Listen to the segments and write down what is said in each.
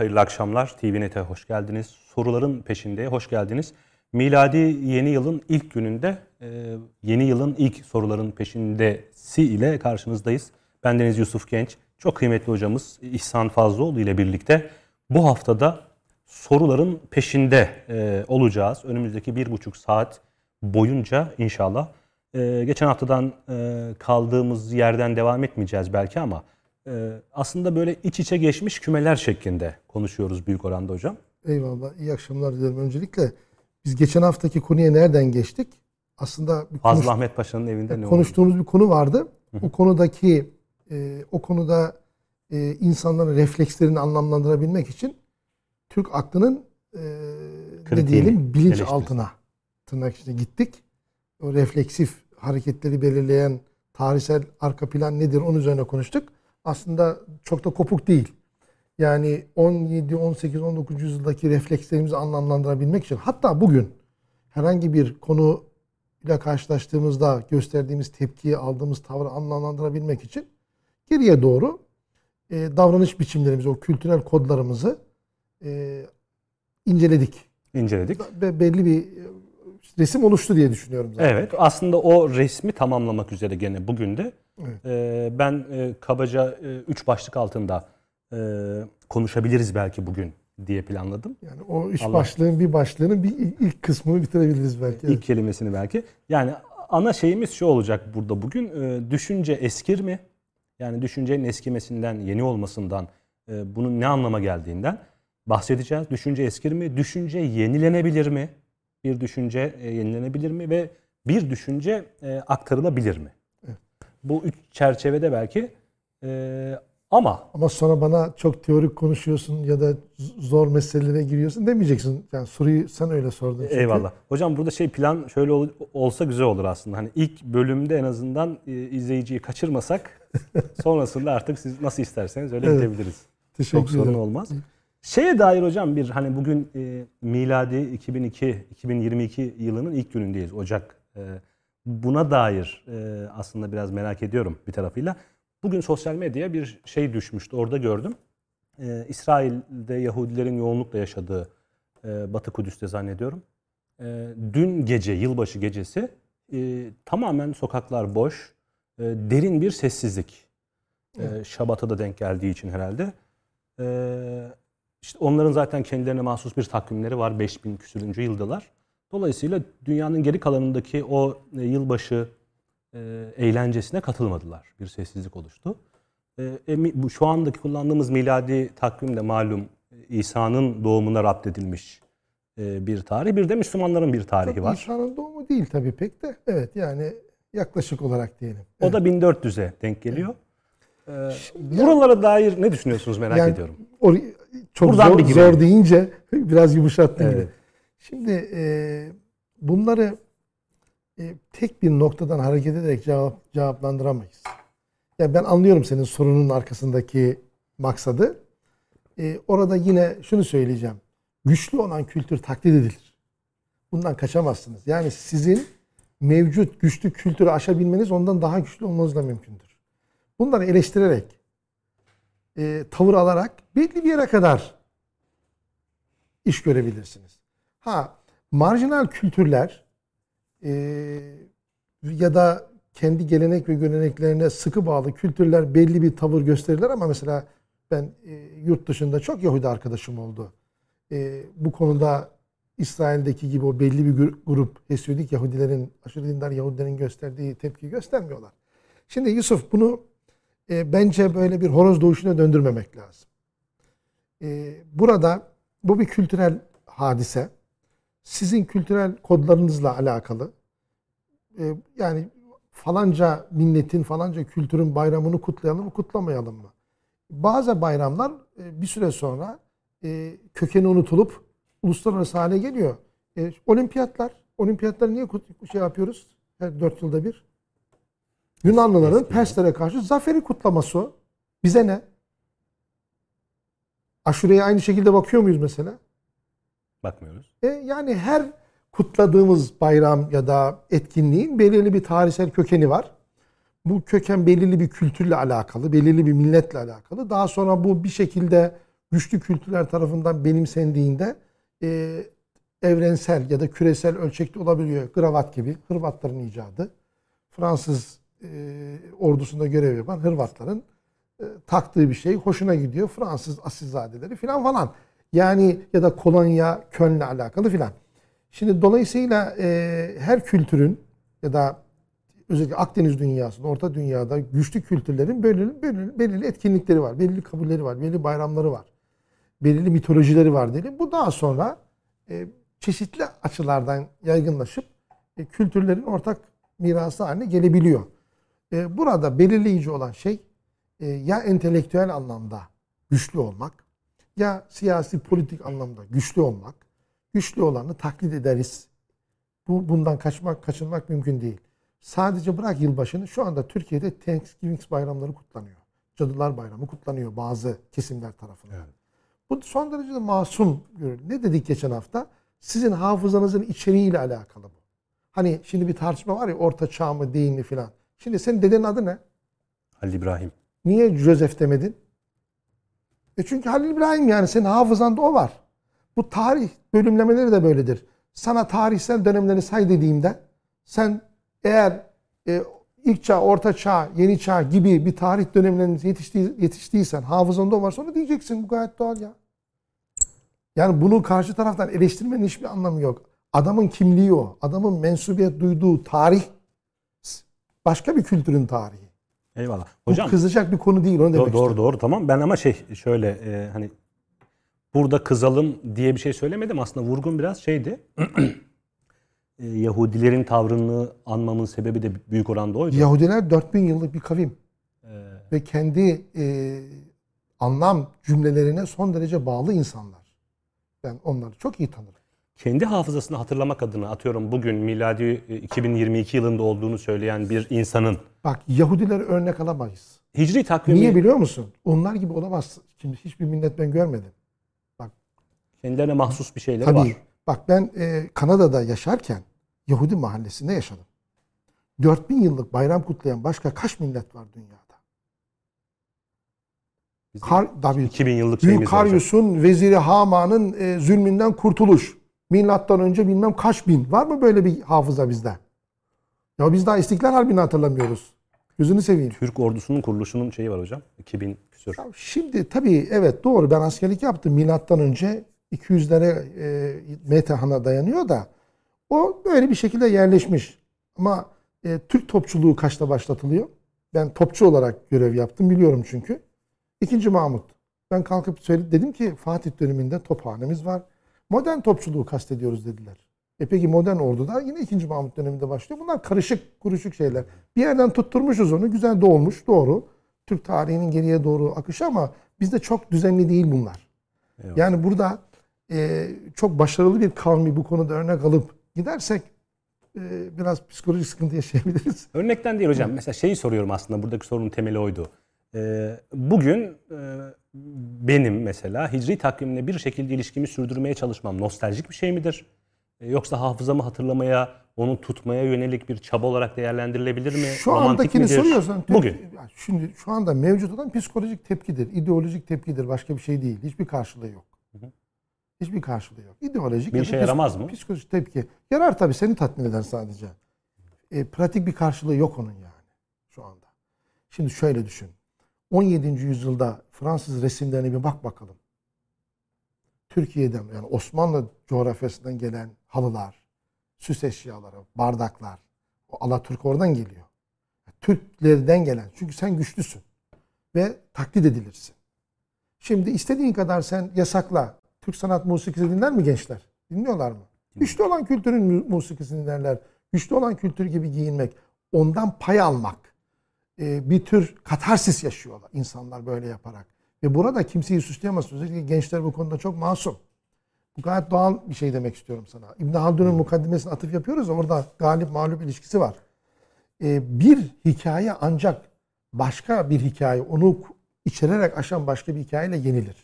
Hayırlı akşamlar. TVNet'e hoş geldiniz. Soruların peşinde hoş geldiniz. Miladi yeni yılın ilk gününde, e, yeni yılın ilk soruların peşindesi ile karşınızdayız. Ben Deniz Yusuf Genç, çok kıymetli hocamız İhsan Fazlıoğlu ile birlikte bu haftada soruların peşinde e, olacağız. Önümüzdeki bir buçuk saat boyunca inşallah. E, geçen haftadan kaldığımız yerden devam etmeyeceğiz belki ama aslında böyle iç içe geçmiş kümeler şeklinde konuşuyoruz büyük oranda hocam. Eyvallah. İyi akşamlar dilerim. Öncelikle biz geçen haftaki konuya nereden geçtik? Aslında bir konuş... Fazıl Ahmet Paşa'nın evinde ne konuştuğumuz oldu? bir konu vardı. O konudaki e, o konuda e, insanların reflekslerini anlamlandırabilmek için Türk aklının e, ne diyelim bilinç altına tırnak içine gittik. O refleksif hareketleri belirleyen tarihsel arka plan nedir onun üzerine konuştuk. Aslında çok da kopuk değil. Yani 17, 18, 19 yüzyıldaki reflekslerimizi anlamlandırabilmek için hatta bugün herhangi bir konu ile karşılaştığımızda gösterdiğimiz tepkiyi, aldığımız tavrı anlamlandırabilmek için geriye doğru e, davranış biçimlerimizi, o kültürel kodlarımızı e, inceledik. İnceledik. Ve belli bir resim oluştu diye düşünüyorum zaten. Evet. Aslında o resmi tamamlamak üzere gene bugün de evet. e, ben e, kabaca e, üç başlık altında e, konuşabiliriz belki bugün diye planladım. Yani o üç Allah. başlığın bir başlığının bir ilk kısmını bitirebiliriz belki. İlk evet. kelimesini belki. Yani ana şeyimiz şu olacak burada bugün. E, düşünce eskir mi? Yani düşüncenin eskimesinden, yeni olmasından, e, bunun ne anlama geldiğinden bahsedeceğiz. Düşünce eskir mi? Düşünce yenilenebilir mi? Bir düşünce e, yenilenebilir mi? Ve bir düşünce e, aktarılabilir mi? Evet. Bu üç çerçevede belki e, ama ama sonra bana çok teorik konuşuyorsun ya da zor meselelere giriyorsun demeyeceksin. Yani soruyu sen öyle sordun. Çünkü. Eyvallah. Hocam burada şey plan şöyle ol, olsa güzel olur aslında. Hani ilk bölümde en azından e, izleyiciyi kaçırmasak sonrasında artık siz nasıl isterseniz öyle evet. gidebiliriz. Teşekkür Çok sorun olmaz. Şeye dair hocam bir hani bugün e, miladi 2002 2022 yılının ilk günündeyiz Ocak. E, buna dair e, aslında biraz merak ediyorum bir tarafıyla. Bugün sosyal medyaya bir şey düşmüştü. Orada gördüm. Ee, İsrail'de Yahudilerin yoğunlukla yaşadığı e, Batı Kudüs'te zannediyorum. E, dün gece, yılbaşı gecesi e, tamamen sokaklar boş. E, derin bir sessizlik. E, Şabat'a da denk geldiği için herhalde. E, işte onların zaten kendilerine mahsus bir takvimleri var. 5000 küsürüncü yıldalar. Dolayısıyla dünyanın geri kalanındaki o e, yılbaşı e, eğlencesine katılmadılar. Bir sessizlik oluştu. E, şu andaki kullandığımız miladi takvimde malum İsa'nın doğumuna raptedilmiş e, bir tarih. Bir de Müslümanların bir tarihi tabii var. İsa'nın doğumu değil tabii pek de. Evet yani yaklaşık olarak diyelim. O evet. da 1400'e denk geliyor. Evet. Ee, buralara dair ne düşünüyorsunuz merak yani, ediyorum. Or, çok Buradan zor, bir zor deyince biraz yumuşattım evet. gibi. Şimdi e, bunları e, tek bir noktadan hareket ederek cevap, cevaplandıramayız. Yani ben anlıyorum senin sorunun arkasındaki maksadı. E, orada yine şunu söyleyeceğim. Güçlü olan kültür taklit edilir. Bundan kaçamazsınız. Yani sizin mevcut güçlü kültürü aşabilmeniz ondan daha güçlü olmanız da mümkündür. Bunları eleştirerek, e, tavır alarak belli bir yere kadar iş görebilirsiniz. Ha, marjinal kültürler e, ya da kendi gelenek ve göreneklerine sıkı bağlı kültürler belli bir tavır gösterirler ama mesela ben e, yurt dışında çok Yahudi arkadaşım oldu. E, bu konuda İsrail'deki gibi o belli bir grup Hesyodik Yahudilerin, aşırı dindar Yahudilerin gösterdiği tepki göstermiyorlar. Şimdi Yusuf bunu e, bence böyle bir horoz doğuşuna döndürmemek lazım. E, burada bu bir kültürel hadise sizin kültürel kodlarınızla alakalı e, yani falanca milletin falanca kültürün bayramını kutlayalım mı kutlamayalım mı? Bazı bayramlar e, bir süre sonra e, kökeni unutulup uluslararası hale geliyor. E, olimpiyatlar, olimpiyatları niye şey yapıyoruz? Her dört yılda bir. Yunanlıların Perslere karşı zaferi kutlaması. Bize ne? Aşure'ye aynı şekilde bakıyor muyuz mesela? Bakmıyoruz. E, yani her kutladığımız bayram ya da etkinliğin belirli bir tarihsel kökeni var. Bu köken belirli bir kültürle alakalı, belirli bir milletle alakalı. Daha sonra bu bir şekilde güçlü kültürler tarafından benimsendiğinde e, evrensel ya da küresel ölçekte olabiliyor. Kravat gibi Hırvatların icadı. Fransız e, ordusunda görev yapan Hırvatların e, taktığı bir şey hoşuna gidiyor. Fransız asilzadeleri filan falan. Yani ya da kolonya Köln'le alakalı filan. Şimdi dolayısıyla e, her kültürün ya da özellikle Akdeniz dünyasında, Orta Dünya'da güçlü kültürlerin belirli, belirli, belirli etkinlikleri var. Belirli kabulleri var. Belirli bayramları var. Belirli mitolojileri var diyelim. Bu daha sonra e, çeşitli açılardan yaygınlaşıp e, kültürlerin ortak mirası haline gelebiliyor. E, burada belirleyici olan şey e, ya entelektüel anlamda güçlü olmak ya siyasi politik anlamda güçlü olmak. Güçlü olanı taklit ederiz. Bu bundan kaçmak, kaçınmak mümkün değil. Sadece bırak yılbaşını şu anda Türkiye'de Thanksgiving bayramları kutlanıyor. Cadılar Bayramı kutlanıyor bazı kesimler tarafından. Evet. Bu son derece de masum görülüyor. Ne dedik geçen hafta? Sizin hafızanızın içeriğiyle alakalı bu. Hani şimdi bir tartışma var ya orta çağ mı değil mi filan. Şimdi senin dedenin adı ne? Halil İbrahim. Niye Joseph demedin? E çünkü Halil İbrahim yani senin hafızanda o var. Bu tarih bölümlemeleri de böyledir. Sana tarihsel dönemleri say dediğimde sen eğer e, ilk çağ, orta çağ, yeni çağ gibi bir tarih dönemlerinde yetiştiği, yetiştiysen hafızanda o varsa onu diyeceksin. Bu gayet doğal ya. Yani bunu karşı taraftan eleştirmenin hiçbir anlamı yok. Adamın kimliği o. Adamın mensubiyet duyduğu tarih başka bir kültürün tarihi. Eyvallah. Hocam, Bu kızacak bir konu değil onu demek Doğru doğru, doğru tamam. Ben ama şey şöyle e, hani burada kızalım diye bir şey söylemedim. Aslında vurgun biraz şeydi. e, Yahudilerin tavrını anmamın sebebi de büyük oranda oydu. Yahudiler 4000 yıllık bir kavim. Ee... Ve kendi e, anlam cümlelerine son derece bağlı insanlar. Ben onları çok iyi tanırım. Kendi hafızasını hatırlamak adına atıyorum bugün miladi 2022 e, yılında olduğunu söyleyen bir insanın. Bak Yahudiler örnek alamayız. Hicri takvimi... Niye biliyor musun? Onlar gibi olamaz. Şimdi hiçbir millet ben görmedim. Bak. Kendilerine mahsus bir şeyleri Tabii, var. Bak ben e, Kanada'da yaşarken Yahudi mahallesinde yaşadım. 4000 yıllık bayram kutlayan başka kaç millet var dünyada? Kar, tabii, 2000 yıllık Büyük Karyus'un veziri Haman'ın e, zulmünden kurtuluş. Milattan önce bilmem kaç bin. Var mı böyle bir hafıza bizde? Ya biz daha İstiklal Harbi'ni hatırlamıyoruz. Gözünü seveyim. Türk ordusunun kuruluşunun şeyi var hocam. 2000 küsur. Ya şimdi tabii evet doğru ben askerlik yaptım. Milattan önce 200'lere e, Metehan'a dayanıyor da o böyle bir şekilde yerleşmiş. Ama e, Türk topçuluğu kaçta başlatılıyor? Ben topçu olarak görev yaptım biliyorum çünkü. İkinci Mahmut. Ben kalkıp söyledim dedim ki Fatih döneminde tophanemiz var. Modern topçuluğu kastediyoruz dediler. E peki modern orduda yine 2. Mahmut döneminde başlıyor. Bunlar karışık, kuruşuk şeyler. Bir yerden tutturmuşuz onu. Güzel doğmuş, doğru. Türk tarihinin geriye doğru akışı ama bizde çok düzenli değil bunlar. Eyvallah. Yani burada e, çok başarılı bir kavmi bu konuda örnek alıp gidersek e, biraz psikolojik sıkıntı yaşayabiliriz. Örnekten değil hocam. Mesela şeyi soruyorum aslında. Buradaki sorunun temeli oydu. E, bugün e, benim mesela hicri takvimle bir şekilde ilişkimi sürdürmeye çalışmam nostaljik bir şey midir? E, yoksa hafızamı hatırlamaya, onu tutmaya yönelik bir çaba olarak değerlendirilebilir mi? Şu Romantik andakini midir? soruyorsan tepki, bugün. Şimdi şu anda mevcut olan psikolojik tepkidir, ideolojik tepkidir, başka bir şey değil. Hiçbir karşılığı yok. Hı hı. Hiçbir karşılığı yok. İdeolojik bir işe yaramaz mı? Psikolojik tepki. Yarar tabii seni tatmin eder sadece. E, pratik bir karşılığı yok onun yani şu anda. Şimdi şöyle düşün. 17. yüzyılda Fransız resimlerine bir bak bakalım. Türkiye'den yani Osmanlı coğrafyasından gelen halılar, süs eşyaları, bardaklar. O Alaturk oradan geliyor. Türklerden gelen. Çünkü sen güçlüsün. Ve taklit edilirsin. Şimdi istediğin kadar sen yasakla. Türk sanat musikisi dinler mi gençler? Dinliyorlar mı? Güçlü olan kültürün musikisini dinlerler. Güçlü olan kültür gibi giyinmek. Ondan pay almak e, bir tür katarsis yaşıyorlar insanlar böyle yaparak. Ve burada kimseyi suçlayamazsın. Özellikle gençler bu konuda çok masum. Bu gayet doğal bir şey demek istiyorum sana. İbn Haldun'un mukaddimesine atıf yapıyoruz ya orada galip mağlup ilişkisi var. E, bir hikaye ancak başka bir hikaye onu içererek aşan başka bir hikayeyle yenilir.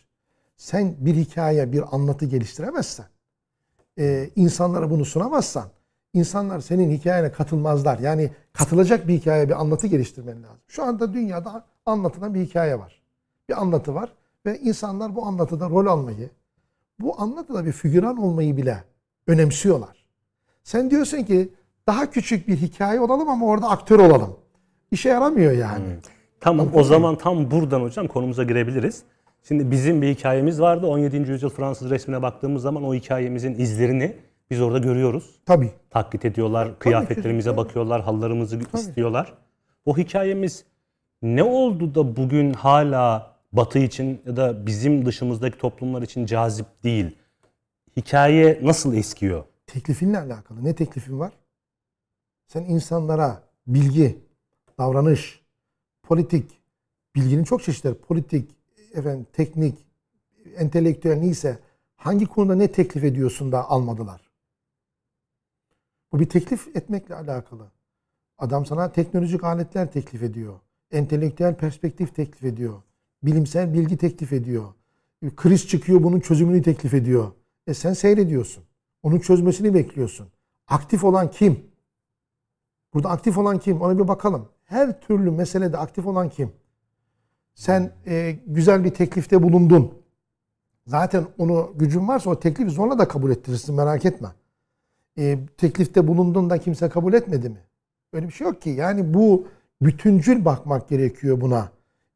Sen bir hikaye, bir anlatı geliştiremezsen, e, insanlara bunu sunamazsan insanlar senin hikayene katılmazlar. Yani katılacak bir hikaye, bir anlatı geliştirmen lazım. Şu anda dünyada anlatılan bir hikaye var. Bir anlatı var Ve insanlar bu anlatıda rol almayı, bu anlatıda bir figüran olmayı bile önemsiyorlar. Sen diyorsun ki daha küçük bir hikaye olalım ama orada aktör olalım. İşe yaramıyor yani. Hmm. Tamam o zaman tam buradan hocam konumuza girebiliriz. Şimdi bizim bir hikayemiz vardı. 17. yüzyıl Fransız resmine baktığımız zaman o hikayemizin izlerini biz orada görüyoruz. Tabii. Taklit ediyorlar, kıyafetlerimize tabii. bakıyorlar, hallarımızı tabii. istiyorlar. O hikayemiz ne oldu da bugün hala Batı için ya da bizim dışımızdaki toplumlar için cazip değil? Hikaye nasıl eskiyor? Teklifinle alakalı. Ne teklifin var? Sen insanlara bilgi, davranış, politik, bilginin çok çeşitleri, politik, efendim teknik, entelektüel neyse hangi konuda ne teklif ediyorsun da almadılar? Bu bir teklif etmekle alakalı. Adam sana teknolojik aletler teklif ediyor. Entelektüel perspektif teklif ediyor. Bilimsel bilgi teklif ediyor. Kriz çıkıyor bunun çözümünü teklif ediyor. E sen seyrediyorsun. Onun çözmesini bekliyorsun. Aktif olan kim? Burada aktif olan kim? Ona bir bakalım. Her türlü meselede aktif olan kim? Sen e, güzel bir teklifte bulundun. Zaten onu gücün varsa o teklifi zorla da kabul ettirirsin merak etme. E, teklifte bulundun da kimse kabul etmedi mi? Öyle bir şey yok ki. Yani bu bütüncül bakmak gerekiyor buna.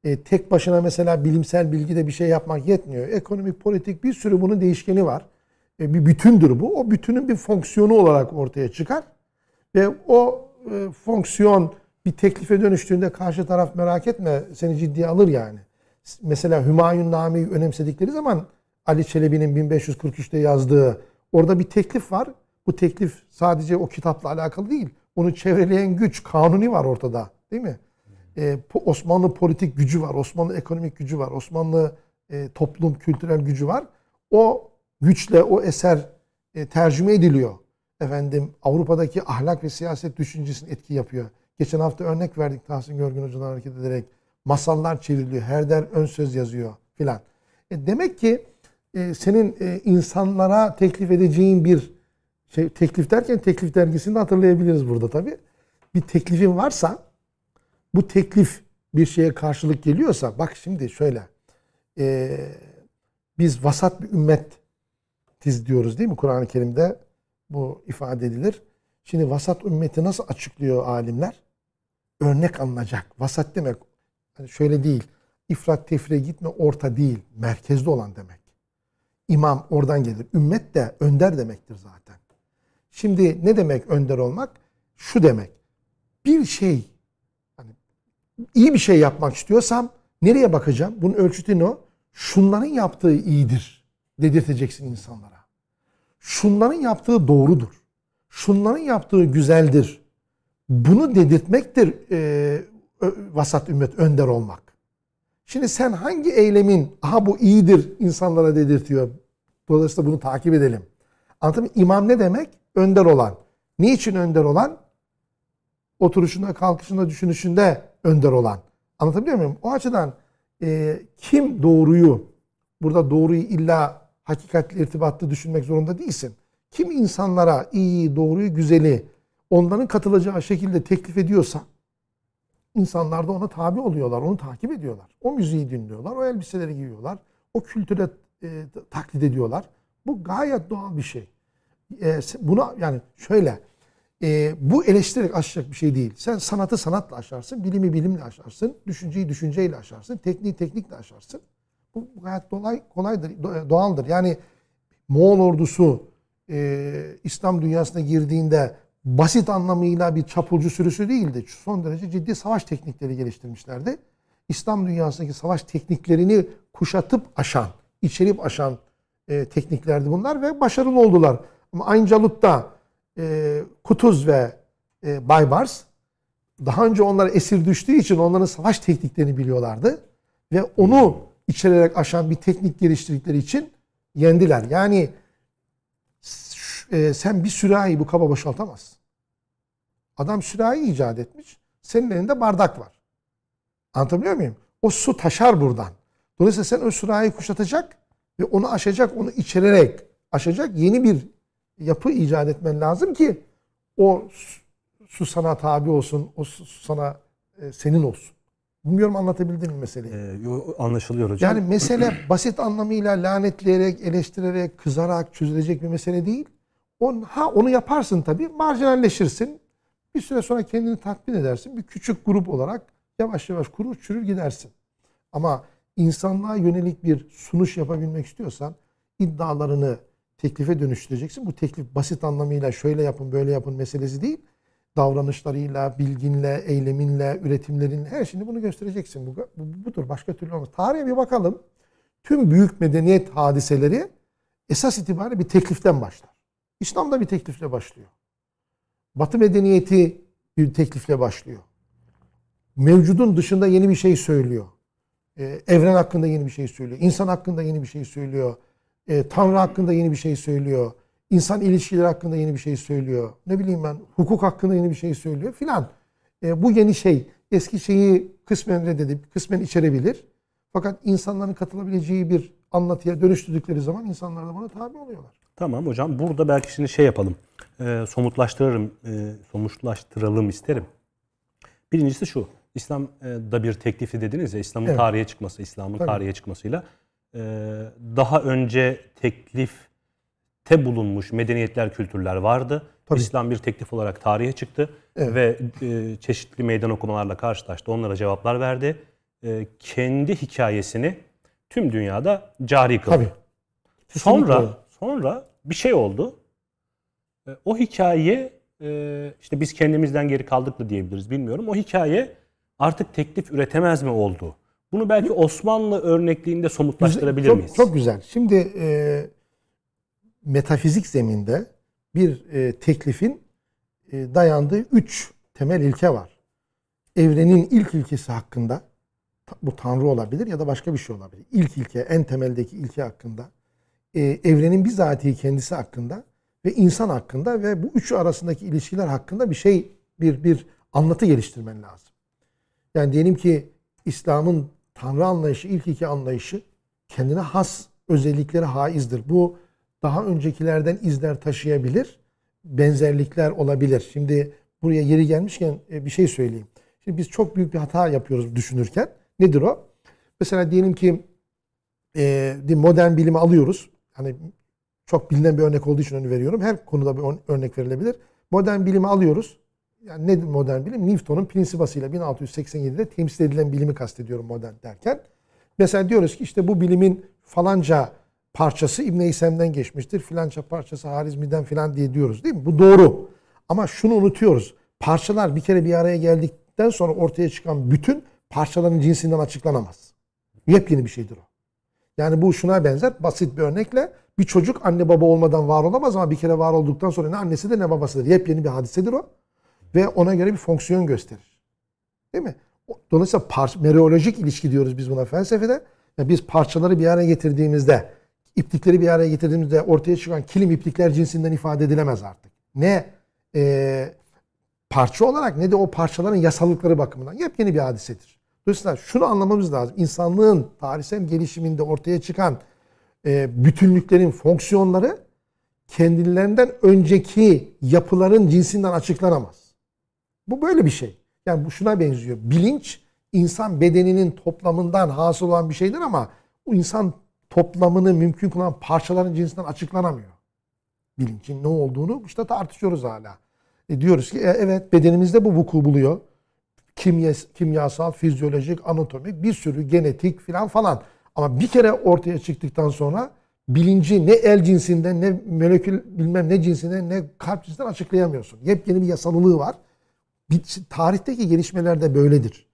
E, tek başına mesela bilimsel bilgide bir şey yapmak yetmiyor. Ekonomik, politik bir sürü bunun değişkeni var. E, bir bütündür bu. O bütünün bir fonksiyonu olarak ortaya çıkar. Ve o e, fonksiyon bir teklife dönüştüğünde karşı taraf merak etme seni ciddiye alır yani. Mesela Hümayun Name'yi önemsedikleri zaman Ali Çelebi'nin 1543'te yazdığı orada bir teklif var. Bu teklif sadece o kitapla alakalı değil. Onu çevreleyen güç, kanuni var ortada. Değil mi? Ee, Osmanlı politik gücü var. Osmanlı ekonomik gücü var. Osmanlı e, toplum, kültürel gücü var. O güçle o eser e, tercüme ediliyor. Efendim Avrupa'daki ahlak ve siyaset düşüncesini etki yapıyor. Geçen hafta örnek verdik Tahsin Görgün Hoca'dan hareket ederek. Masallar çevriliyor. Herder ön söz yazıyor filan. E demek ki e, senin e, insanlara teklif edeceğin bir şey teklif derken teklif dergisini de hatırlayabiliriz burada tabii. Bir teklifin varsa bu teklif bir şeye karşılık geliyorsa bak şimdi şöyle e, biz vasat bir ümmetiz diyoruz değil mi Kur'an-ı Kerim'de bu ifade edilir. Şimdi vasat ümmeti nasıl açıklıyor alimler? Örnek alınacak. Vasat demek hani şöyle değil. İfrat tefre gitme orta değil. Merkezde olan demek. İmam oradan gelir. Ümmet de önder demektir zaten. Şimdi ne demek önder olmak? Şu demek. Bir şey hani iyi bir şey yapmak istiyorsam nereye bakacağım? Bunun ölçütü ne? Şunların yaptığı iyidir dedirteceksin insanlara. Şunların yaptığı doğrudur. Şunların yaptığı güzeldir. Bunu dedirtmektir e, vasat ümmet önder olmak. Şimdi sen hangi eylemin aha bu iyidir insanlara dedirtiyor. Dolayısıyla bunu takip edelim. Anladın mı? İmam ne demek? Önder olan. Niçin önder olan? Oturuşunda, kalkışında, düşünüşünde önder olan. Anlatabiliyor muyum? O açıdan e, kim doğruyu, burada doğruyu illa hakikatle irtibatlı düşünmek zorunda değilsin. Kim insanlara iyi, doğruyu, güzeli onların katılacağı şekilde teklif ediyorsa insanlar da ona tabi oluyorlar, onu takip ediyorlar. O müziği dinliyorlar, o elbiseleri giyiyorlar, o kültüre e, taklit ediyorlar. Bu gayet doğal bir şey. E, buna yani şöyle e, bu eleştirerek aşacak bir şey değil. Sen sanatı sanatla aşarsın, bilimi bilimle aşarsın, düşünceyi düşünceyle aşarsın, tekniği teknikle aşarsın. Bu, bu gayet kolay, kolaydır, doğaldır. Yani Moğol ordusu e, İslam dünyasına girdiğinde basit anlamıyla bir çapulcu sürüsü değildi. Son derece ciddi savaş teknikleri geliştirmişlerdi. İslam dünyasındaki savaş tekniklerini kuşatıp aşan, içerip aşan e, tekniklerdi bunlar ve başarılı oldular. Ama Aynjalut'ta e, Kutuz ve e, Baybars daha önce onlar esir düştüğü için onların savaş tekniklerini biliyorlardı. Ve onu içererek aşan bir teknik geliştirdikleri için yendiler. Yani e, sen bir sürahi bu kaba boşaltamazsın. Adam sürahi icat etmiş. Senin elinde bardak var. Anlatabiliyor muyum? O su taşar buradan. Dolayısıyla sen o sürahiyi kuşatacak ve onu aşacak, onu içererek aşacak yeni bir yapı icat etmen lazım ki o su sana tabi olsun, o su sana e, senin olsun. Bilmiyorum anlatabildim mi meseleyi? Ee, anlaşılıyor hocam. Yani mesele basit anlamıyla lanetleyerek, eleştirerek, kızarak çözülecek bir mesele değil. On, ha onu yaparsın tabii, marjinalleşirsin. Bir süre sonra kendini tatmin edersin. Bir küçük grup olarak yavaş yavaş kurur çürür gidersin. Ama insanlığa yönelik bir sunuş yapabilmek istiyorsan iddialarını teklife dönüştüreceksin. Bu teklif basit anlamıyla şöyle yapın böyle yapın meselesi değil. Davranışlarıyla, bilginle, eyleminle, üretimlerinle her şeyini bunu göstereceksin. Bu, bu budur. Başka türlü olmaz. Tarihe bir bakalım. Tüm büyük medeniyet hadiseleri esas itibariyle bir tekliften başlar. İslam da bir teklifle başlıyor. Batı medeniyeti bir teklifle başlıyor. Mevcudun dışında yeni bir şey söylüyor. Ee, evren hakkında yeni bir şey söylüyor. İnsan hakkında yeni bir şey söylüyor. Ee, Tanrı hakkında yeni bir şey söylüyor. İnsan ilişkileri hakkında yeni bir şey söylüyor. Ne bileyim ben hukuk hakkında yeni bir şey söylüyor filan. Ee, bu yeni şey eski şeyi kısmen reddedip kısmen içerebilir. Fakat insanların katılabileceği bir anlatıya dönüştürdükleri zaman insanlar da buna tabi oluyorlar. Tamam hocam. Burada belki şimdi şey yapalım. E, somutlaştırırım, e, somutlaştıralım isterim. Birincisi şu. İslam'da bir teklifi dediniz ya İslam'ın evet. tarihe çıkması, İslam'ın tarihe çıkmasıyla e, daha önce teklifte bulunmuş medeniyetler, kültürler vardı. Tabii. İslam bir teklif olarak tarihe çıktı evet. ve e, çeşitli meydan okumalarla karşılaştı. Onlara cevaplar verdi. E, kendi hikayesini tüm dünyada cari kıldı. Tabii. Sonra sonra bir şey oldu. O hikaye işte biz kendimizden geri kaldık da diyebiliriz bilmiyorum. O hikaye artık teklif üretemez mi oldu? Bunu belki Osmanlı örnekliğinde somutlaştırabilir çok, miyiz? Çok güzel. Şimdi e, metafizik zeminde bir e, teklifin e, dayandığı üç temel ilke var. Evrenin ilk ilkesi hakkında, bu Tanrı olabilir ya da başka bir şey olabilir. İlk ilke, en temeldeki ilke hakkında, e, evrenin bizatihi kendisi hakkında ve insan hakkında ve bu üçü arasındaki ilişkiler hakkında bir şey, bir bir anlatı geliştirmen lazım. Yani diyelim ki İslam'ın Tanrı anlayışı, ilk iki anlayışı kendine has özellikleri haizdir. Bu daha öncekilerden izler taşıyabilir, benzerlikler olabilir. Şimdi buraya yeri gelmişken e, bir şey söyleyeyim. Şimdi biz çok büyük bir hata yapıyoruz düşünürken. Nedir o? Mesela diyelim ki e, modern bilimi alıyoruz. Hani çok bilinen bir örnek olduğu için onu veriyorum. Her konuda bir örnek verilebilir. Modern bilimi alıyoruz yani ne modern bilim? Newton'un prinsipasıyla 1687'de temsil edilen bilimi kastediyorum modern derken. Mesela diyoruz ki işte bu bilimin falanca parçası İbn İsem'den geçmiştir. Filanca parçası Harizmi'den filan diye diyoruz değil mi? Bu doğru. Ama şunu unutuyoruz. Parçalar bir kere bir araya geldikten sonra ortaya çıkan bütün parçaların cinsinden açıklanamaz. Yepyeni bir şeydir o. Yani bu şuna benzer. Basit bir örnekle bir çocuk anne baba olmadan var olamaz ama bir kere var olduktan sonra ne annesi de ne babasıdır. Yepyeni bir hadisedir o ve ona göre bir fonksiyon gösterir. Değil mi? Dolayısıyla mereolojik ilişki diyoruz biz buna felsefede. Yani biz parçaları bir araya getirdiğimizde, iplikleri bir araya getirdiğimizde ortaya çıkan kilim iplikler cinsinden ifade edilemez artık. Ne e, parça olarak ne de o parçaların yasallıkları bakımından yepyeni bir hadisedir. Dolayısıyla şunu anlamamız lazım. İnsanlığın tarihsel gelişiminde ortaya çıkan e, bütünlüklerin fonksiyonları kendilerinden önceki yapıların cinsinden açıklanamaz. Bu böyle bir şey. Yani bu şuna benziyor. Bilinç insan bedeninin toplamından hasıl olan bir şeydir ama bu insan toplamını mümkün kılan parçaların cinsinden açıklanamıyor. Bilincin ne olduğunu işte tartışıyoruz hala. E diyoruz ki e, evet bedenimizde bu vuku buluyor. Kimyas, kimyasal, fizyolojik, anatomik bir sürü genetik filan falan. Ama bir kere ortaya çıktıktan sonra bilinci ne el cinsinden ne molekül bilmem ne cinsinden ne kalp cinsinden açıklayamıyorsun. Yepyeni bir yasalılığı var tarihteki gelişmeler de böyledir.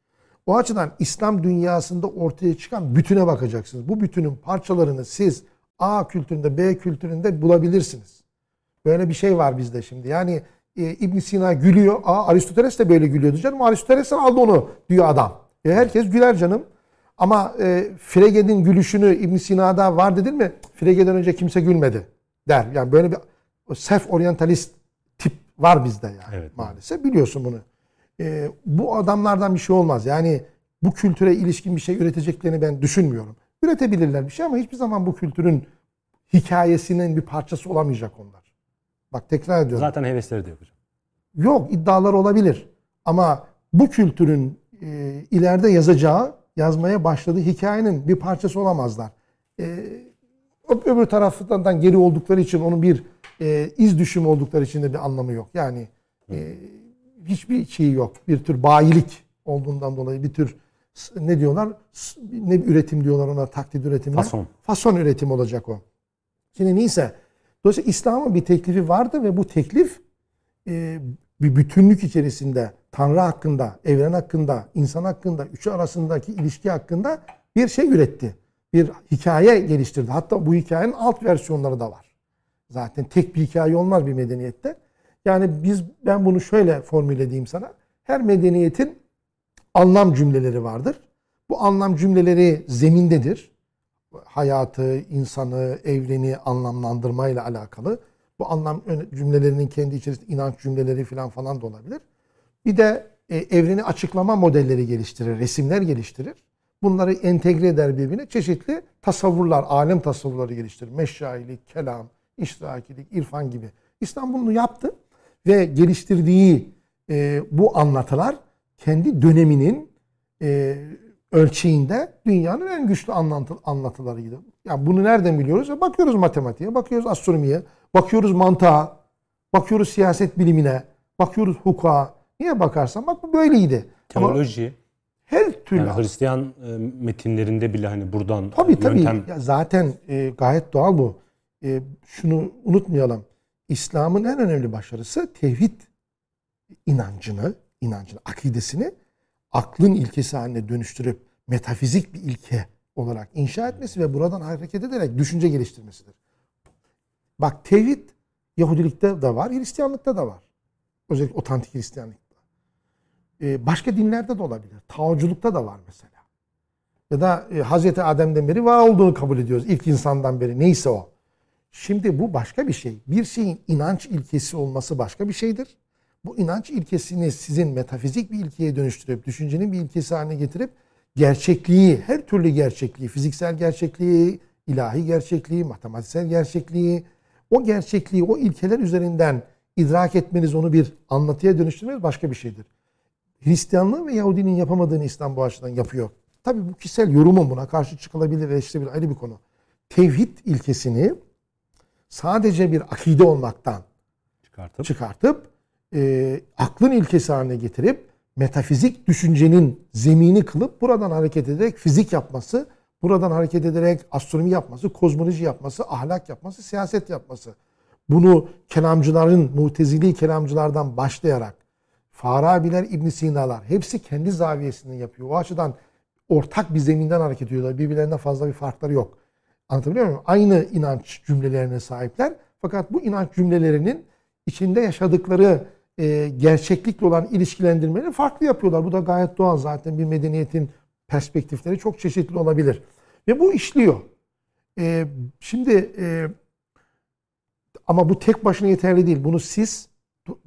O açıdan İslam dünyasında ortaya çıkan bütüne bakacaksınız. Bu bütünün parçalarını siz A kültüründe, B kültüründe bulabilirsiniz. Böyle bir şey var bizde şimdi. Yani e, ibn Sina gülüyor. Aa Aristoteles de böyle gülüyordu canım. Aristoteles aldı onu diyor adam. E, herkes güler canım. Ama e, Frege'nin gülüşünü ibn Sina'da var dedin mi? Frege'den önce kimse gülmedi der. Yani böyle bir self oryantalist var bizde yani evet. maalesef. Biliyorsun bunu. Ee, bu adamlardan bir şey olmaz. Yani bu kültüre ilişkin bir şey üreteceklerini ben düşünmüyorum. Üretebilirler bir şey ama hiçbir zaman bu kültürün hikayesinin bir parçası olamayacak onlar. Bak tekrar ediyorum. Zaten hevesleri de yok hocam. Yok iddialar olabilir. Ama bu kültürün e, ileride yazacağı, yazmaya başladığı hikayenin bir parçası olamazlar. E, öbür taraftan geri oldukları için onun bir e, iz düşümü oldukları için de bir anlamı yok. Yani e, hiçbir şeyi yok. Bir tür bayilik olduğundan dolayı bir tür ne diyorlar? Ne üretim diyorlar ona taklit üretimine? Fason. Fason üretim olacak o. Şimdi neyse. Dolayısıyla İslam'ın bir teklifi vardı ve bu teklif e, bir bütünlük içerisinde Tanrı hakkında, evren hakkında, insan hakkında, üçü arasındaki ilişki hakkında bir şey üretti. Bir hikaye geliştirdi. Hatta bu hikayenin alt versiyonları da var. Zaten tek bir hikaye olmaz bir medeniyette. Yani biz ben bunu şöyle formüle edeyim sana. Her medeniyetin anlam cümleleri vardır. Bu anlam cümleleri zemindedir. Hayatı, insanı, evreni anlamlandırmayla alakalı. Bu anlam cümlelerinin kendi içerisinde inanç cümleleri falan falan da olabilir. Bir de e, evreni açıklama modelleri geliştirir, resimler geliştirir. Bunları entegre eder birbirine. Çeşitli tasavvurlar, alem tasavvurları geliştirir. Meşşailik, kelam, iştirakilik, irfan gibi. İslam bunu yaptı ve geliştirdiği e, bu anlatılar kendi döneminin e, ölçeğinde dünyanın en güçlü anlatı, anlatılarıydı. Yani bunu nereden biliyoruz? E, bakıyoruz matematiğe, bakıyoruz astronomiye, bakıyoruz mantığa, bakıyoruz siyaset bilimine, bakıyoruz hukuka. Niye bakarsan bak bu böyleydi. Teoloji. Ama her türlü. Yani Hristiyan e, metinlerinde bile hani buradan tabii, tabii. yöntem... Ya zaten e, gayet doğal bu. E, şunu unutmayalım. İslam'ın en önemli başarısı tevhid inancını, inancını, akidesini aklın ilkesi haline dönüştürüp metafizik bir ilke olarak inşa etmesi ve buradan hareket ederek düşünce geliştirmesidir. Bak tevhid Yahudilikte de var, Hristiyanlıkta da var. Özellikle otantik Hristiyanlıkta. Ee, başka dinlerde de olabilir. Taoculukta da var mesela. Ya da e, Hazreti Adem'den beri var olduğunu kabul ediyoruz. İlk insandan beri neyse o. Şimdi bu başka bir şey. Bir şeyin inanç ilkesi olması başka bir şeydir. Bu inanç ilkesini sizin metafizik bir ilkeye dönüştürüp, düşüncenin bir ilkesi haline getirip gerçekliği, her türlü gerçekliği, fiziksel gerçekliği, ilahi gerçekliği, matematiksel gerçekliği, o gerçekliği, o ilkeler üzerinden idrak etmeniz, onu bir anlatıya dönüştürmeniz başka bir şeydir. Hristiyanlığın ve Yahudinin yapamadığını İslam bu açıdan yapıyor. Tabi bu kişisel yorumum buna karşı çıkılabilir, eleştirilebilir ayrı bir konu. Tevhid ilkesini sadece bir akide olmaktan çıkartıp, çıkartıp e, aklın ilkesi haline getirip metafizik düşüncenin zemini kılıp buradan hareket ederek fizik yapması, buradan hareket ederek astronomi yapması, kozmoloji yapması, ahlak yapması, siyaset yapması. Bunu kelamcıların, mutezili kelamcılardan başlayarak Farabiler, İbn Sina'lar hepsi kendi zaviyesinden yapıyor. O açıdan ortak bir zeminden hareket ediyorlar. Birbirlerinden fazla bir farkları yok. Anlatabiliyor muyum? Aynı inanç cümlelerine sahipler. Fakat bu inanç cümlelerinin içinde yaşadıkları e, gerçeklikle olan ilişkilendirmeleri farklı yapıyorlar. Bu da gayet doğal zaten bir medeniyetin perspektifleri çok çeşitli olabilir. Ve bu işliyor. E, şimdi e, ama bu tek başına yeterli değil. Bunu siz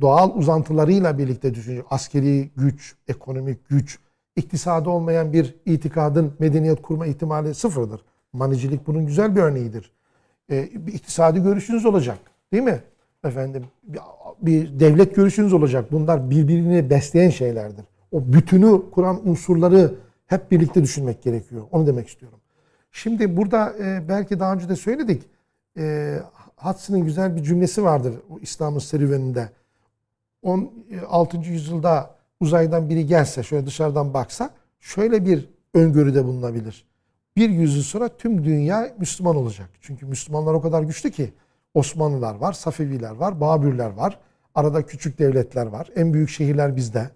doğal uzantılarıyla birlikte düşünün. Askeri güç, ekonomik güç, iktisadi olmayan bir itikadın medeniyet kurma ihtimali sıfırdır. Manicilik bunun güzel bir örneğidir. E, bir iktisadi görüşünüz olacak. Değil mi? Efendim bir, bir devlet görüşünüz olacak. Bunlar birbirini besleyen şeylerdir. O bütünü kuran unsurları hep birlikte düşünmek gerekiyor. Onu demek istiyorum. Şimdi burada e, belki daha önce de söyledik. E, Hudson'ın güzel bir cümlesi vardır İslam'ın serüveninde. 16. yüzyılda uzaydan biri gelse, şöyle dışarıdan baksa şöyle bir öngörüde bulunabilir. Bir yüzyıl sonra tüm dünya Müslüman olacak. Çünkü Müslümanlar o kadar güçlü ki Osmanlılar var, Safeviler var, Babürler var. Arada küçük devletler var. En büyük şehirler bizde.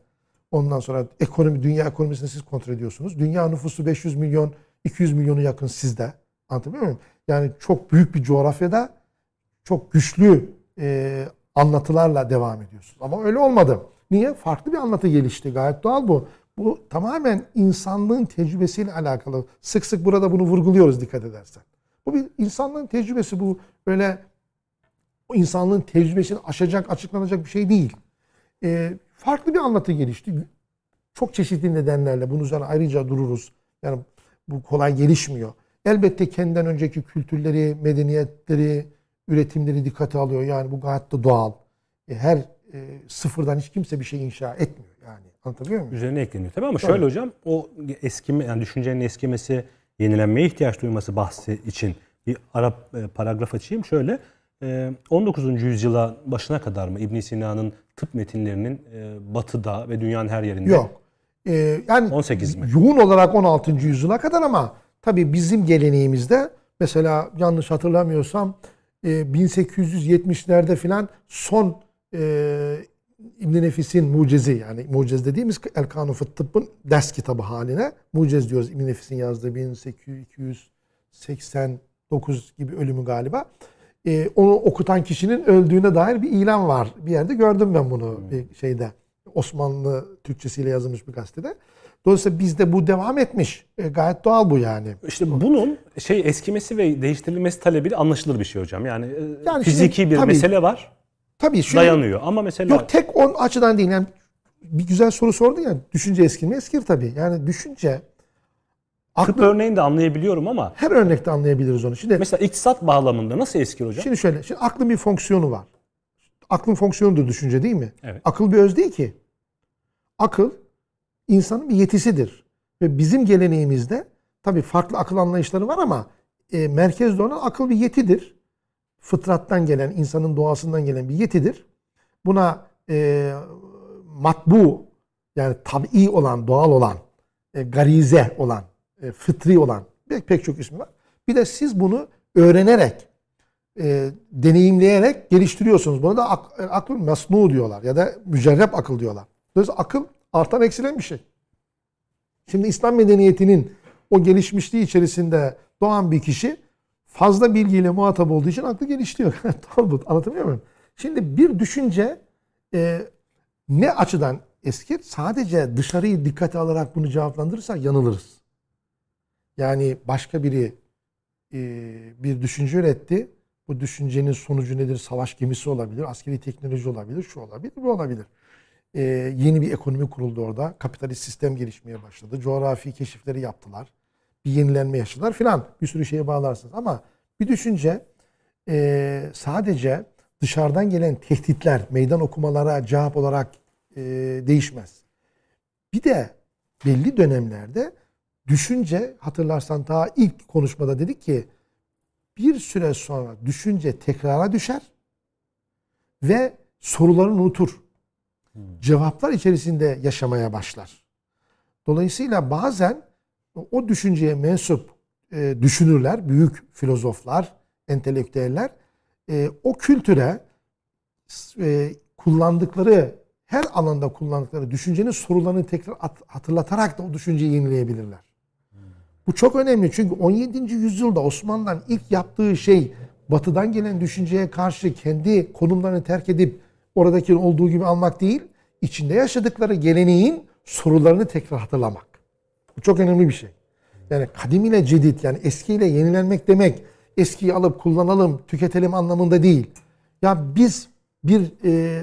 Ondan sonra ekonomi, dünya ekonomisini siz kontrol ediyorsunuz. Dünya nüfusu 500 milyon, 200 milyonu yakın sizde. Anlatabiliyor muyum? Yani çok büyük bir coğrafyada çok güçlü e, anlatılarla devam ediyorsunuz. Ama öyle olmadı. Niye? Farklı bir anlatı gelişti. Gayet doğal bu. Bu tamamen insanlığın tecrübesiyle alakalı. Sık sık burada bunu vurguluyoruz dikkat edersen. Bu bir insanlığın tecrübesi. Bu böyle o insanlığın tecrübesini aşacak, açıklanacak bir şey değil. E, farklı bir anlatı gelişti. Çok çeşitli nedenlerle bunun üzerine ayrıca dururuz. Yani bu kolay gelişmiyor. Elbette kendinden önceki kültürleri, medeniyetleri, üretimleri dikkate alıyor. Yani bu gayet de doğal. E, her e, sıfırdan hiç kimse bir şey inşa etmiyor. Anlatabiliyor muyum? Üzerine ekleniyor. Tabii ama şöyle hocam o eskime yani düşüncenin eskimesi, yenilenmeye ihtiyaç duyması bahsi için bir Arap e, paragraf açayım. Şöyle e, 19. yüzyıla başına kadar mı İbn Sina'nın tıp metinlerinin e, batıda ve dünyanın her yerinde Yok. Ee, yani 18 mi? yoğun olarak 16. yüzyıla kadar ama tabii bizim geleneğimizde mesela yanlış hatırlamıyorsam e, 1870'lerde filan son e, İbn Nefis'in mucizi yani muciz dediğimiz El Kanun Fıt Tıbb'ın ders kitabı haline muciz diyoruz İbn Nefis'in yazdığı 1889 gibi ölümü galiba. E, onu okutan kişinin öldüğüne dair bir ilan var. Bir yerde gördüm ben bunu bir şeyde. Osmanlı Türkçesiyle yazılmış bir gazetede. Dolayısıyla bizde bu devam etmiş. E, gayet doğal bu yani. İşte bunun şey eskimesi ve değiştirilmesi talebi anlaşılır bir şey hocam. Yani, e, Yani fiziki şimdi bir tabii- mesele var. Tabii şu dayanıyor. Ama mesela Yok tek on açıdan değil. Yani bir güzel soru sordun ya. Düşünce eskir mi? Eskir tabii. Yani düşünce tıp aklı, örneğini de anlayabiliyorum ama her örnekte anlayabiliriz onu. Şimdi mesela iktisat bağlamında nasıl eskir hocam? şimdi şöyle. Şimdi aklın bir fonksiyonu var. Aklın fonksiyonudur düşünce değil mi? Evet. Akıl bir öz değil ki. Akıl insanın bir yetisidir. Ve bizim geleneğimizde tabii farklı akıl anlayışları var ama e, merkezde olan akıl bir yetidir. Fıtrattan gelen, insanın doğasından gelen bir yetidir. Buna e, matbu yani tabii olan, doğal olan, e, garize olan, e, fıtri olan pek, pek çok ismi var. Bir de siz bunu öğrenerek, e, deneyimleyerek geliştiriyorsunuz. Buna da ak, akıl mesnu diyorlar ya da mücerrep akıl diyorlar. Dolayısıyla akıl artan eksilen bir şey. Şimdi İslam medeniyetinin o gelişmişliği içerisinde doğan bir kişi fazla bilgiyle muhatap olduğu için aklı geliştiriyor. tamam bu anlatabiliyor muyum? Şimdi bir düşünce e, ne açıdan eskir? Sadece dışarıyı dikkate alarak bunu cevaplandırırsak yanılırız. Yani başka biri e, bir düşünce üretti. Bu düşüncenin sonucu nedir? Savaş gemisi olabilir, askeri teknoloji olabilir, şu olabilir, bu olabilir. E, yeni bir ekonomi kuruldu orada. Kapitalist sistem gelişmeye başladı. Coğrafi keşifleri yaptılar. Bir yenilenme yaşadılar filan. Bir sürü şeye bağlarsınız. Ama bir düşünce e, sadece dışarıdan gelen tehditler, meydan okumalara cevap olarak e, değişmez. Bir de belli dönemlerde düşünce hatırlarsan daha ilk konuşmada dedik ki bir süre sonra düşünce tekrara düşer ve sorularını unutur. Cevaplar içerisinde yaşamaya başlar. Dolayısıyla bazen o düşünceye mensup e, düşünürler, büyük filozoflar, entelektüeller e, o kültüre e, kullandıkları her alanda kullandıkları düşüncenin sorularını tekrar at- hatırlatarak da o düşünceyi yenileyebilirler. Bu çok önemli çünkü 17. yüzyılda Osmanlı'nın ilk yaptığı şey batıdan gelen düşünceye karşı kendi konumlarını terk edip oradaki olduğu gibi almak değil, içinde yaşadıkları geleneğin sorularını tekrar hatırlamak. Bu çok önemli bir şey. Yani kadim ile cedid yani eskiyle yenilenmek demek eskiyi alıp kullanalım, tüketelim anlamında değil. Ya biz bir e,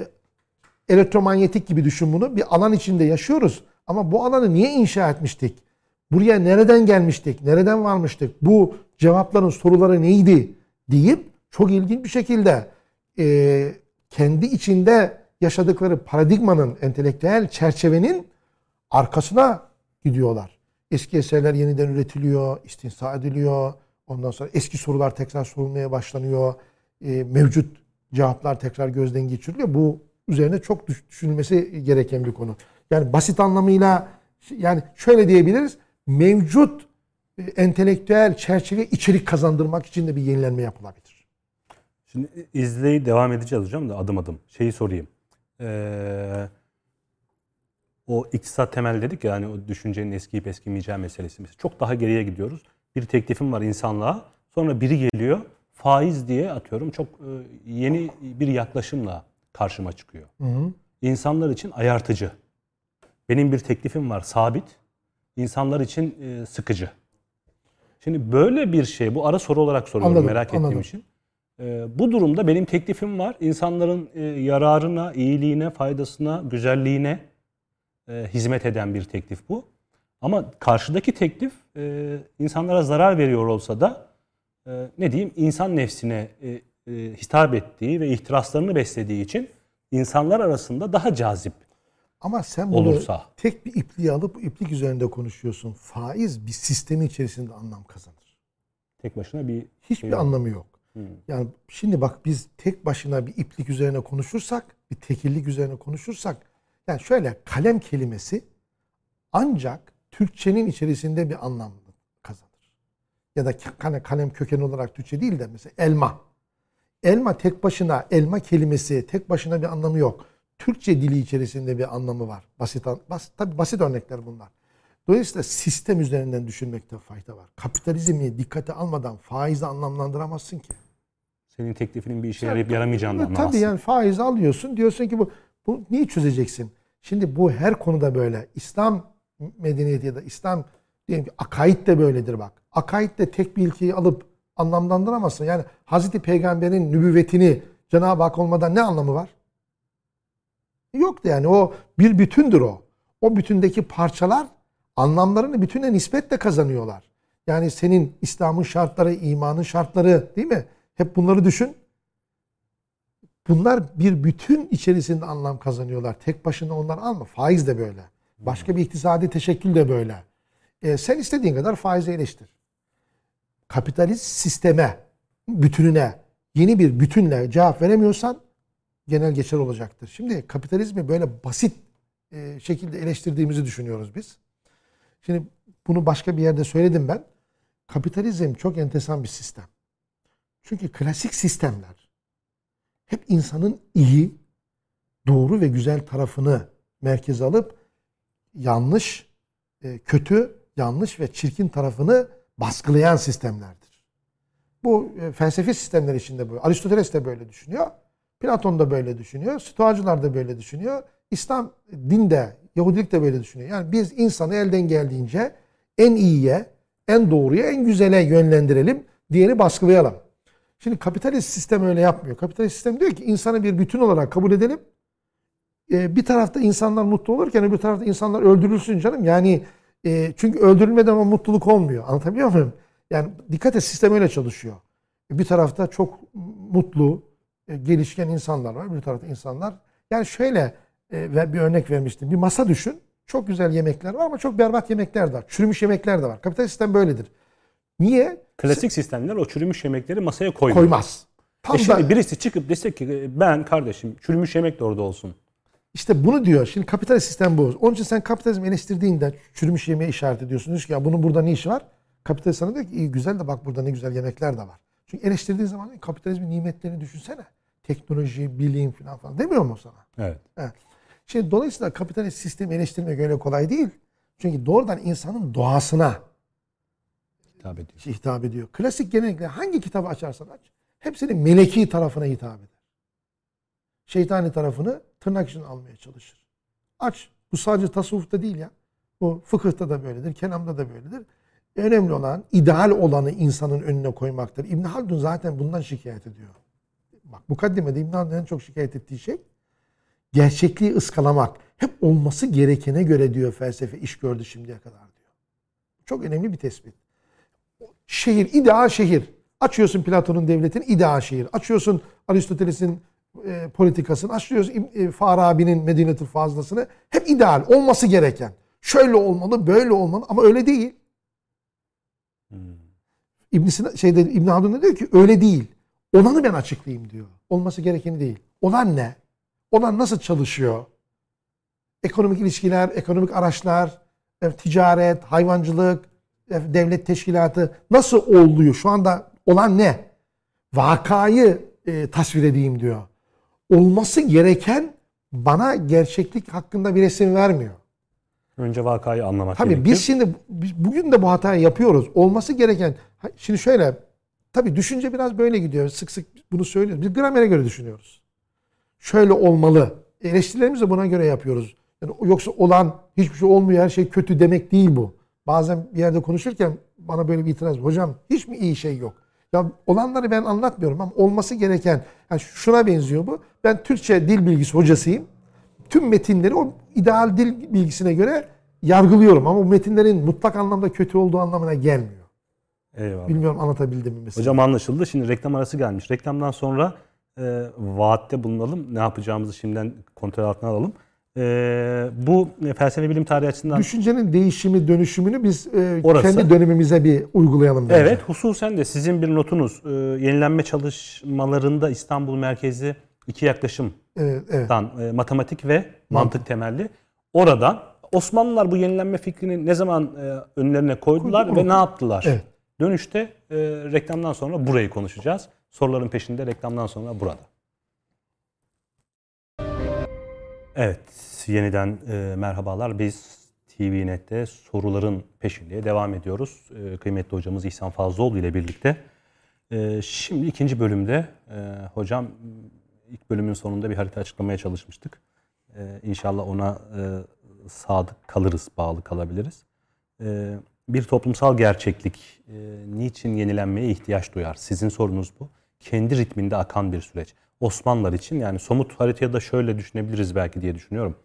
elektromanyetik gibi düşün bunu. Bir alan içinde yaşıyoruz. Ama bu alanı niye inşa etmiştik? Buraya nereden gelmiştik? Nereden varmıştık? Bu cevapların soruları neydi? deyip çok ilginç bir şekilde e, kendi içinde yaşadıkları paradigmanın, entelektüel çerçevenin arkasına gidiyorlar. Eski eserler yeniden üretiliyor, istinsa ediliyor. Ondan sonra eski sorular tekrar sorulmaya başlanıyor. E, mevcut cevaplar tekrar gözden geçiriliyor. Bu üzerine çok düş- düşünülmesi gereken bir konu. Yani basit anlamıyla yani şöyle diyebiliriz. Mevcut e, entelektüel çerçeve içerik kazandırmak için de bir yenilenme yapılabilir. Şimdi izleyi devam edeceğiz hocam da adım adım. Şeyi sorayım. Ee, o iktisat temel dedik ya hani o düşüncenin eskiyip eskimeyeceği meselesi. Çok daha geriye gidiyoruz. Bir teklifim var insanlığa. Sonra biri geliyor. Faiz diye atıyorum çok e, yeni bir yaklaşımla karşıma çıkıyor. İnsanlar için ayartıcı. Benim bir teklifim var sabit. İnsanlar için e, sıkıcı. Şimdi böyle bir şey bu ara soru olarak soruyorum Anladım, merak ettiğim anladım. için. Ee, bu durumda benim teklifim var. İnsanların e, yararına, iyiliğine, faydasına, güzelliğine e, hizmet eden bir teklif bu. Ama karşıdaki teklif e, insanlara zarar veriyor olsa da e, ne diyeyim insan nefsine e, e, hitap ettiği ve ihtiraslarını beslediği için insanlar arasında daha cazip. Ama sen bunu olursa. tek bir ipliği alıp iplik üzerinde konuşuyorsun. Faiz bir sistemin içerisinde anlam kazanır. Tek başına bir hiçbir şey anlamı yok. Hmm. Yani şimdi bak biz tek başına bir iplik üzerine konuşursak, bir tekillik üzerine konuşursak yani şöyle kalem kelimesi ancak Türkçenin içerisinde bir anlam kazanır. Ya da kalem kökeni olarak Türkçe değil de mesela elma. Elma tek başına, elma kelimesi tek başına bir anlamı yok. Türkçe dili içerisinde bir anlamı var. Basit, basit tabii basit örnekler bunlar. Dolayısıyla sistem üzerinden düşünmekte fayda var. Kapitalizmi dikkate almadan faizi anlamlandıramazsın ki. Senin teklifinin bir işe yarayıp yaramayacağını anlamazsın. Tabii yani faiz alıyorsun. Diyorsun ki bu, bu niye çözeceksin? Şimdi bu her konuda böyle. İslam medeniyeti ya da İslam diyelim ki akaid de böyledir bak. Akaid de tek bir ilkeyi alıp anlamlandıramazsın. Yani Hazreti Peygamber'in nübüvvetini Cenab-ı Hak olmadan ne anlamı var? Yoktu yani o bir bütündür o. O bütündeki parçalar anlamlarını bütüne nispetle kazanıyorlar. Yani senin İslam'ın şartları, imanın şartları değil mi? Hep bunları düşün. Bunlar bir bütün içerisinde anlam kazanıyorlar. Tek başına onlar alma. Faiz de böyle. Başka bir iktisadi teşekkül de böyle. E, sen istediğin kadar faizi eleştir. Kapitalist sisteme, bütününe, yeni bir bütünle cevap veremiyorsan genel geçer olacaktır. Şimdi kapitalizmi böyle basit e, şekilde eleştirdiğimizi düşünüyoruz biz. Şimdi bunu başka bir yerde söyledim ben. Kapitalizm çok enteresan bir sistem. Çünkü klasik sistemler hep insanın iyi, doğru ve güzel tarafını merkeze alıp yanlış, e, kötü, yanlış ve çirkin tarafını baskılayan sistemlerdir. Bu e, felsefi sistemler içinde böyle. Aristoteles de böyle düşünüyor. Platon da böyle düşünüyor. Stoacılar da böyle düşünüyor. İslam din de, Yahudilik de böyle düşünüyor. Yani biz insanı elden geldiğince en iyiye, en doğruya, en güzele yönlendirelim. Diğeri baskılayalım. Şimdi kapitalist sistem öyle yapmıyor. Kapitalist sistem diyor ki insanı bir bütün olarak kabul edelim. Ee, bir tarafta insanlar mutlu olurken öbür tarafta insanlar öldürülsün canım. Yani e, çünkü öldürülmeden o mutluluk olmuyor. Anlatabiliyor muyum? Yani dikkat et sistem öyle çalışıyor. Bir tarafta çok mutlu, e, gelişken insanlar var. Bir tarafta insanlar. Yani şöyle e, bir örnek vermiştim. Bir masa düşün. Çok güzel yemekler var ama çok berbat yemekler de var. Çürümüş yemekler de var. Kapitalist sistem böyledir. Niye? Klasik sistemler o çürümüş yemekleri masaya koymaz. Koymaz. Tam e şimdi da, birisi çıkıp dese ki ben kardeşim çürümüş yemek de orada olsun. İşte bunu diyor. Şimdi kapitalist sistem bu. Onun için sen kapitalizmi eleştirdiğinde çürümüş yemeği işaret ediyorsun. Diyorsun ki ya bunun burada ne işi var? Kapitalist sana diyor ki iyi güzel de bak burada ne güzel yemekler de var. Çünkü eleştirdiğin zaman kapitalizmin nimetlerini düşünsene. Teknoloji, bilim falan falan demiyor mu sana? Evet. evet. Şimdi dolayısıyla kapitalist sistemi eleştirmek öyle kolay değil. Çünkü doğrudan insanın doğasına hitap ediyor. hitap ediyor. Klasik genellikle hangi kitabı açarsan aç hepsinin meleki tarafına hitap eder. Şeytani tarafını tırnak için almaya çalışır. Aç. Bu sadece tasavvufta değil ya. Bu fıkıhta da böyledir, kelamda da böyledir. Önemli olan, ideal olanı insanın önüne koymaktır. İbn Haldun zaten bundan şikayet ediyor. Bak mukaddimede İbn Haldun'un en çok şikayet ettiği şey gerçekliği ıskalamak. Hep olması gerekene göre diyor felsefe iş gördü şimdiye kadar diyor. Çok önemli bir tespit. Şehir, ideal şehir. Açıyorsun Platon'un devletini ideal şehir. Açıyorsun Aristoteles'in e, politikasını, açıyorsun e, Farabi'nin Medine-i Fazlasını. Hep ideal, olması gereken. Şöyle olmalı, böyle olmalı ama öyle değil. Hmm. İbn Sina, şeyde İbn Haldun diyor ki öyle değil. Olanı ben açıklayayım diyor. Olması gerekeni değil. Olan ne? Olan nasıl çalışıyor? Ekonomik ilişkiler, ekonomik araçlar, e, ticaret, hayvancılık, devlet teşkilatı nasıl oluyor? Şu anda olan ne? Vakayı e, tasvir edeyim diyor. Olması gereken bana gerçeklik hakkında bir resim vermiyor. Önce vakayı anlamak Tabii gerekir. biz şimdi biz bugün de bu hatayı yapıyoruz. Olması gereken şimdi şöyle tabii düşünce biraz böyle gidiyor. Sık sık bunu söylüyoruz. Biz gramere göre düşünüyoruz şöyle olmalı. Eleştirilerimizi de buna göre yapıyoruz. Yani yoksa olan hiçbir şey olmuyor, her şey kötü demek değil bu. Bazen bir yerde konuşurken bana böyle bir itiraz Hocam hiç mi iyi şey yok? Ya olanları ben anlatmıyorum ama olması gereken yani şuna benziyor bu. Ben Türkçe dil bilgisi hocasıyım. Tüm metinleri o ideal dil bilgisine göre yargılıyorum ama bu metinlerin mutlak anlamda kötü olduğu anlamına gelmiyor. Eyvallah. Bilmiyorum anlatabildim mi mesela. Hocam anlaşıldı. Şimdi reklam arası gelmiş. Reklamdan sonra e, vaatte bulunalım. Ne yapacağımızı şimdiden kontrol altına alalım. Ee, bu felsefe bilim tarihi açısından... Düşüncenin değişimi, dönüşümünü biz e, Orası, kendi dönemimize bir uygulayalım bence. Evet, hususen de sizin bir notunuz. E, yenilenme çalışmalarında İstanbul merkezi iki yaklaşımdan evet, evet. E, matematik ve mantık, mantık temelli. Orada Osmanlılar bu yenilenme fikrini ne zaman e, önlerine koydular Koydu, ve ne yaptılar? Evet. Dönüşte e, reklamdan sonra burayı konuşacağız. Soruların peşinde reklamdan sonra burada. Evet, yeniden e, merhabalar. Biz TVNet'te soruların peşinde devam ediyoruz. E, kıymetli hocamız İhsan Fazlıoğlu ile birlikte. E, şimdi ikinci bölümde e, hocam ilk bölümün sonunda bir harita açıklamaya çalışmıştık. E, inşallah ona e, sadık kalırız, bağlı kalabiliriz. E, bir toplumsal gerçeklik e, niçin yenilenmeye ihtiyaç duyar? Sizin sorunuz bu. Kendi ritminde akan bir süreç. Osmanlılar için yani somut haritaya da şöyle düşünebiliriz belki diye düşünüyorum.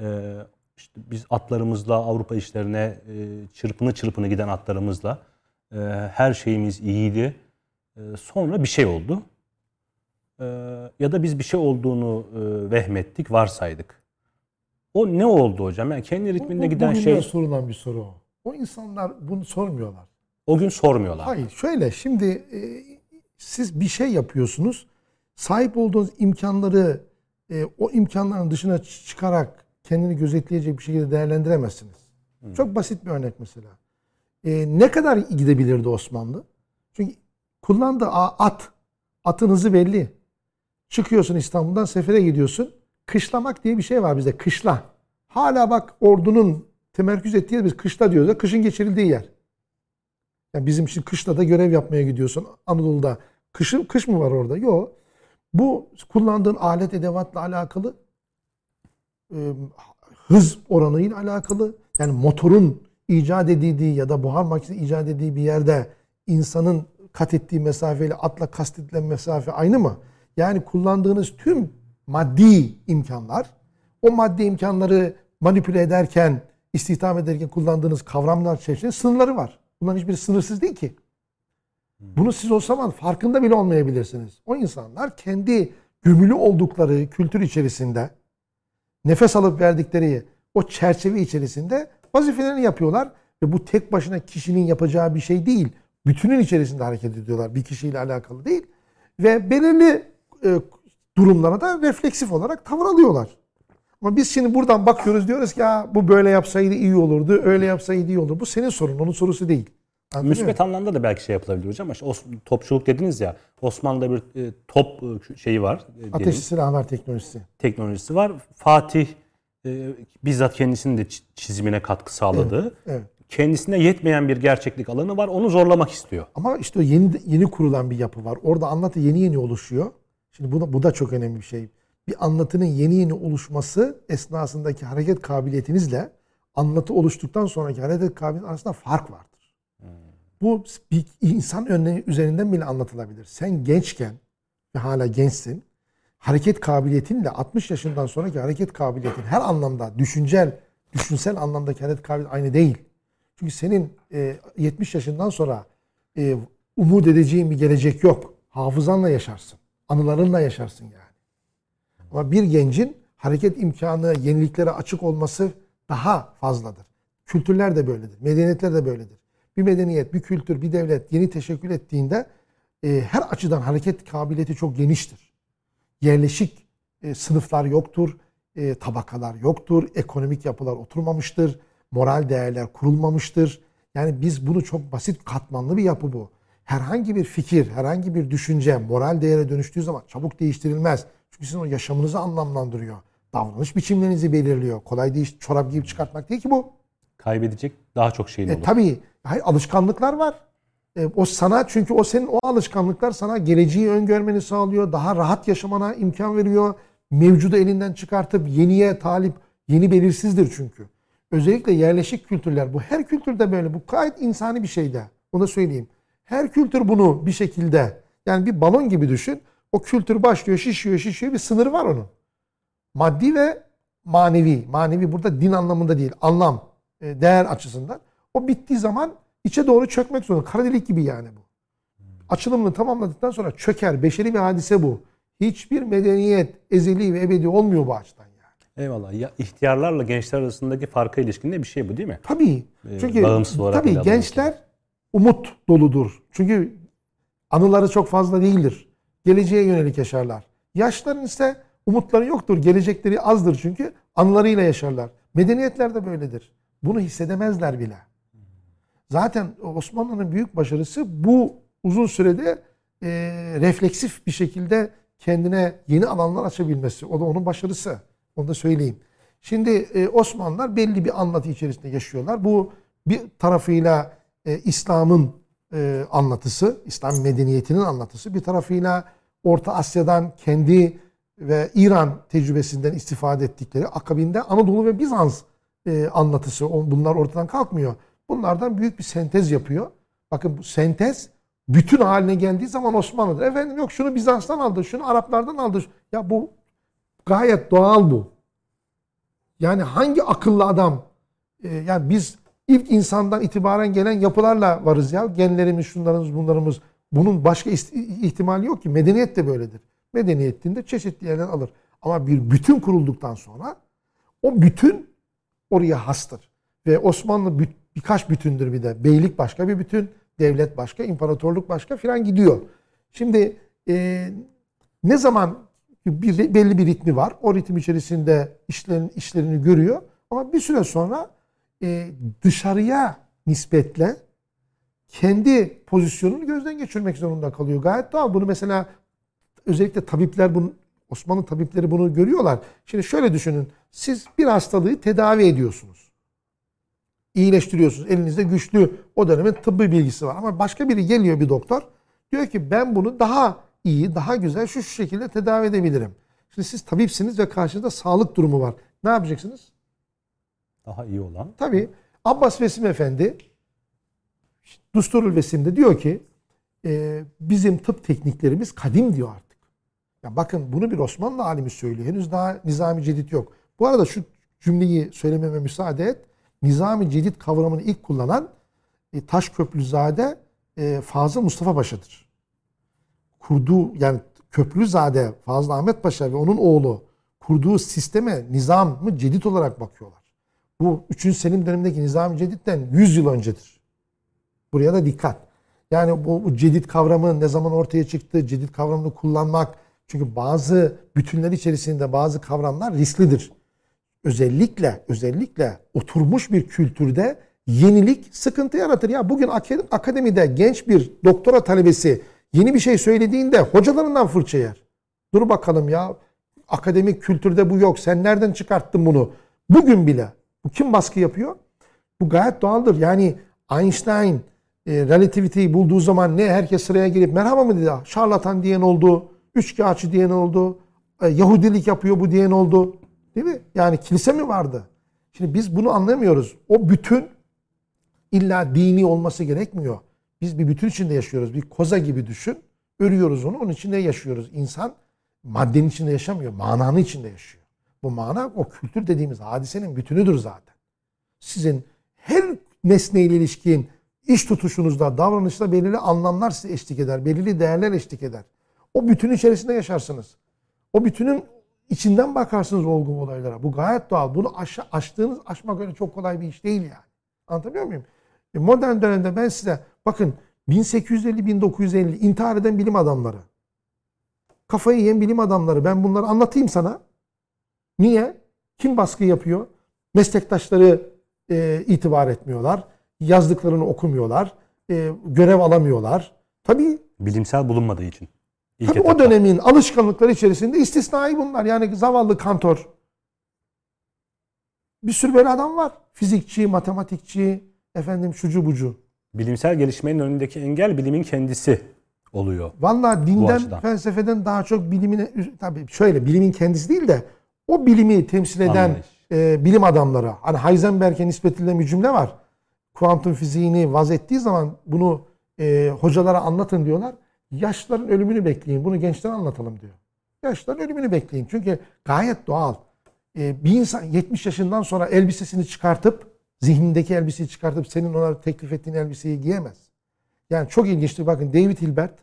Ee, işte biz atlarımızla Avrupa işlerine e, çırpını çırpını giden atlarımızla e, her şeyimiz iyiydi. E, sonra bir şey oldu. E, ya da biz bir şey olduğunu e, vehmettik, varsaydık. O ne oldu hocam? Yani kendi ritminde bu, bu, giden şey... sorulan bir soru o. O insanlar bunu sormuyorlar. O gün sormuyorlar. Hayır şöyle şimdi e, siz bir şey yapıyorsunuz sahip olduğunuz imkanları e, o imkanların dışına çıkarak kendini gözetleyecek bir şekilde değerlendiremezsiniz. Hmm. Çok basit bir örnek mesela. E, ne kadar gidebilirdi Osmanlı? Çünkü kullandığı at, atın hızı belli. Çıkıyorsun İstanbul'dan sefere gidiyorsun. Kışlamak diye bir şey var bizde. Kışla. Hala bak ordunun temerküz ettiği yer biz kışla diyoruz. Da, kışın geçirildiği yer. Yani bizim için kışla da görev yapmaya gidiyorsun Anadolu'da. Kışın, kış mı var orada? Yok. Bu kullandığın alet edevatla alakalı e, hız oranıyla alakalı yani motorun icat edildiği ya da buhar makinesi icat edildiği bir yerde insanın kat ettiği mesafeyle atla kastedilen mesafe aynı mı? Yani kullandığınız tüm maddi imkanlar o maddi imkanları manipüle ederken, istihdam ederken kullandığınız kavramlar çeşitli sınırları var. Bunların hiçbir sınırsız değil ki. Bunu siz o zaman farkında bile olmayabilirsiniz. O insanlar kendi gömülü oldukları kültür içerisinde nefes alıp verdikleri o çerçeve içerisinde vazifelerini yapıyorlar ve bu tek başına kişinin yapacağı bir şey değil. Bütünün içerisinde hareket ediyorlar. Bir kişiyle alakalı değil. Ve belirli e, durumlara da refleksif olarak tavır alıyorlar. Ama biz şimdi buradan bakıyoruz diyoruz ki ya bu böyle yapsaydı iyi olurdu, öyle yapsaydı iyi olur. Bu senin sorun, onun sorusu değil. Anladın Müsbet anlamda da belki şey yapılabilir hocam. İşte topçuluk dediniz ya. Osmanlı'da bir e, top e, şeyi var. E, Ateşli silahlar teknolojisi. Teknolojisi var. Fatih e, bizzat kendisinin de çizimine katkı sağladı. Evet, evet. Kendisine yetmeyen bir gerçeklik alanı var. Onu zorlamak istiyor. Ama işte yeni yeni kurulan bir yapı var. Orada anlatı yeni yeni oluşuyor. Şimdi bu da, bu da çok önemli bir şey. Bir anlatının yeni yeni oluşması esnasındaki hareket kabiliyetinizle anlatı oluştuktan sonraki hareket kabiliyeti arasında fark var. Bu bir insan üzerinden bile anlatılabilir. Sen gençken ve hala gençsin. Hareket kabiliyetinle 60 yaşından sonraki hareket kabiliyetin her anlamda düşüncel, düşünsel anlamdaki hareket kabiliyeti aynı değil. Çünkü senin e, 70 yaşından sonra e, umut edeceğin bir gelecek yok. Hafızanla yaşarsın. Anılarınla yaşarsın yani. Ama bir gencin hareket imkanı, yeniliklere açık olması daha fazladır. Kültürler de böyledir. Medeniyetler de böyledir bir medeniyet, bir kültür, bir devlet yeni teşekkül ettiğinde e, her açıdan hareket kabiliyeti çok geniştir. Yerleşik e, sınıflar yoktur, e, tabakalar yoktur, ekonomik yapılar oturmamıştır, moral değerler kurulmamıştır. Yani biz bunu çok basit katmanlı bir yapı bu. Herhangi bir fikir, herhangi bir düşünce moral değere dönüştüğü zaman çabuk değiştirilmez. Çünkü sizin o yaşamınızı anlamlandırıyor. Davranış biçimlerinizi belirliyor. Kolay değiş çorap giyip çıkartmak değil ki bu. Kaybedecek daha çok şeyin e, olur. Tabii Hayır, alışkanlıklar var. E, o sana çünkü o senin o alışkanlıklar sana geleceği öngörmeni sağlıyor. Daha rahat yaşamana imkan veriyor. Mevcudu elinden çıkartıp yeniye talip, yeni belirsizdir çünkü. Özellikle yerleşik kültürler bu. Her kültürde böyle. Bu gayet insani bir şey de. Onu söyleyeyim. Her kültür bunu bir şekilde yani bir balon gibi düşün. O kültür başlıyor, şişiyor, şişiyor. Bir sınırı var onun. Maddi ve manevi. Manevi burada din anlamında değil. Anlam, değer açısından. O bittiği zaman içe doğru çökmek zorunda. Kara delik gibi yani bu. Açılımını tamamladıktan sonra çöker. Beşeri bir hadise bu. Hiçbir medeniyet ezeli ve ebedi olmuyor bu açıdan yani. Eyvallah. Ya ihtiyarlarla gençler arasındaki farka ilişkinde bir şey bu değil mi? Tabii. Ee, Çünkü Bağımsız olarak tabii gençler umut doludur. Çünkü anıları çok fazla değildir. Geleceğe yönelik yaşarlar. Yaşların ise umutları yoktur. Gelecekleri azdır çünkü anılarıyla yaşarlar. Medeniyetler de böyledir. Bunu hissedemezler bile. Zaten Osmanlı'nın büyük başarısı bu uzun sürede e, refleksif bir şekilde kendine yeni alanlar açabilmesi. O da onun başarısı. Onu da söyleyeyim. Şimdi e, Osmanlılar belli bir anlatı içerisinde yaşıyorlar. Bu bir tarafıyla e, İslam'ın e, anlatısı, İslam medeniyetinin anlatısı. Bir tarafıyla Orta Asya'dan kendi ve İran tecrübesinden istifade ettikleri akabinde Anadolu ve Bizans e, anlatısı. Bunlar ortadan kalkmıyor. Bunlardan büyük bir sentez yapıyor. Bakın bu sentez bütün haline geldiği zaman Osmanlı'dır. Efendim yok şunu Bizans'tan aldı, şunu Araplardan aldı. Ya bu gayet doğal bu. Yani hangi akıllı adam e, yani biz ilk insandan itibaren gelen yapılarla varız ya. Genlerimiz, şunlarımız, bunlarımız. Bunun başka ihtimali yok ki. Medeniyet de böyledir. Medeniyetinde çeşitli yerler alır. Ama bir bütün kurulduktan sonra o bütün oraya hastır. Ve Osmanlı birkaç bütündür bir de. Beylik başka bir bütün, devlet başka, imparatorluk başka filan gidiyor. Şimdi e, ne zaman bir, belli bir ritmi var. O ritim içerisinde işlerin, işlerini görüyor. Ama bir süre sonra e, dışarıya nispetle kendi pozisyonunu gözden geçirmek zorunda kalıyor. Gayet doğal. Bunu mesela özellikle tabipler bunu Osmanlı tabipleri bunu görüyorlar. Şimdi şöyle düşünün. Siz bir hastalığı tedavi ediyorsunuz. İyileştiriyorsunuz. Elinizde güçlü o dönemin tıbbi bilgisi var. Ama başka biri geliyor bir doktor. Diyor ki ben bunu daha iyi, daha güzel şu, şu şekilde tedavi edebilirim. Şimdi siz tabipsiniz ve karşınızda sağlık durumu var. Ne yapacaksınız? Daha iyi olan. Tabii. Abbas Vesim Efendi Dusturul Vesim'de diyor ki e, bizim tıp tekniklerimiz kadim diyor artık. Ya bakın bunu bir Osmanlı alimi söylüyor. Henüz daha Nizami Cedid yok. Bu arada şu cümleyi söylememe müsaade et. Nizami Cedid kavramını ilk kullanan e, Taşköprüzade e, Fazıl Mustafa Paşa'dır. Kurduğu yani Köprüzade Fazıl Ahmet Paşa ve onun oğlu kurduğu sisteme nizamı cedid olarak bakıyorlar. Bu 3. Selim dönemindeki Nizami Cedid'den 100 yıl öncedir. Buraya da dikkat. Yani bu, bu cedid kavramı ne zaman ortaya çıktı? Cedid kavramını kullanmak. Çünkü bazı bütünler içerisinde bazı kavramlar risklidir. Özellikle özellikle oturmuş bir kültürde yenilik sıkıntı yaratır. Ya bugün akademide genç bir doktora talebesi yeni bir şey söylediğinde hocalarından fırça yer. Dur bakalım ya akademik kültürde bu yok. Sen nereden çıkarttın bunu? Bugün bile. Bu kim baskı yapıyor? Bu gayet doğaldır. Yani Einstein e, relativiteyi bulduğu zaman ne herkes sıraya girip merhaba mı dedi? Şarlatan diyen oldu. Üçkağıtçı diyen oldu. E, Yahudilik yapıyor bu diyen oldu. Değil mi? Yani kilise mi vardı? Şimdi biz bunu anlamıyoruz. O bütün illa dini olması gerekmiyor. Biz bir bütün içinde yaşıyoruz. Bir koza gibi düşün. Örüyoruz onu. Onun içinde yaşıyoruz. İnsan maddenin içinde yaşamıyor. Mananın içinde yaşıyor. Bu mana o kültür dediğimiz hadisenin bütünüdür zaten. Sizin her nesneyle ilişkin iş tutuşunuzda, davranışta belirli anlamlar size eşlik eder. Belirli değerler eşlik eder. O bütün içerisinde yaşarsınız. O bütünün içinden bakarsınız olgu olaylara. Bu gayet doğal. Bunu aş aştığınız, aşmak öyle çok kolay bir iş değil yani. Anlatabiliyor muyum? E modern dönemde ben size bakın 1850-1950 intihar eden bilim adamları. Kafayı yiyen bilim adamları. Ben bunları anlatayım sana. Niye? Kim baskı yapıyor? Meslektaşları e, itibar etmiyorlar. Yazdıklarını okumuyorlar. E, görev alamıyorlar. Tabii. Bilimsel bulunmadığı için. İlk tabii etapta. o dönemin alışkanlıkları içerisinde istisnai bunlar. Yani zavallı kantor. Bir sürü böyle adam var. Fizikçi, matematikçi, efendim şucu bucu. Bilimsel gelişmenin önündeki engel bilimin kendisi oluyor. Valla dinden, felsefeden daha çok bilimine tabii şöyle bilimin kendisi değil de o bilimi temsil eden e, bilim adamları. Hani Heisenberg'e nispet edilen bir cümle var. Kuantum fiziğini vaz ettiği zaman bunu e, hocalara anlatın diyorlar. Yaşlıların ölümünü bekleyin. Bunu gençlere anlatalım diyor. Yaşlıların ölümünü bekleyin. Çünkü gayet doğal. E, bir insan 70 yaşından sonra elbisesini çıkartıp zihnindeki elbiseyi çıkartıp senin ona teklif ettiğin elbiseyi giyemez. Yani çok ilginçtir. Bakın David Hilbert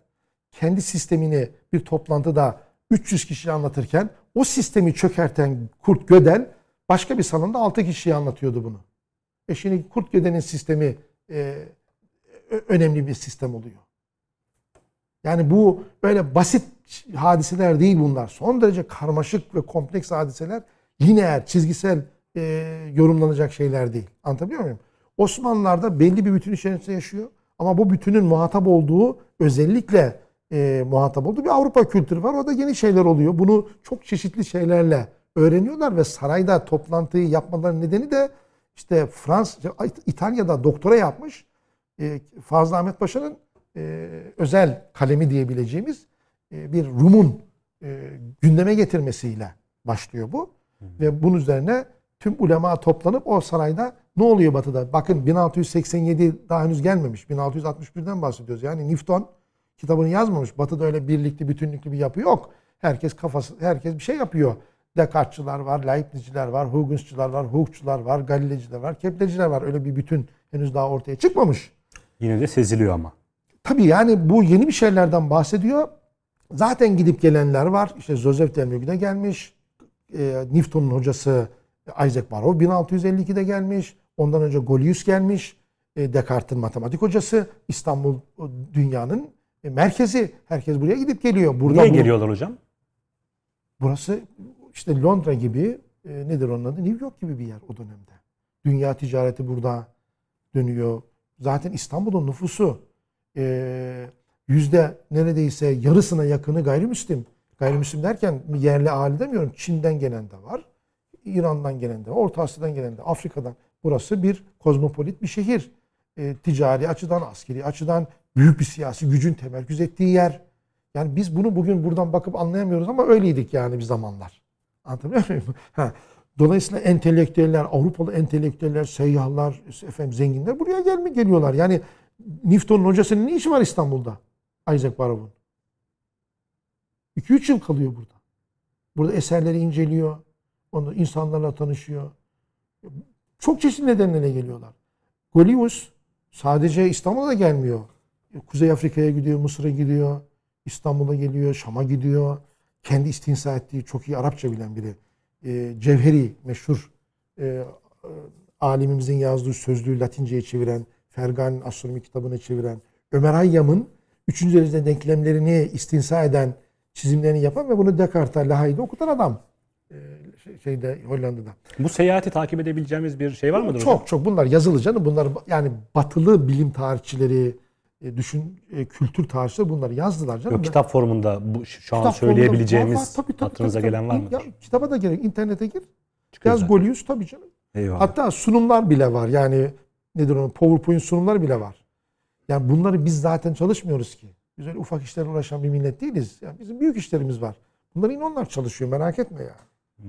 kendi sistemini bir toplantıda 300 kişiyi anlatırken o sistemi çökerten Kurt Gödel başka bir salonda 6 kişiyi anlatıyordu bunu. E şimdi Kurt Gödel'in sistemi e, önemli bir sistem oluyor. Yani bu böyle basit hadiseler değil bunlar. Son derece karmaşık ve kompleks hadiseler. Lineer, çizgisel e, yorumlanacak şeyler değil. Anlatabiliyor muyum? Osmanlılar belli bir bütün içerisinde yaşıyor. Ama bu bütünün muhatap olduğu özellikle e, muhatap olduğu bir Avrupa kültürü var. Orada yeni şeyler oluyor. Bunu çok çeşitli şeylerle öğreniyorlar ve sarayda toplantıyı yapmaların nedeni de işte Frans, İtalya'da doktora yapmış. E, Fazıl Ahmet Paşa'nın e, özel kalemi diyebileceğimiz e, bir Rum'un e, gündeme getirmesiyle başlıyor bu. Hı. Ve bunun üzerine tüm ulema toplanıp o sarayda ne oluyor Batı'da? Bakın 1687 daha henüz gelmemiş. 1661'den bahsediyoruz. Yani Newton kitabını yazmamış. Batı'da öyle birlikli, bütünlüklü bir yapı yok. Herkes kafası, herkes bir şey yapıyor. Descartes'çılar var, Leibnizciler var, Huygensçılar var, Hooke'çular var, Galileciler var, Keplerciler var. Öyle bir bütün henüz daha ortaya çıkmamış. Yine de seziliyor ama. Tabii yani bu yeni bir şeylerden bahsediyor. Zaten gidip gelenler var. İşte Joseph Delmegue de gelmiş. E, Newton'un hocası Isaac Barrow 1652'de gelmiş. Ondan önce Golius gelmiş. E, Descartes'in matematik hocası. İstanbul dünyanın e, merkezi. Herkes buraya gidip geliyor. Burada Niye bu, geliyorlar hocam? Burası işte Londra gibi e, nedir onun adı? New York gibi bir yer o dönemde. Dünya ticareti burada dönüyor. Zaten İstanbul'un nüfusu e, yüzde neredeyse yarısına yakını gayrimüslim. Gayrimüslim derken yerli ahali demiyorum. Çin'den gelen de var. İran'dan gelen de var. Orta Asya'dan gelen de Afrika'dan. Burası bir kozmopolit bir şehir. E, ticari açıdan, askeri açıdan büyük bir siyasi gücün temerküz ettiği yer. Yani biz bunu bugün buradan bakıp anlayamıyoruz ama öyleydik yani bir zamanlar. Anlatabiliyor muyum? Ha. Dolayısıyla entelektüeller, Avrupalı entelektüeller, seyyahlar, efendim zenginler buraya gelme geliyorlar. Yani Newton'un hocasının ne işi var İstanbul'da? Isaac Barrow'un. 2-3 yıl kalıyor burada. Burada eserleri inceliyor. Onu insanlarla tanışıyor. Çok çeşitli nedenlerle geliyorlar. Golius sadece İstanbul'a da gelmiyor. Kuzey Afrika'ya gidiyor, Mısır'a gidiyor, İstanbul'a geliyor, Şam'a gidiyor. Kendi istinsa ettiği çok iyi Arapça bilen biri. E, Cevheri meşhur e, e, alimimizin yazdığı sözlüğü Latince'ye çeviren, Fergan'ın astronomi kitabını çeviren, Ömer Hayyam'ın 3. derece denklemlerini istinsa eden çizimlerini yapan ve bunu Descartes'a Lahey'de okutan adam. Ee, şey, şeyde Hollanda'da. Bu seyahati takip edebileceğimiz bir şey var mıdır Çok hocam? çok bunlar yazılı canım. Bunlar yani batılı bilim tarihçileri, e, düşün e, kültür tarihçileri bunları yazdılar canım. Yok, kitap formunda bu şu an söyleyebileceğimiz var. Tabii, tabii, hatırınıza tabii, gelen var mı? Ya, kitaba da gerek. internete gir. Çıkıyor Yaz. Golius tabii canım. Eyvallah. Hatta sunumlar bile var. Yani nedir onun PowerPoint sunumları bile var. Yani bunları biz zaten çalışmıyoruz ki. Biz öyle ufak işlerle uğraşan bir millet değiliz. Yani bizim büyük işlerimiz var. Bunları yine onlar çalışıyor merak etme ya. Hmm.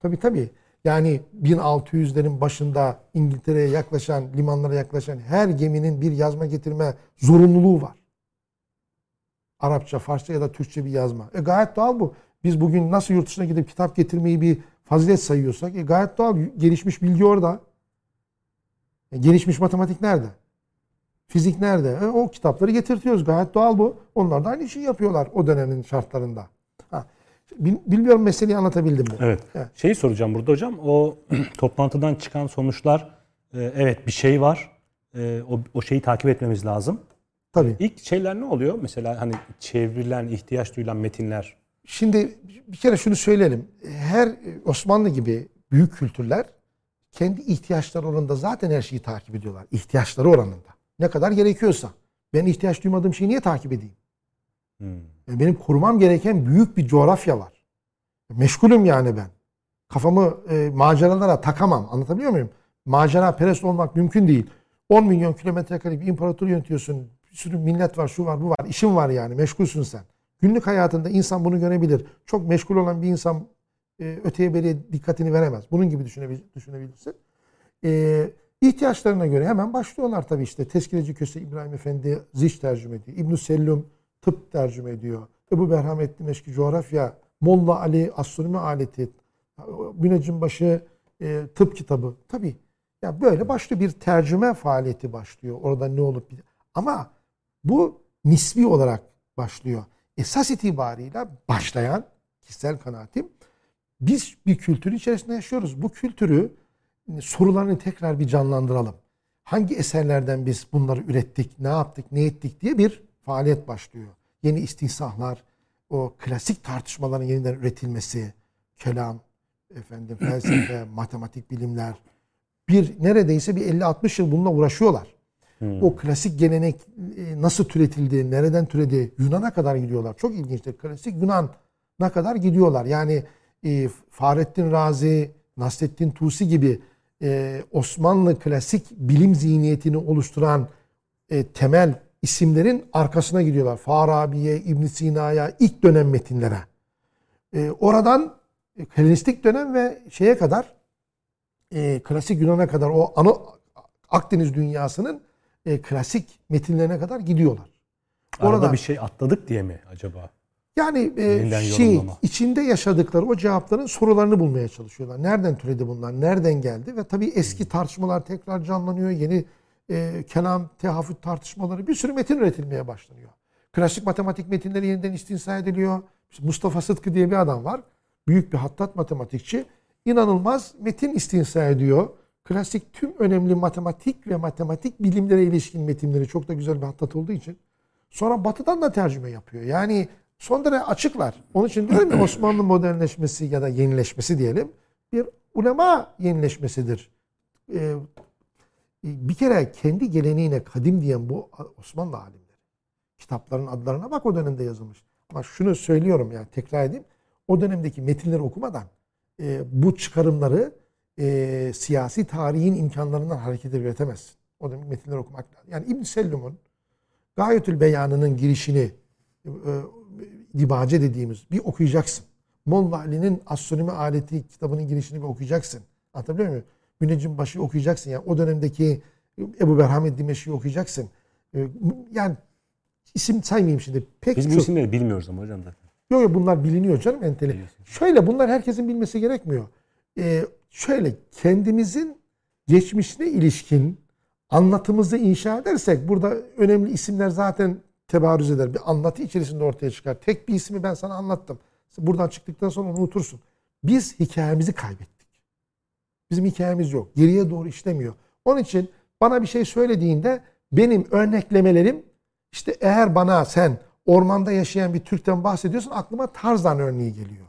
Tabii tabii. Yani 1600'lerin başında İngiltere'ye yaklaşan, limanlara yaklaşan her geminin bir yazma getirme zorunluluğu var. Arapça, Farsça ya da Türkçe bir yazma. E gayet doğal bu. Biz bugün nasıl yurt dışına gidip kitap getirmeyi bir fazilet sayıyorsak e gayet doğal. Gelişmiş bilgi orada. E gelişmiş matematik nerede? Fizik nerede? E, o kitapları getirtiyoruz. Gayet doğal bu. Onlar da aynı şeyi yapıyorlar o dönemin şartlarında. Ha. Bilmiyorum meseleyi anlatabildim mi? Evet. evet. Şeyi soracağım burada hocam. O toplantıdan çıkan sonuçlar e, evet bir şey var. E, o, o şeyi takip etmemiz lazım. Tabii. İlk şeyler ne oluyor? Mesela hani çevrilen, ihtiyaç duyulan metinler. Şimdi bir kere şunu söyleyelim. Her Osmanlı gibi büyük kültürler kendi ihtiyaçları oranında zaten her şeyi takip ediyorlar. İhtiyaçları oranında. Ne kadar gerekiyorsa. Ben ihtiyaç duymadığım şeyi niye takip edeyim? Hmm. Yani benim korumam gereken büyük bir coğrafya var. Meşgulüm yani ben. Kafamı e, maceralara takamam. Anlatabiliyor muyum? Macera perest olmak mümkün değil. 10 milyon kilometre kare bir imparator yönetiyorsun. Bir sürü millet var, şu var, bu var. İşin var yani. Meşgulsün sen. Günlük hayatında insan bunu görebilir. Çok meşgul olan bir insan e, öteye beriye dikkatini veremez. Bunun gibi düşünebilirsin. E, ihtiyaçlarına göre hemen başlıyorlar tabii işte. Tezkireci Köse İbrahim Efendi ziş tercüme ediyor. İbn Sellum tıp tercüme ediyor. Ebu Berhametli Meşki coğrafya, Molla Ali astronomi aleti, başı e, tıp kitabı. Tabii ya böyle başlıyor bir tercüme faaliyeti başlıyor. Orada ne olup ama bu nisbi olarak başlıyor. Esas itibariyle başlayan kişisel kanaatim. Biz bir kültür içerisinde yaşıyoruz. Bu kültürü sorularını tekrar bir canlandıralım. Hangi eserlerden biz bunları ürettik, ne yaptık, ne ettik diye bir faaliyet başlıyor. Yeni istihsahlar, o klasik tartışmaların yeniden üretilmesi, kelam, efendim felsefe, matematik bilimler bir neredeyse bir 50-60 yıl bununla uğraşıyorlar. Hmm. O klasik gelenek e, nasıl türetildi, nereden türedi, Yunan'a kadar gidiyorlar. Çok ilginçtir. Klasik Yunan'a kadar gidiyorlar. Yani e, Fahrettin Razi, Nasreddin Tusi gibi e, Osmanlı klasik bilim zihniyetini oluşturan e, temel isimlerin arkasına gidiyorlar. Farabi'ye, İbn Sina'ya, ilk dönem metinlere. E, oradan e, Helenistik dönem ve şeye kadar e, klasik Yunan'a kadar o ana Akdeniz dünyasının e, klasik metinlerine kadar gidiyorlar. Arada Orada bir şey atladık diye mi acaba? Yani e, şey içinde yaşadıkları o cevapların sorularını bulmaya çalışıyorlar. Nereden türedi bunlar? Nereden geldi? Ve tabii eski tartışmalar tekrar canlanıyor. Yeni e, kelam, tehafüt tartışmaları bir sürü metin üretilmeye başlanıyor. Klasik matematik metinleri yeniden istinsa ediliyor. İşte Mustafa Sıtkı diye bir adam var. Büyük bir hattat matematikçi. İnanılmaz metin istinsa ediyor. Klasik tüm önemli matematik ve matematik bilimlere ilişkin metinleri çok da güzel bir hattat olduğu için. Sonra batıdan da tercüme yapıyor. Yani son derece açıklar. Onun için diyorum ya Osmanlı modernleşmesi ya da yenileşmesi diyelim bir ulema yenileşmesidir. Ee, bir kere kendi geleneğine kadim diyen bu Osmanlı alimleri. Kitapların adlarına bak o dönemde yazılmış. Ama şunu söylüyorum yani tekrar edeyim. O dönemdeki metinleri okumadan e, bu çıkarımları e, siyasi tarihin imkanlarından hareket üretemezsin. O dönem metinleri okumak lazım. Yani İbn Sellum'un Gayetül Beyanı'nın girişini dibace dediğimiz bir okuyacaksın. Molla Ali'nin Astronomi Aleti kitabının girişini bir okuyacaksın. Anlatabiliyor muyum? Müneccim Başı okuyacaksın. Yani o dönemdeki Ebu Berhamet Dimeşi'yi okuyacaksın. Ee, yani isim saymayayım şimdi. Pek Biz bu çok... isimleri bilmiyoruz ama hocam zaten. Yok yok bunlar biliniyor canım enteli. Şöyle bunlar herkesin bilmesi gerekmiyor. Ee, şöyle kendimizin geçmişine ilişkin anlatımızı inşa edersek burada önemli isimler zaten tebarüz eder. Bir anlatı içerisinde ortaya çıkar. Tek bir ismi ben sana anlattım. Buradan çıktıktan sonra unutursun. Biz hikayemizi kaybettik. Bizim hikayemiz yok. Geriye doğru işlemiyor. Onun için bana bir şey söylediğinde benim örneklemelerim işte eğer bana sen ormanda yaşayan bir Türk'ten bahsediyorsun aklıma Tarzan örneği geliyor.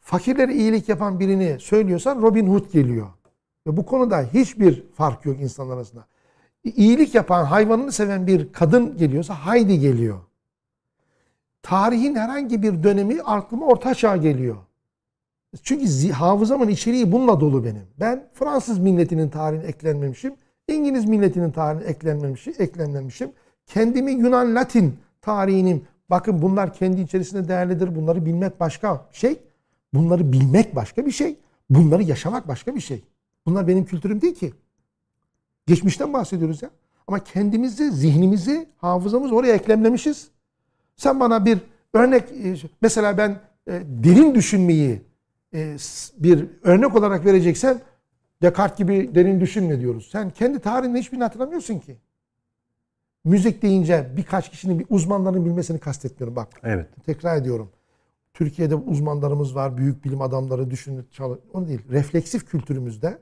Fakirlere iyilik yapan birini söylüyorsan Robin Hood geliyor. Ve bu konuda hiçbir fark yok insanlar arasında. İyilik yapan, hayvanını seven bir kadın geliyorsa Haydi geliyor. Tarihin herhangi bir dönemi aklıma Orta Çağ geliyor. Çünkü hafızamın içeriği bununla dolu benim. Ben Fransız milletinin tarihine eklenmemişim. İngiliz milletinin tarihine eklenmemişim. eklenmemişim. Kendimi Yunan Latin tarihinin bakın bunlar kendi içerisinde değerlidir. Bunları bilmek başka şey. Bunları bilmek başka bir şey. Bunları yaşamak başka bir şey. Bunlar benim kültürüm değil ki. Geçmişten bahsediyoruz ya. Ama kendimizi, zihnimizi, hafızamızı oraya eklemlemişiz. Sen bana bir örnek, e, mesela ben e, derin düşünmeyi e, bir örnek olarak vereceksen Descartes gibi derin düşünme diyoruz. Sen kendi tarihini hiçbirini hatırlamıyorsun ki. Müzik deyince birkaç kişinin, bir uzmanların bilmesini kastetmiyorum bak. Evet. Tekrar ediyorum. Türkiye'de uzmanlarımız var, büyük bilim adamları düşünür, çalır. Onu değil. Refleksif kültürümüzde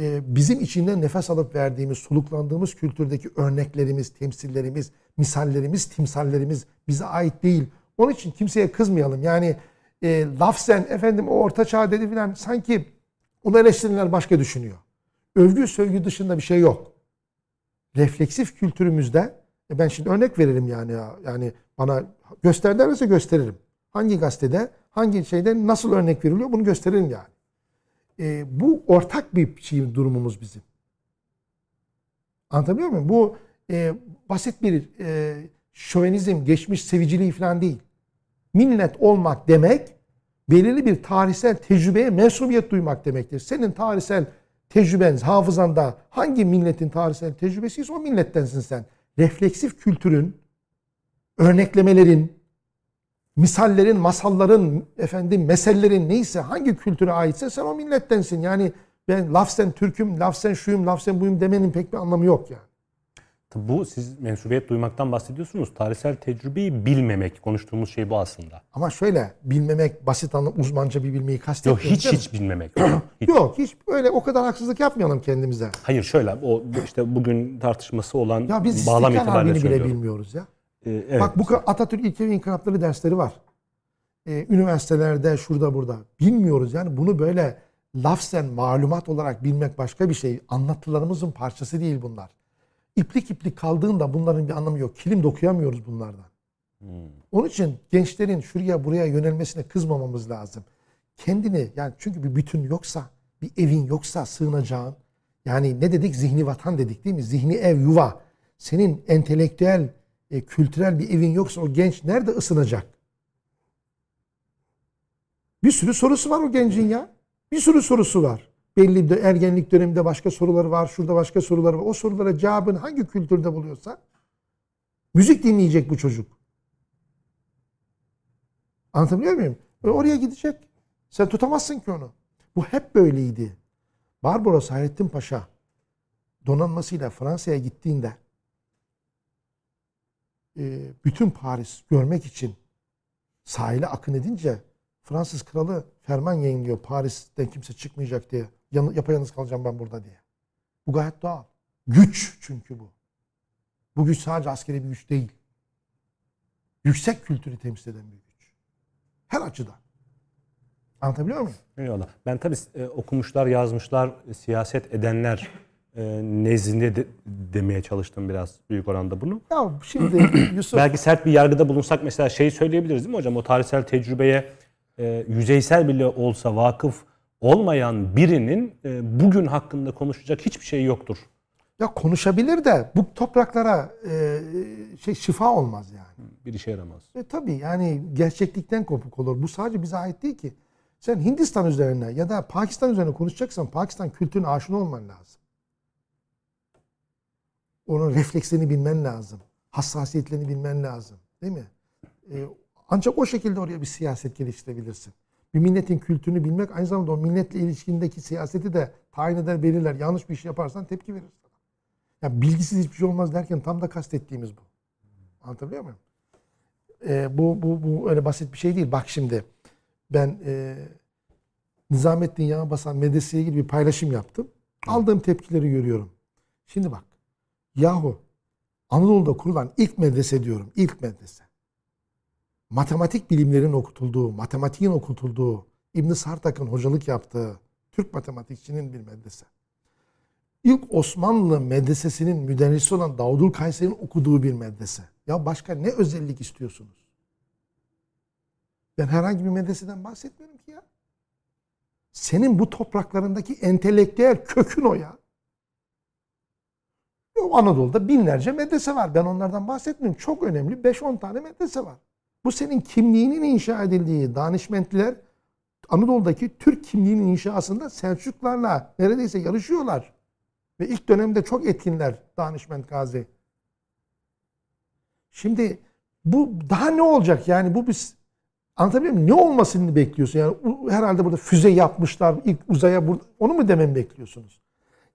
e, bizim içinden nefes alıp verdiğimiz, soluklandığımız kültürdeki örneklerimiz, temsillerimiz, misallerimiz, timsallerimiz bize ait değil. Onun için kimseye kızmayalım. Yani e, lafzen efendim o orta çağ dedi filan sanki onu eleştirenler başka düşünüyor. Övgü sövgü dışında bir şey yok. Refleksif kültürümüzde e ben şimdi örnek veririm yani ya. Yani bana göster derse gösteririm. Hangi gazetede, hangi şeyde nasıl örnek veriliyor bunu gösteririm yani. E, bu ortak bir şey durumumuz bizim. Anlatabiliyor muyum? Bu e, basit bir e, şövenizm, geçmiş seviciliği falan değil millet olmak demek belirli bir tarihsel tecrübeye mensubiyet duymak demektir. Senin tarihsel tecrüben, hafızanda hangi milletin tarihsel tecrübesiyse o millettensin sen. Refleksif kültürün, örneklemelerin, misallerin, masalların, efendim mesellerin neyse hangi kültüre aitse sen o millettensin. Yani ben lafsen Türk'üm, lafsen şuyum, lafsen buyum demenin pek bir anlamı yok yani. Tabii bu siz mensubiyet duymaktan bahsediyorsunuz. Tarihsel tecrübeyi bilmemek konuştuğumuz şey bu aslında. Ama şöyle bilmemek basit anlam uzmanca bir bilmeyi Yok kastetmiyoruz. hiç hiç bilmemek. Hiç. Yok hiç öyle o kadar haksızlık yapmayalım kendimize. Hayır şöyle o işte bugün tartışması olan Ya biz bağlam itibariyle bile bilmiyoruz ya. Ee, evet. Bak bu Atatürk İlke ve İnkılapları dersleri var. Ee, üniversitelerde şurada burada. Bilmiyoruz yani bunu böyle lafzen malumat olarak bilmek başka bir şey. Anlatılarımızın parçası değil bunlar. İplik iplik kaldığında bunların bir anlamı yok. Kilim dokuyamıyoruz bunlardan. Onun için gençlerin şuraya buraya yönelmesine kızmamamız lazım. Kendini yani çünkü bir bütün yoksa, bir evin yoksa sığınacağın yani ne dedik? Zihni vatan dedik değil mi? Zihni ev, yuva. Senin entelektüel, e, kültürel bir evin yoksa o genç nerede ısınacak? Bir sürü sorusu var o gencin ya. Bir sürü sorusu var. Belli de ergenlik döneminde başka soruları var. Şurada başka soruları var. O sorulara cevabını hangi kültürde buluyorsa müzik dinleyecek bu çocuk. Anlatabiliyor muyum? Ve oraya gidecek. Sen tutamazsın ki onu. Bu hep böyleydi. Barbaros Hayrettin Paşa donanmasıyla Fransa'ya gittiğinde bütün Paris görmek için sahile akın edince Fransız kralı ferman yayınlıyor Paris'ten kimse çıkmayacak diye. Yapayalnız kalacağım ben burada diye. Bu gayet doğal. Güç çünkü bu. Bu güç sadece askeri bir güç değil. Yüksek kültürü temsil eden bir güç. Her açıdan. Anlatabiliyor muyum? Ben tabii e, okumuşlar, yazmışlar, e, siyaset edenler nezdinde de- demeye çalıştım biraz büyük oranda bunu. Ya şimdi Yusuf Belki sert bir yargıda bulunsak mesela şeyi söyleyebiliriz değil mi hocam? O tarihsel tecrübeye e, yüzeysel bile olsa vakıf olmayan birinin e, bugün hakkında konuşacak hiçbir şey yoktur. ya konuşabilir de bu topraklara e, şey şifa olmaz yani. Bir işe yaramaz. E tabii yani gerçeklikten kopuk olur. Bu sadece bize ait değil ki. Sen Hindistan üzerine ya da Pakistan üzerine konuşacaksan Pakistan kültürüne aşina olman lazım. Onun reflekslerini bilmen lazım. Hassasiyetlerini bilmen lazım. Değil mi? E, ancak o şekilde oraya bir siyaset geliştirebilirsin. Bir milletin kültürünü bilmek aynı zamanda o milletle ilişkindeki siyaseti de tayin eder, belirler. Yanlış bir iş yaparsan tepki verir sana. Ya bilgisiz hiçbir şey olmaz derken tam da kastettiğimiz bu. Anlatabiliyor muyum? E, bu, bu, bu öyle basit bir şey değil. Bak şimdi ben e, Nizamettin Yağbasan medreseye ilgili bir paylaşım yaptım. Aldığım tepkileri görüyorum. Şimdi bak. Yahu Anadolu'da kurulan ilk medrese diyorum. ilk medrese. Matematik bilimlerin okutulduğu, matematiğin okutulduğu, İbn Sartak'ın hocalık yaptığı Türk matematikçinin bir medrese. İlk Osmanlı medresesinin müderrisi olan Davudul Kayseri'nin okuduğu bir medrese. Ya başka ne özellik istiyorsunuz? Ben herhangi bir medreseden bahsetmiyorum ki ya. Senin bu topraklarındaki entelektüel kökün o ya. Anadolu'da binlerce medrese var. Ben onlardan bahsetmiyorum. Çok önemli 5-10 tane medrese var. Bu senin kimliğinin inşa edildiği danışmentliler Anadolu'daki Türk kimliğinin inşasında Selçuklarla neredeyse yarışıyorlar. Ve ilk dönemde çok etkinler danışment gazi. Şimdi bu daha ne olacak yani bu biz anlatabiliyor muyum? Ne olmasını bekliyorsun? Yani herhalde burada füze yapmışlar ilk uzaya onu mu dememi bekliyorsunuz?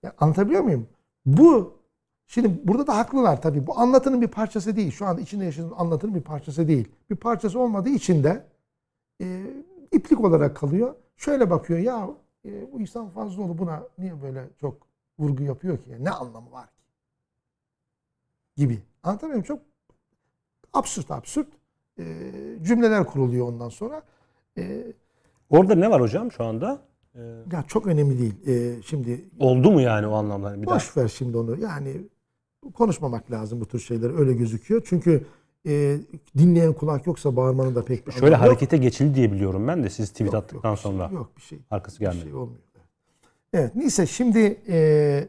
Ya anlatabiliyor muyum? Bu şimdi burada da haklılar tabii. Bu anlatının bir parçası değil. Şu anda içinde yaşadığımız anlatının bir parçası değil. Bir parçası olmadığı için de e, iplik olarak kalıyor. Şöyle bakıyor ya e, bu İhsan Fazlıoğlu buna niye böyle çok vurgu yapıyor ki? Ne anlamı var ki? Gibi. Anlatabiliyor muyum? Çok absürt absürt e, cümleler kuruluyor ondan sonra. E, Orada ne var hocam şu anda? Ee, ya çok önemli değil. E, şimdi oldu mu yani o anlamda? Bir daha. boş ver şimdi onu. Yani konuşmamak lazım bu tür şeyler. Öyle gözüküyor. Çünkü e, dinleyen kulak yoksa bağırmanın da pek bir Şöyle yok. harekete geçildi diye biliyorum ben de siz tweet Yok, yok, attıktan bir şey- sonra. Yok bir şey. Arkası Bir gelmedi. şey olmuyor. Evet neyse şimdi e,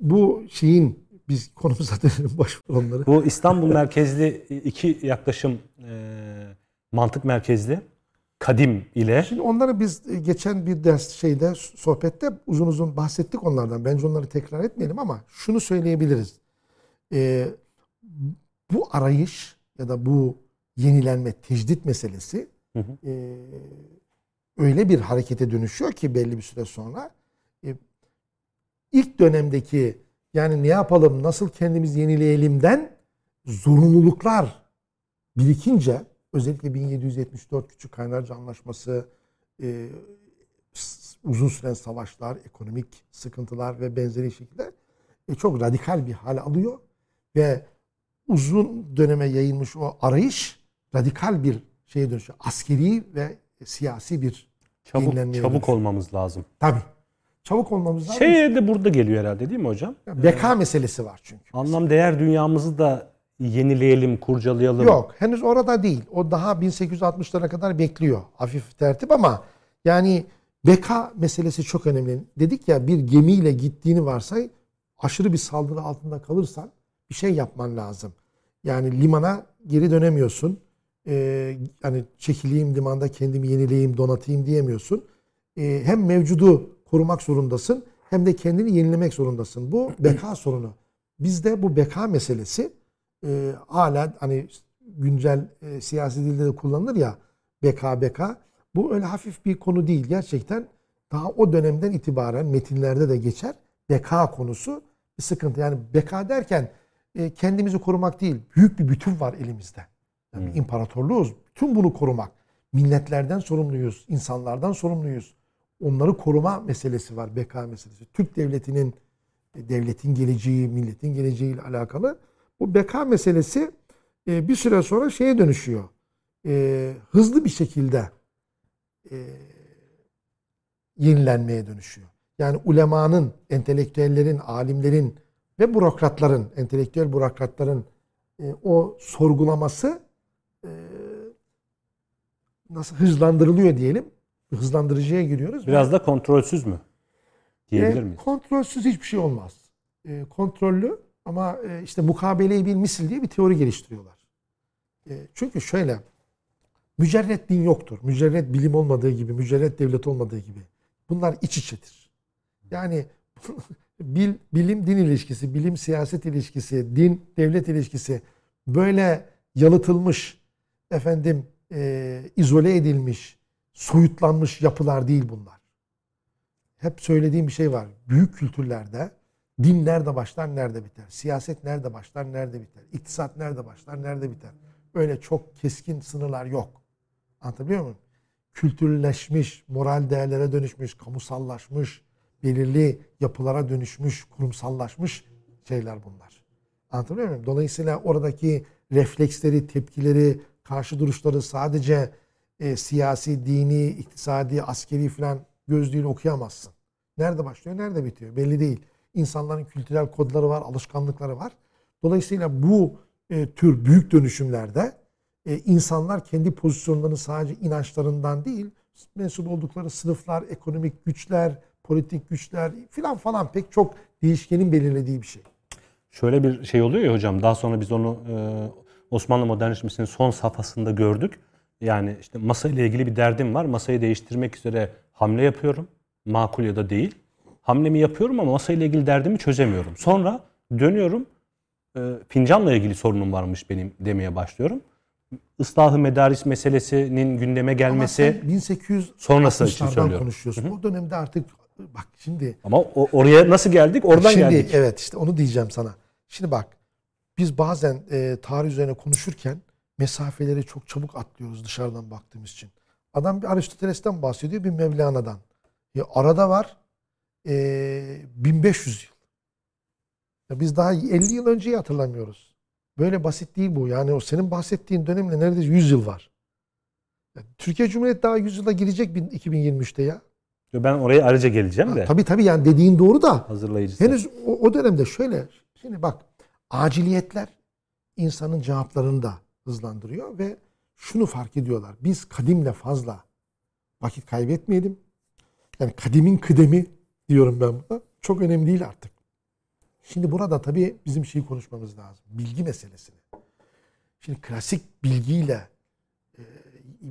bu şeyin biz konumuza dönelim boş onları. Bu İstanbul merkezli iki yaklaşım e, mantık merkezli kadim ile Şimdi onları biz e, geçen bir ders şeyde sohbette uzun uzun bahsettik onlardan. Bence onları tekrar etmeyelim ama şunu söyleyebiliriz. Ee, bu arayış ya da bu yenilenme, tecdit meselesi Hı hı. e, öyle bir harekete dönüşüyor ki belli bir süre sonra e, ilk dönemdeki Yani ne yapalım, nasıl kendimizi yenileyelimden zorunluluklar birikince özellikle 1774 Küçük Kaynarca Anlaşması, e, uzun süren savaşlar, ekonomik sıkıntılar ve benzeri şekilde e, çok radikal bir hal alıyor ve uzun döneme yayılmış o arayış radikal bir şeye dönüşüyor. Askeri ve siyasi bir çabuk, çabuk dönüşüyor. olmamız lazım. Tabii. Çabuk olmamız lazım. Şey de burada geliyor herhalde değil mi hocam? Beka ee, meselesi var çünkü. Anlam değer dünyamızı da yenileyelim, kurcalayalım. Yok henüz orada değil. O daha 1860'lara kadar bekliyor. Hafif tertip ama yani beka meselesi çok önemli. Dedik ya bir gemiyle gittiğini varsay aşırı bir saldırı altında kalırsan bir şey yapman lazım. Yani limana geri dönemiyorsun. Ee, hani çekileyim limanda kendimi yenileyim, donatayım diyemiyorsun. Ee, hem mevcudu korumak zorundasın hem de kendini yenilemek zorundasın. Bu beka sorunu. Bizde bu beka meselesi e, hala hani güncel e, siyasi dilde de kullanılır ya beka beka. Bu öyle hafif bir konu değil. Gerçekten daha o dönemden itibaren metinlerde de geçer. Beka konusu bir sıkıntı. Yani beka derken e, kendimizi korumak değil. Büyük bir bütün var elimizde. Yani hmm. imparatorluğuz. Tüm bunu korumak. Milletlerden sorumluyuz. insanlardan sorumluyuz. Onları koruma meselesi var. Beka meselesi. Türk devletinin devletin geleceği, milletin geleceği ile alakalı. Bu beka meselesi e, bir süre sonra şeye dönüşüyor. hızlı bir şekilde yenilenmeye dönüşüyor. Yani ulemanın, entelektüellerin, alimlerin ve bürokratların, entelektüel bürokratların e, o sorgulaması e, nasıl hızlandırılıyor diyelim. Hızlandırıcıya giriyoruz. Biraz da kontrolsüz mü? Diyebilir e, miyiz? Kontrolsüz hiçbir şey olmaz. E, kontrollü ama e, işte mukabeleyi bir misil diye bir teori geliştiriyorlar. E, çünkü şöyle mücerret din yoktur. Mücerret bilim olmadığı gibi, mücerret devlet olmadığı gibi. Bunlar iç içedir. Yani bil, bilim din ilişkisi, bilim siyaset ilişkisi, din devlet ilişkisi böyle yalıtılmış, efendim e, izole edilmiş, soyutlanmış yapılar değil bunlar. Hep söylediğim bir şey var. Büyük kültürlerde din nerede başlar, nerede biter? Siyaset nerede başlar, nerede biter? İktisat nerede başlar, nerede biter? Öyle çok keskin sınırlar yok. Anlatabiliyor muyum? Kültürleşmiş, moral değerlere dönüşmüş, kamusallaşmış, belirli yapılara dönüşmüş, kurumsallaşmış şeyler bunlar. Anlatabiliyor muyum? Dolayısıyla oradaki refleksleri, tepkileri, karşı duruşları sadece e, siyasi, dini, iktisadi, askeri falan gözlüğüyle okuyamazsın. Nerede başlıyor, nerede bitiyor belli değil. İnsanların kültürel kodları var, alışkanlıkları var. Dolayısıyla bu e, tür büyük dönüşümlerde e, insanlar kendi pozisyonlarını sadece inançlarından değil, mensup oldukları sınıflar, ekonomik güçler, politik güçler filan falan pek çok değişkenin belirlediği bir şey. Şöyle bir şey oluyor ya hocam. Daha sonra biz onu e, Osmanlı modernleşmesinin son safhasında gördük. Yani işte masa ile ilgili bir derdim var. Masayı değiştirmek üzere hamle yapıyorum. Makul ya da değil. Hamlemi yapıyorum ama masa ile ilgili derdimi çözemiyorum. Sonra dönüyorum. E, fincanla ilgili sorunum varmış benim demeye başlıyorum. Islahı medaris meselesinin gündeme gelmesi Ama sen 1800 sonrası için söylüyorum. konuşuyorsun. Hı hı. O dönemde artık Bak şimdi. Ama o, oraya nasıl geldik? Oradan şimdi, geldik. Evet işte onu diyeceğim sana. Şimdi bak biz bazen e, tarih üzerine konuşurken mesafeleri çok çabuk atlıyoruz dışarıdan baktığımız için. Adam bir Aristoteles'ten bahsediyor bir Mevlana'dan. Ya arada var e, 1500 yıl. Ya biz daha 50 yıl önceyi hatırlamıyoruz. Böyle basit değil bu. Yani o senin bahsettiğin dönemle neredeyse 100 yıl var. Yani Türkiye Cumhuriyeti daha 100 yıla girecek 2023'te ya. Ben oraya ayrıca geleceğim de. Ha, tabii tabii yani dediğin doğru da. Hazırlayıcısı. Henüz o, o dönemde şöyle. Şimdi bak aciliyetler insanın cevaplarını da hızlandırıyor ve şunu fark ediyorlar. Biz kadimle fazla vakit kaybetmeyelim. Yani kadimin kıdemi diyorum ben buna. Çok önemli değil artık. Şimdi burada tabii bizim şeyi konuşmamız lazım. Bilgi meselesini. Şimdi klasik bilgiyle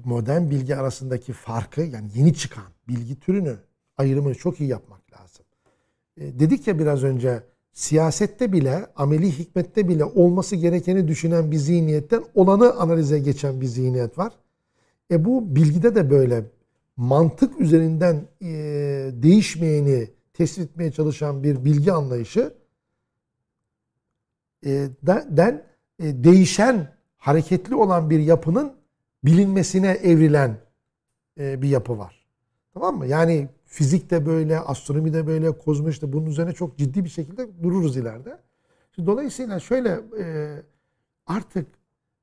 modern bilgi arasındaki farkı yani yeni çıkan bilgi türünü ayrımını çok iyi yapmak lazım. E, dedik ya biraz önce siyasette bile ameli hikmette bile olması gerekeni düşünen bir zihniyetten olanı analize geçen bir zihniyet var. E bu bilgide de böyle mantık üzerinden e, değişmeyeni tespit etmeye çalışan bir bilgi anlayışı e, den e, değişen, hareketli olan bir yapının bilinmesine evrilen e, bir yapı var. Tamam mı? Yani fizik de böyle, astronomi de böyle, kozmoloji de bunun üzerine çok ciddi bir şekilde dururuz ileride. Şimdi dolayısıyla şöyle e, artık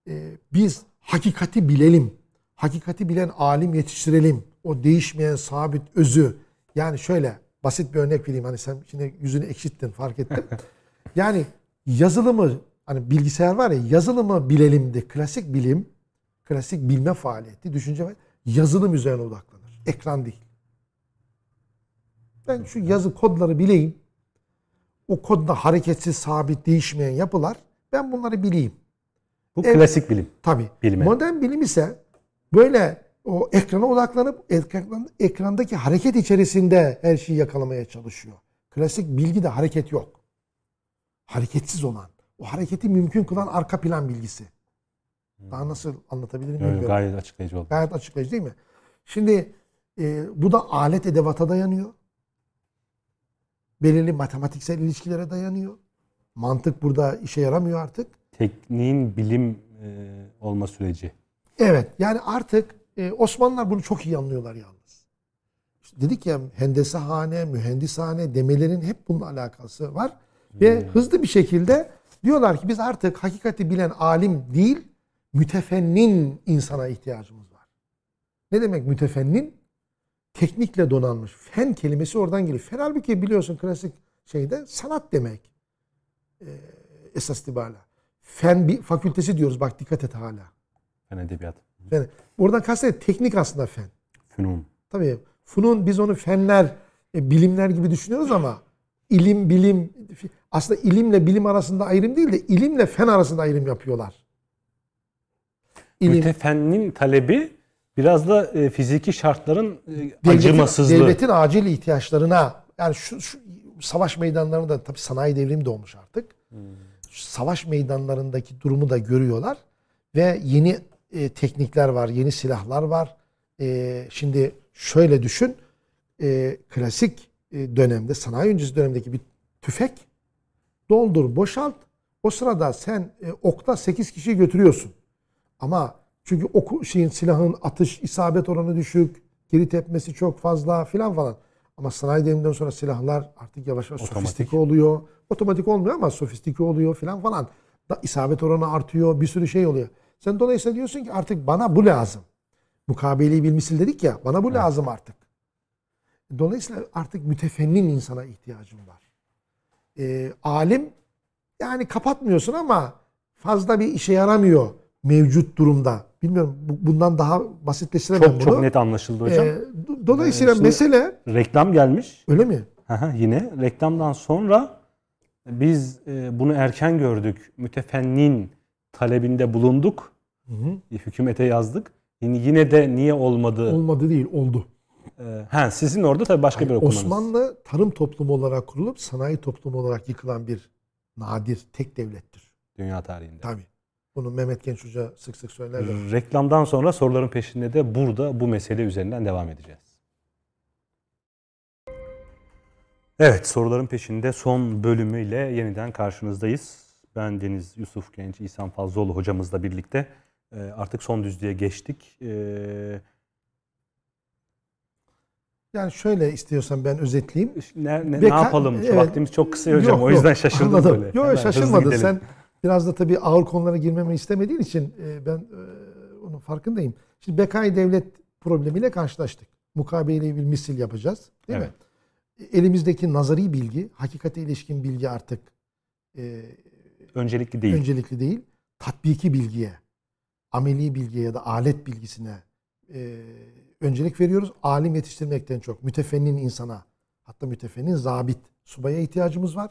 e, biz hakikati bilelim. Hakikati bilen alim yetiştirelim. O değişmeyen sabit özü. Yani şöyle basit bir örnek vereyim. Hani sen şimdi yüzünü ekşittin fark ettim. yani yazılımı hani bilgisayar var ya yazılımı bilelim de klasik bilim, klasik bilme faaliyeti, düşünce var. Yazılım üzerine odaklanır. Ekran değil. Ben şu yazı kodları bileyim. O kodda hareketsiz, sabit, değişmeyen yapılar. Ben bunları bileyim. Bu evet, klasik bilim. Tabii. Bilime. Modern bilim ise böyle o ekrana odaklanıp ekran, ekrandaki hareket içerisinde her şeyi yakalamaya çalışıyor. Klasik bilgide hareket yok. Hareketsiz olan. O hareketi mümkün kılan arka plan bilgisi. Daha nasıl anlatabilirim bilmiyorum. Evet, gayet açıklayıcı oldu. Gayet açıklayıcı değil mi? Şimdi e, bu da alet edevata dayanıyor. Belirli matematiksel ilişkilere dayanıyor. Mantık burada işe yaramıyor artık. Tekniğin bilim e, olma süreci. Evet yani artık e, Osmanlılar bunu çok iyi anlıyorlar yalnız. İşte dedik ya hendesehane, mühendishane demelerin hep bununla alakası var. Ve hmm. hızlı bir şekilde diyorlar ki biz artık hakikati bilen alim değil, mütefennin insana ihtiyacımız var. Ne demek mütefennin? Teknikle donanmış. Fen kelimesi oradan geliyor. Fen halbuki biliyorsun klasik şeyde sanat demek. Ee, esas itibariyle. Fen bir fakültesi diyoruz bak dikkat et hala. Fen edebiyat. Fen. Buradan kastet teknik aslında fen. Fünun. Tabii. Funun biz onu fenler, e, bilimler gibi düşünüyoruz ama ilim, bilim aslında ilimle bilim arasında ayrım değil de ilimle fen arasında ayrım yapıyorlar. İlim. Mütefennin talebi biraz da e, fiziki şartların e, devletin, acımasızlığı. Devletin acil ihtiyaçlarına yani şu, şu savaş meydanlarında tabii sanayi devrimi doğmuş artık. Hmm. Savaş meydanlarındaki durumu da görüyorlar ve yeni e, teknikler var, yeni silahlar var. E, şimdi şöyle düşün, e, klasik e, dönemde, sanayi öncesi dönemdeki bir tüfek doldur, boşalt. O sırada sen e, okta 8 kişi götürüyorsun. Ama çünkü oku şeyin silahın atış isabet oranı düşük, geri tepmesi çok fazla filan falan. Ama sanayi devriminden sonra silahlar artık yavaş yavaş Otomatik. sofistike oluyor. Otomatik olmuyor ama sofistike oluyor filan falan. Da isabet oranı artıyor, bir sürü şey oluyor. Sen dolayısıyla diyorsun ki artık bana bu lazım. Mukabeleyi bir misil dedik ya, bana bu evet. lazım artık. Dolayısıyla artık mütefennin insana ihtiyacım var. Ee, alim yani kapatmıyorsun ama fazla bir işe yaramıyor mevcut durumda. Bilmiyorum bundan daha basitleştiremem çok, bunu. Çok net anlaşıldı hocam. Ee, dolayısıyla ee, mesele... Reklam gelmiş. Öyle mi? yine reklamdan sonra biz e, bunu erken gördük. Mütefennin talebinde bulunduk. Hı hı. Hükümete yazdık. Yine, yine de niye olmadı? Olmadı değil, oldu. Ee, he, sizin orada tabii başka yani bir okumanız. Osmanlı tarım toplumu olarak kurulup sanayi toplumu olarak yıkılan bir nadir tek devlettir. Dünya tarihinde. Tabii. Bunu Mehmet Genç Hoca sık sık söyler. Reklamdan sonra soruların peşinde de burada bu mesele üzerinden devam edeceğiz. Evet soruların peşinde son bölümüyle yeniden karşınızdayız. Ben Deniz Yusuf Genç, İhsan Fazlıoğlu hocamızla birlikte e, artık son düzlüğe geçtik. E, yani şöyle istiyorsan ben özetleyeyim. Ne, ne, Beka, ne yapalım? Evet, Vaktimiz çok kısa hocam. Yok, o yüzden şaşırdım anladım. böyle. Yok şaşırmadın. Sen biraz da tabii ağır konulara girmemi istemediğin için e, ben onun farkındayım. Şimdi Bekai devlet problemiyle karşılaştık. Mukabeleyle bir misil yapacağız. Değil evet. mi? Elimizdeki nazari bilgi, hakikate ilişkin bilgi artık e, öncelikli değil. Öncelikli değil. Tatbiki bilgiye, ameli bilgiye ya da alet bilgisine e, öncelik veriyoruz. Alim yetiştirmekten çok. Mütefennin insana, hatta mütefennin zabit, subaya ihtiyacımız var.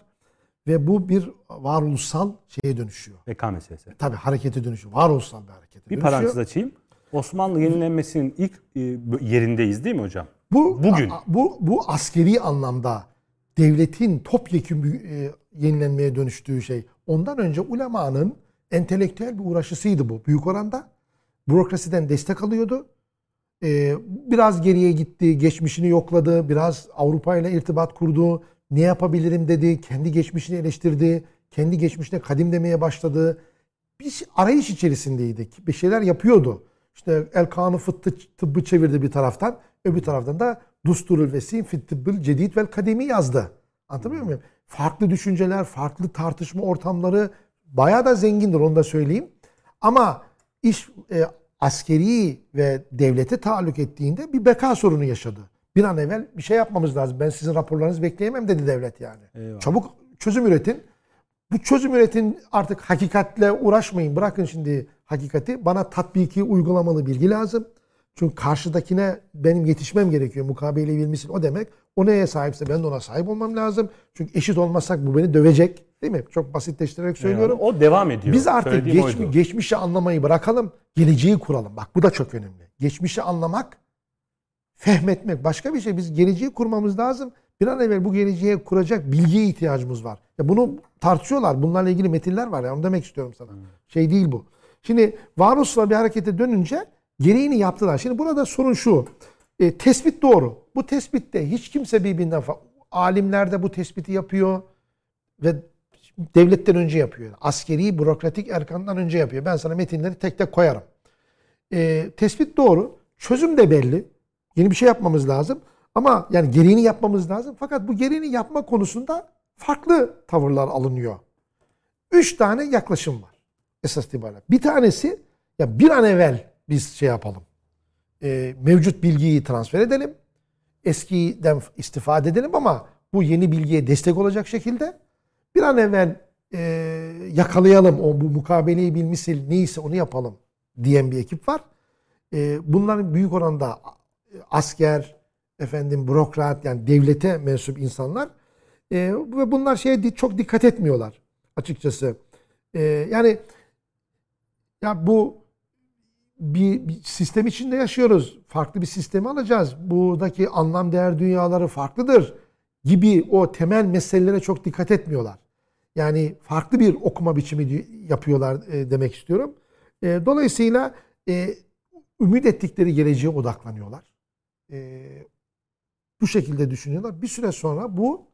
Ve bu bir varoluşsal şeye dönüşüyor. Beka meselesi. Tabii harekete dönüşüyor. Varoluşsal bir harekete bir dönüşüyor. Bir parantez açayım. Osmanlı yenilenmesinin ilk e, yerindeyiz değil mi hocam? Bu bugün bu bu askeri anlamda devletin topyekun e, yenilenmeye dönüştüğü şey. Ondan önce ulemanın entelektüel bir uğraşısıydı bu büyük oranda. Bürokrasiden destek alıyordu. Ee, biraz geriye gitti, geçmişini yokladı, biraz Avrupa ile irtibat kurdu. Ne yapabilirim dedi, kendi geçmişini eleştirdi. kendi geçmişte kadim demeye başladı. Bir arayış içerisindeydi. Bir şeyler yapıyordu. İşte El Kanı Fıttı tıbbı çevirdi bir taraftan. Öbür taraftan da Dusturul Vesim Fit Tıbbıl Cedid vel Kademi yazdı. Anlatabiliyor muyum? Farklı düşünceler, farklı tartışma ortamları bayağı da zengindir onu da söyleyeyim. Ama iş e, askeri ve devlete taalluk ettiğinde bir beka sorunu yaşadı. Bir an evvel bir şey yapmamız lazım. Ben sizin raporlarınızı bekleyemem dedi devlet yani. Eyvallah. Çabuk çözüm üretin. Bu çözüm üretin artık hakikatle uğraşmayın. Bırakın şimdi hakikati. Bana tatbiki uygulamalı bilgi lazım. Çünkü karşıdakine benim yetişmem gerekiyor. Mukabele bilmişsin o demek. O neye sahipse ben de ona sahip olmam lazım. Çünkü eşit olmazsak bu beni dövecek. Değil mi? Çok basitleştirerek söylüyorum. Yani o devam ediyor. Biz artık geçmi, geçmişi anlamayı bırakalım. Geleceği kuralım. Bak bu da çok önemli. Geçmişi anlamak, fehmetmek başka bir şey. Biz geleceği kurmamız lazım. Bir an evvel bu geleceğe kuracak bilgiye ihtiyacımız var. Ya bunu tartışıyorlar. Bunlarla ilgili metinler var. Ya onu demek istiyorum sana. Hmm. Şey değil bu. Şimdi varoluşsal bir harekete dönünce gereğini yaptılar. Şimdi burada sorun şu. E, tespit doğru. Bu tespitte hiç kimse birbirinden alimler de bu tespiti yapıyor ve devletten önce yapıyor. Askeri, bürokratik erkandan önce yapıyor. Ben sana metinleri tek tek koyarım. E, tespit doğru. Çözüm de belli. Yeni bir şey yapmamız lazım. Ama yani gereğini yapmamız lazım. Fakat bu gereğini yapma konusunda farklı tavırlar alınıyor. Üç tane yaklaşım var esas itibariyle. Bir tanesi ya bir an evvel biz şey yapalım. E, mevcut bilgiyi transfer edelim. Eskiden istifade edelim ama bu yeni bilgiye destek olacak şekilde bir an evvel e, yakalayalım o bu mukabeleyi bilmisil neyse onu yapalım diyen bir ekip var. E, bunların büyük oranda asker, efendim bürokrat yani devlete mensup insanlar e, ve bunlar şeye çok dikkat etmiyorlar açıkçası. E, yani ya bu bir, bir sistem içinde yaşıyoruz. Farklı bir sistemi alacağız. Buradaki anlam değer dünyaları farklıdır gibi o temel meselelere çok dikkat etmiyorlar. Yani farklı bir okuma biçimi yapıyorlar e, demek istiyorum. E, dolayısıyla e, ümit ettikleri geleceğe odaklanıyorlar. E, bu şekilde düşünüyorlar. Bir süre sonra bu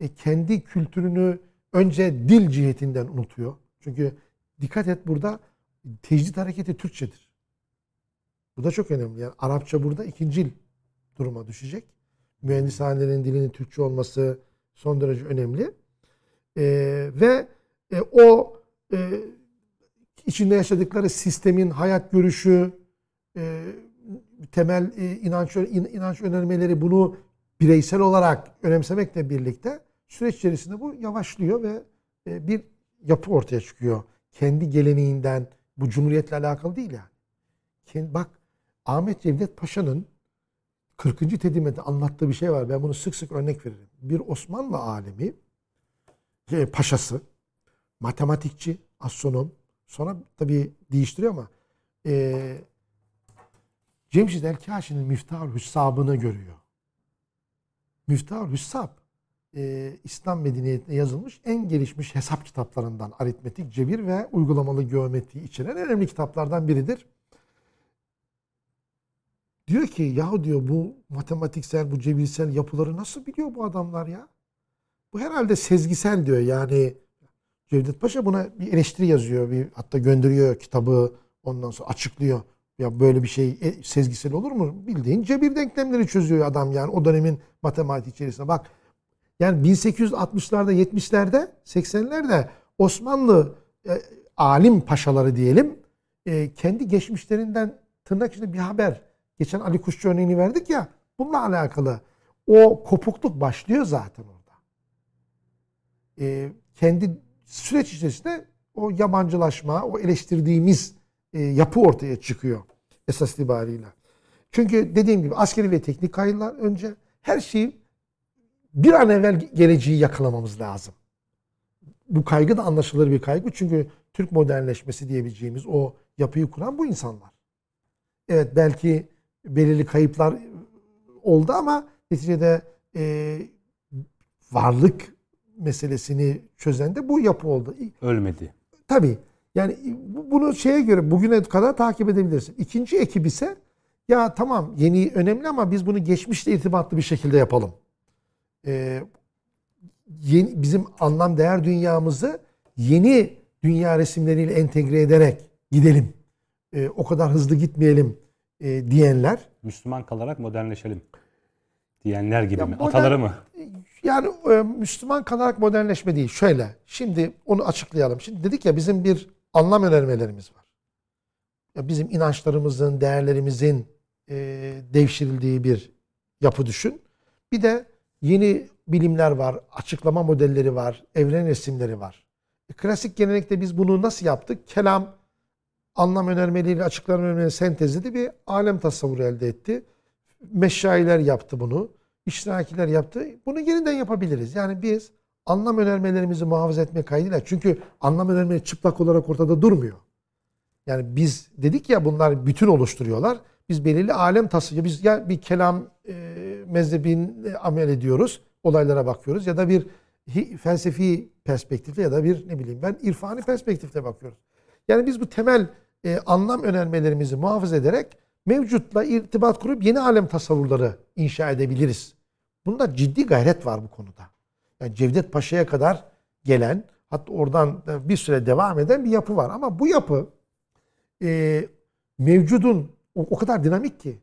e, kendi kültürünü önce dil cihetinden unutuyor. Çünkü dikkat et burada tecrit hareketi Türkçedir. Bu da çok önemli. Yani Arapça burada ikincil duruma düşecek. Mühendishanelerin dilinin Türkçe olması son derece önemli. Ee, ve e, o e, içinde yaşadıkları sistemin hayat görüşü, e, temel e, inanç inanç önermeleri bunu bireysel olarak önemsemekle birlikte süreç içerisinde bu yavaşlıyor ve e, bir yapı ortaya çıkıyor. Kendi geleneğinden bu cumhuriyetle alakalı değil yani. Kendi, bak Ahmet Cevdet Paşa'nın 40. tedimette anlattığı bir şey var. Ben bunu sık sık örnek veririm. Bir Osmanlı alemi, şey, paşası, matematikçi, astronom, sonra tabii değiştiriyor ama e, Cemşid el-Kaşi'nin Miftahül Hüssab'ını görüyor. Miftahül Hüssab e, İslam medeniyetine yazılmış en gelişmiş hesap kitaplarından aritmetik, cebir ve uygulamalı geometri içeren önemli kitaplardan biridir. Diyor ki yahu diyor bu matematiksel, bu cebirsel yapıları nasıl biliyor bu adamlar ya? Bu herhalde sezgisel diyor yani. Cevdet Paşa buna bir eleştiri yazıyor. Bir, hatta gönderiyor kitabı ondan sonra açıklıyor. Ya böyle bir şey e, sezgisel olur mu? Bildiğin cebir denklemleri çözüyor adam yani o dönemin matematik içerisinde. Bak yani 1860'larda 70'lerde 80'lerde Osmanlı e, alim paşaları diyelim e, kendi geçmişlerinden tırnak içinde bir haber. Geçen Ali Kuşçu örneğini verdik ya bununla alakalı. O kopukluk başlıyor zaten orada. E, kendi süreç içerisinde o yabancılaşma, o eleştirdiğimiz e, yapı ortaya çıkıyor esas itibariyle. Çünkü dediğim gibi askeri ve teknik kayıtlar önce her şeyi bir an evvel geleceği yakalamamız lazım. Bu kaygı da anlaşılır bir kaygı. Çünkü Türk modernleşmesi diyebileceğimiz o yapıyı kuran bu insanlar. Evet belki belirli kayıplar oldu ama neticede e, varlık meselesini çözen de bu yapı oldu. Ölmedi. Tabii. Yani bunu şeye göre bugüne kadar takip edebilirsin. İkinci ekip ise ya tamam yeni önemli ama biz bunu geçmişle irtibatlı bir şekilde yapalım. Ee, yeni, bizim anlam değer dünyamızı yeni dünya resimleriyle entegre ederek gidelim. E, o kadar hızlı gitmeyelim e, diyenler. Müslüman kalarak modernleşelim diyenler gibi ya mi? Modern, Ataları mı? Yani e, Müslüman kalarak modernleşme değil. Şöyle, şimdi onu açıklayalım. Şimdi dedik ya bizim bir anlam önermelerimiz var. Ya bizim inançlarımızın, değerlerimizin e, devşirildiği bir yapı düşün. Bir de yeni bilimler var, açıklama modelleri var, evren resimleri var. E, klasik gelenekte biz bunu nasıl yaptık? Kelam anlam önermeleriyle açıklama önermeleri sentezledi bir alem tasavvuru elde etti. Meşayiler yaptı bunu. İştirakiler yaptı. Bunu yeniden yapabiliriz. Yani biz anlam önermelerimizi muhafaza etme kaydıyla çünkü anlam önermeleri çıplak olarak ortada durmuyor. Yani biz dedik ya bunlar bütün oluşturuyorlar. Biz belirli alem tasavvuru, biz ya bir kelam e, mezhebin amel ediyoruz, olaylara bakıyoruz ya da bir felsefi perspektifle ya da bir ne bileyim ben irfani perspektifle bakıyoruz. Yani biz bu temel e, anlam önermelerimizi muhafaza ederek mevcutla irtibat kurup yeni alem tasavvurları inşa edebiliriz. Bunda ciddi gayret var bu konuda. Yani Cevdet Paşa'ya kadar gelen hatta oradan bir süre devam eden bir yapı var. Ama bu yapı e, mevcudun o, o kadar dinamik ki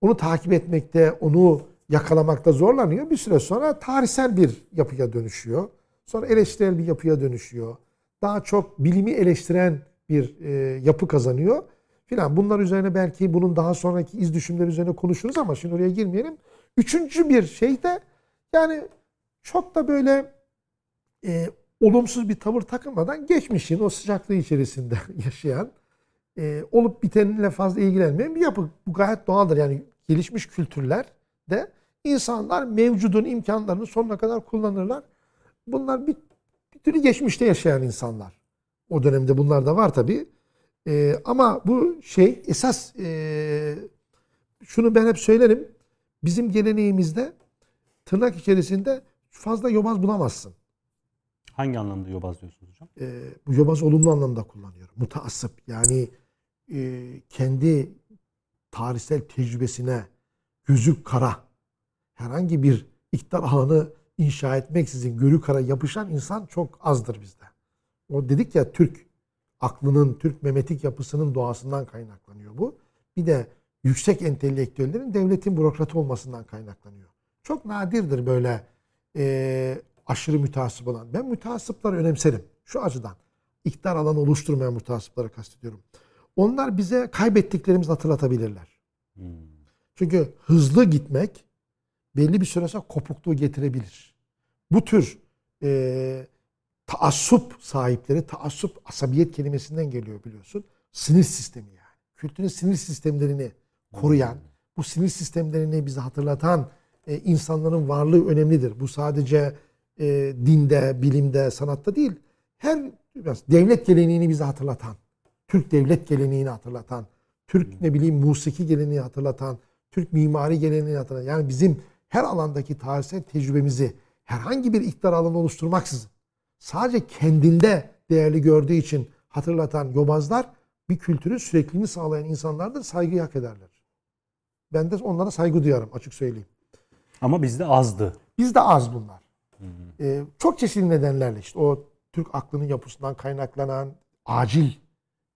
onu takip etmekte, onu yakalamakta zorlanıyor. Bir süre sonra tarihsel bir yapıya dönüşüyor. Sonra eleştirel bir yapıya dönüşüyor. Daha çok bilimi eleştiren bir e, yapı kazanıyor filan. Bunlar üzerine belki bunun daha sonraki iz düşümleri üzerine konuşuruz ama şimdi oraya girmeyelim. Üçüncü bir şey de yani çok da böyle e, olumsuz bir tavır takılmadan geçmişin o sıcaklığı içerisinde yaşayan e, olup bitenle fazla ilgilenmeyen bir yapı. Bu gayet doğaldır. Yani gelişmiş kültürlerde insanlar mevcudun imkanlarını sonuna kadar kullanırlar. Bunlar bir, bir türlü geçmişte yaşayan insanlar. O dönemde bunlar da var tabii. E, ama bu şey esas e, şunu ben hep söylerim. Bizim geleneğimizde tırnak içerisinde fazla yobaz bulamazsın. Hangi anlamda yobaz diyorsunuz hocam? E, bu yobaz olumlu anlamda kullanıyorum. Mutaassıp yani e, kendi tarihsel tecrübesine gözü kara herhangi bir iktidar alanı inşa etmeksizin görü kara yapışan insan çok azdır bizde. O dedik ya Türk aklının, Türk memetik yapısının doğasından kaynaklanıyor bu. Bir de yüksek entelektüellerin devletin bürokratı olmasından kaynaklanıyor. Çok nadirdir böyle e, aşırı mütasip olan. Ben mütasipları önemserim şu açıdan. İktidar alanı oluşturmayan mütasipları kastediyorum. Onlar bize kaybettiklerimizi hatırlatabilirler. Hmm. Çünkü hızlı gitmek belli bir süre sonra kopukluğu getirebilir. Bu tür e, taassup sahipleri, taassup asabiyet kelimesinden geliyor biliyorsun. Sinir sistemi yani. Kültürün sinir sistemlerini koruyan, bu sinir sistemlerini bize hatırlatan e, insanların varlığı önemlidir. Bu sadece e, dinde, bilimde, sanatta değil. Her devlet geleneğini bize hatırlatan, Türk devlet geleneğini hatırlatan, Türk ne bileyim musiki geleneği hatırlatan, Türk mimari geleneğini hatırlatan. Yani bizim her alandaki tarihsel tecrübemizi herhangi bir iktidar alanı oluşturmaksızın sadece kendinde değerli gördüğü için hatırlatan yobazlar bir kültürün sürekliliğini sağlayan insanlardır. Saygı hak ederler. Ben de onlara saygı duyarım açık söyleyeyim. Ama bizde azdı. Bizde az bunlar. Hı hı. Ee, çok çeşitli nedenlerle işte o Türk aklının yapısından kaynaklanan acil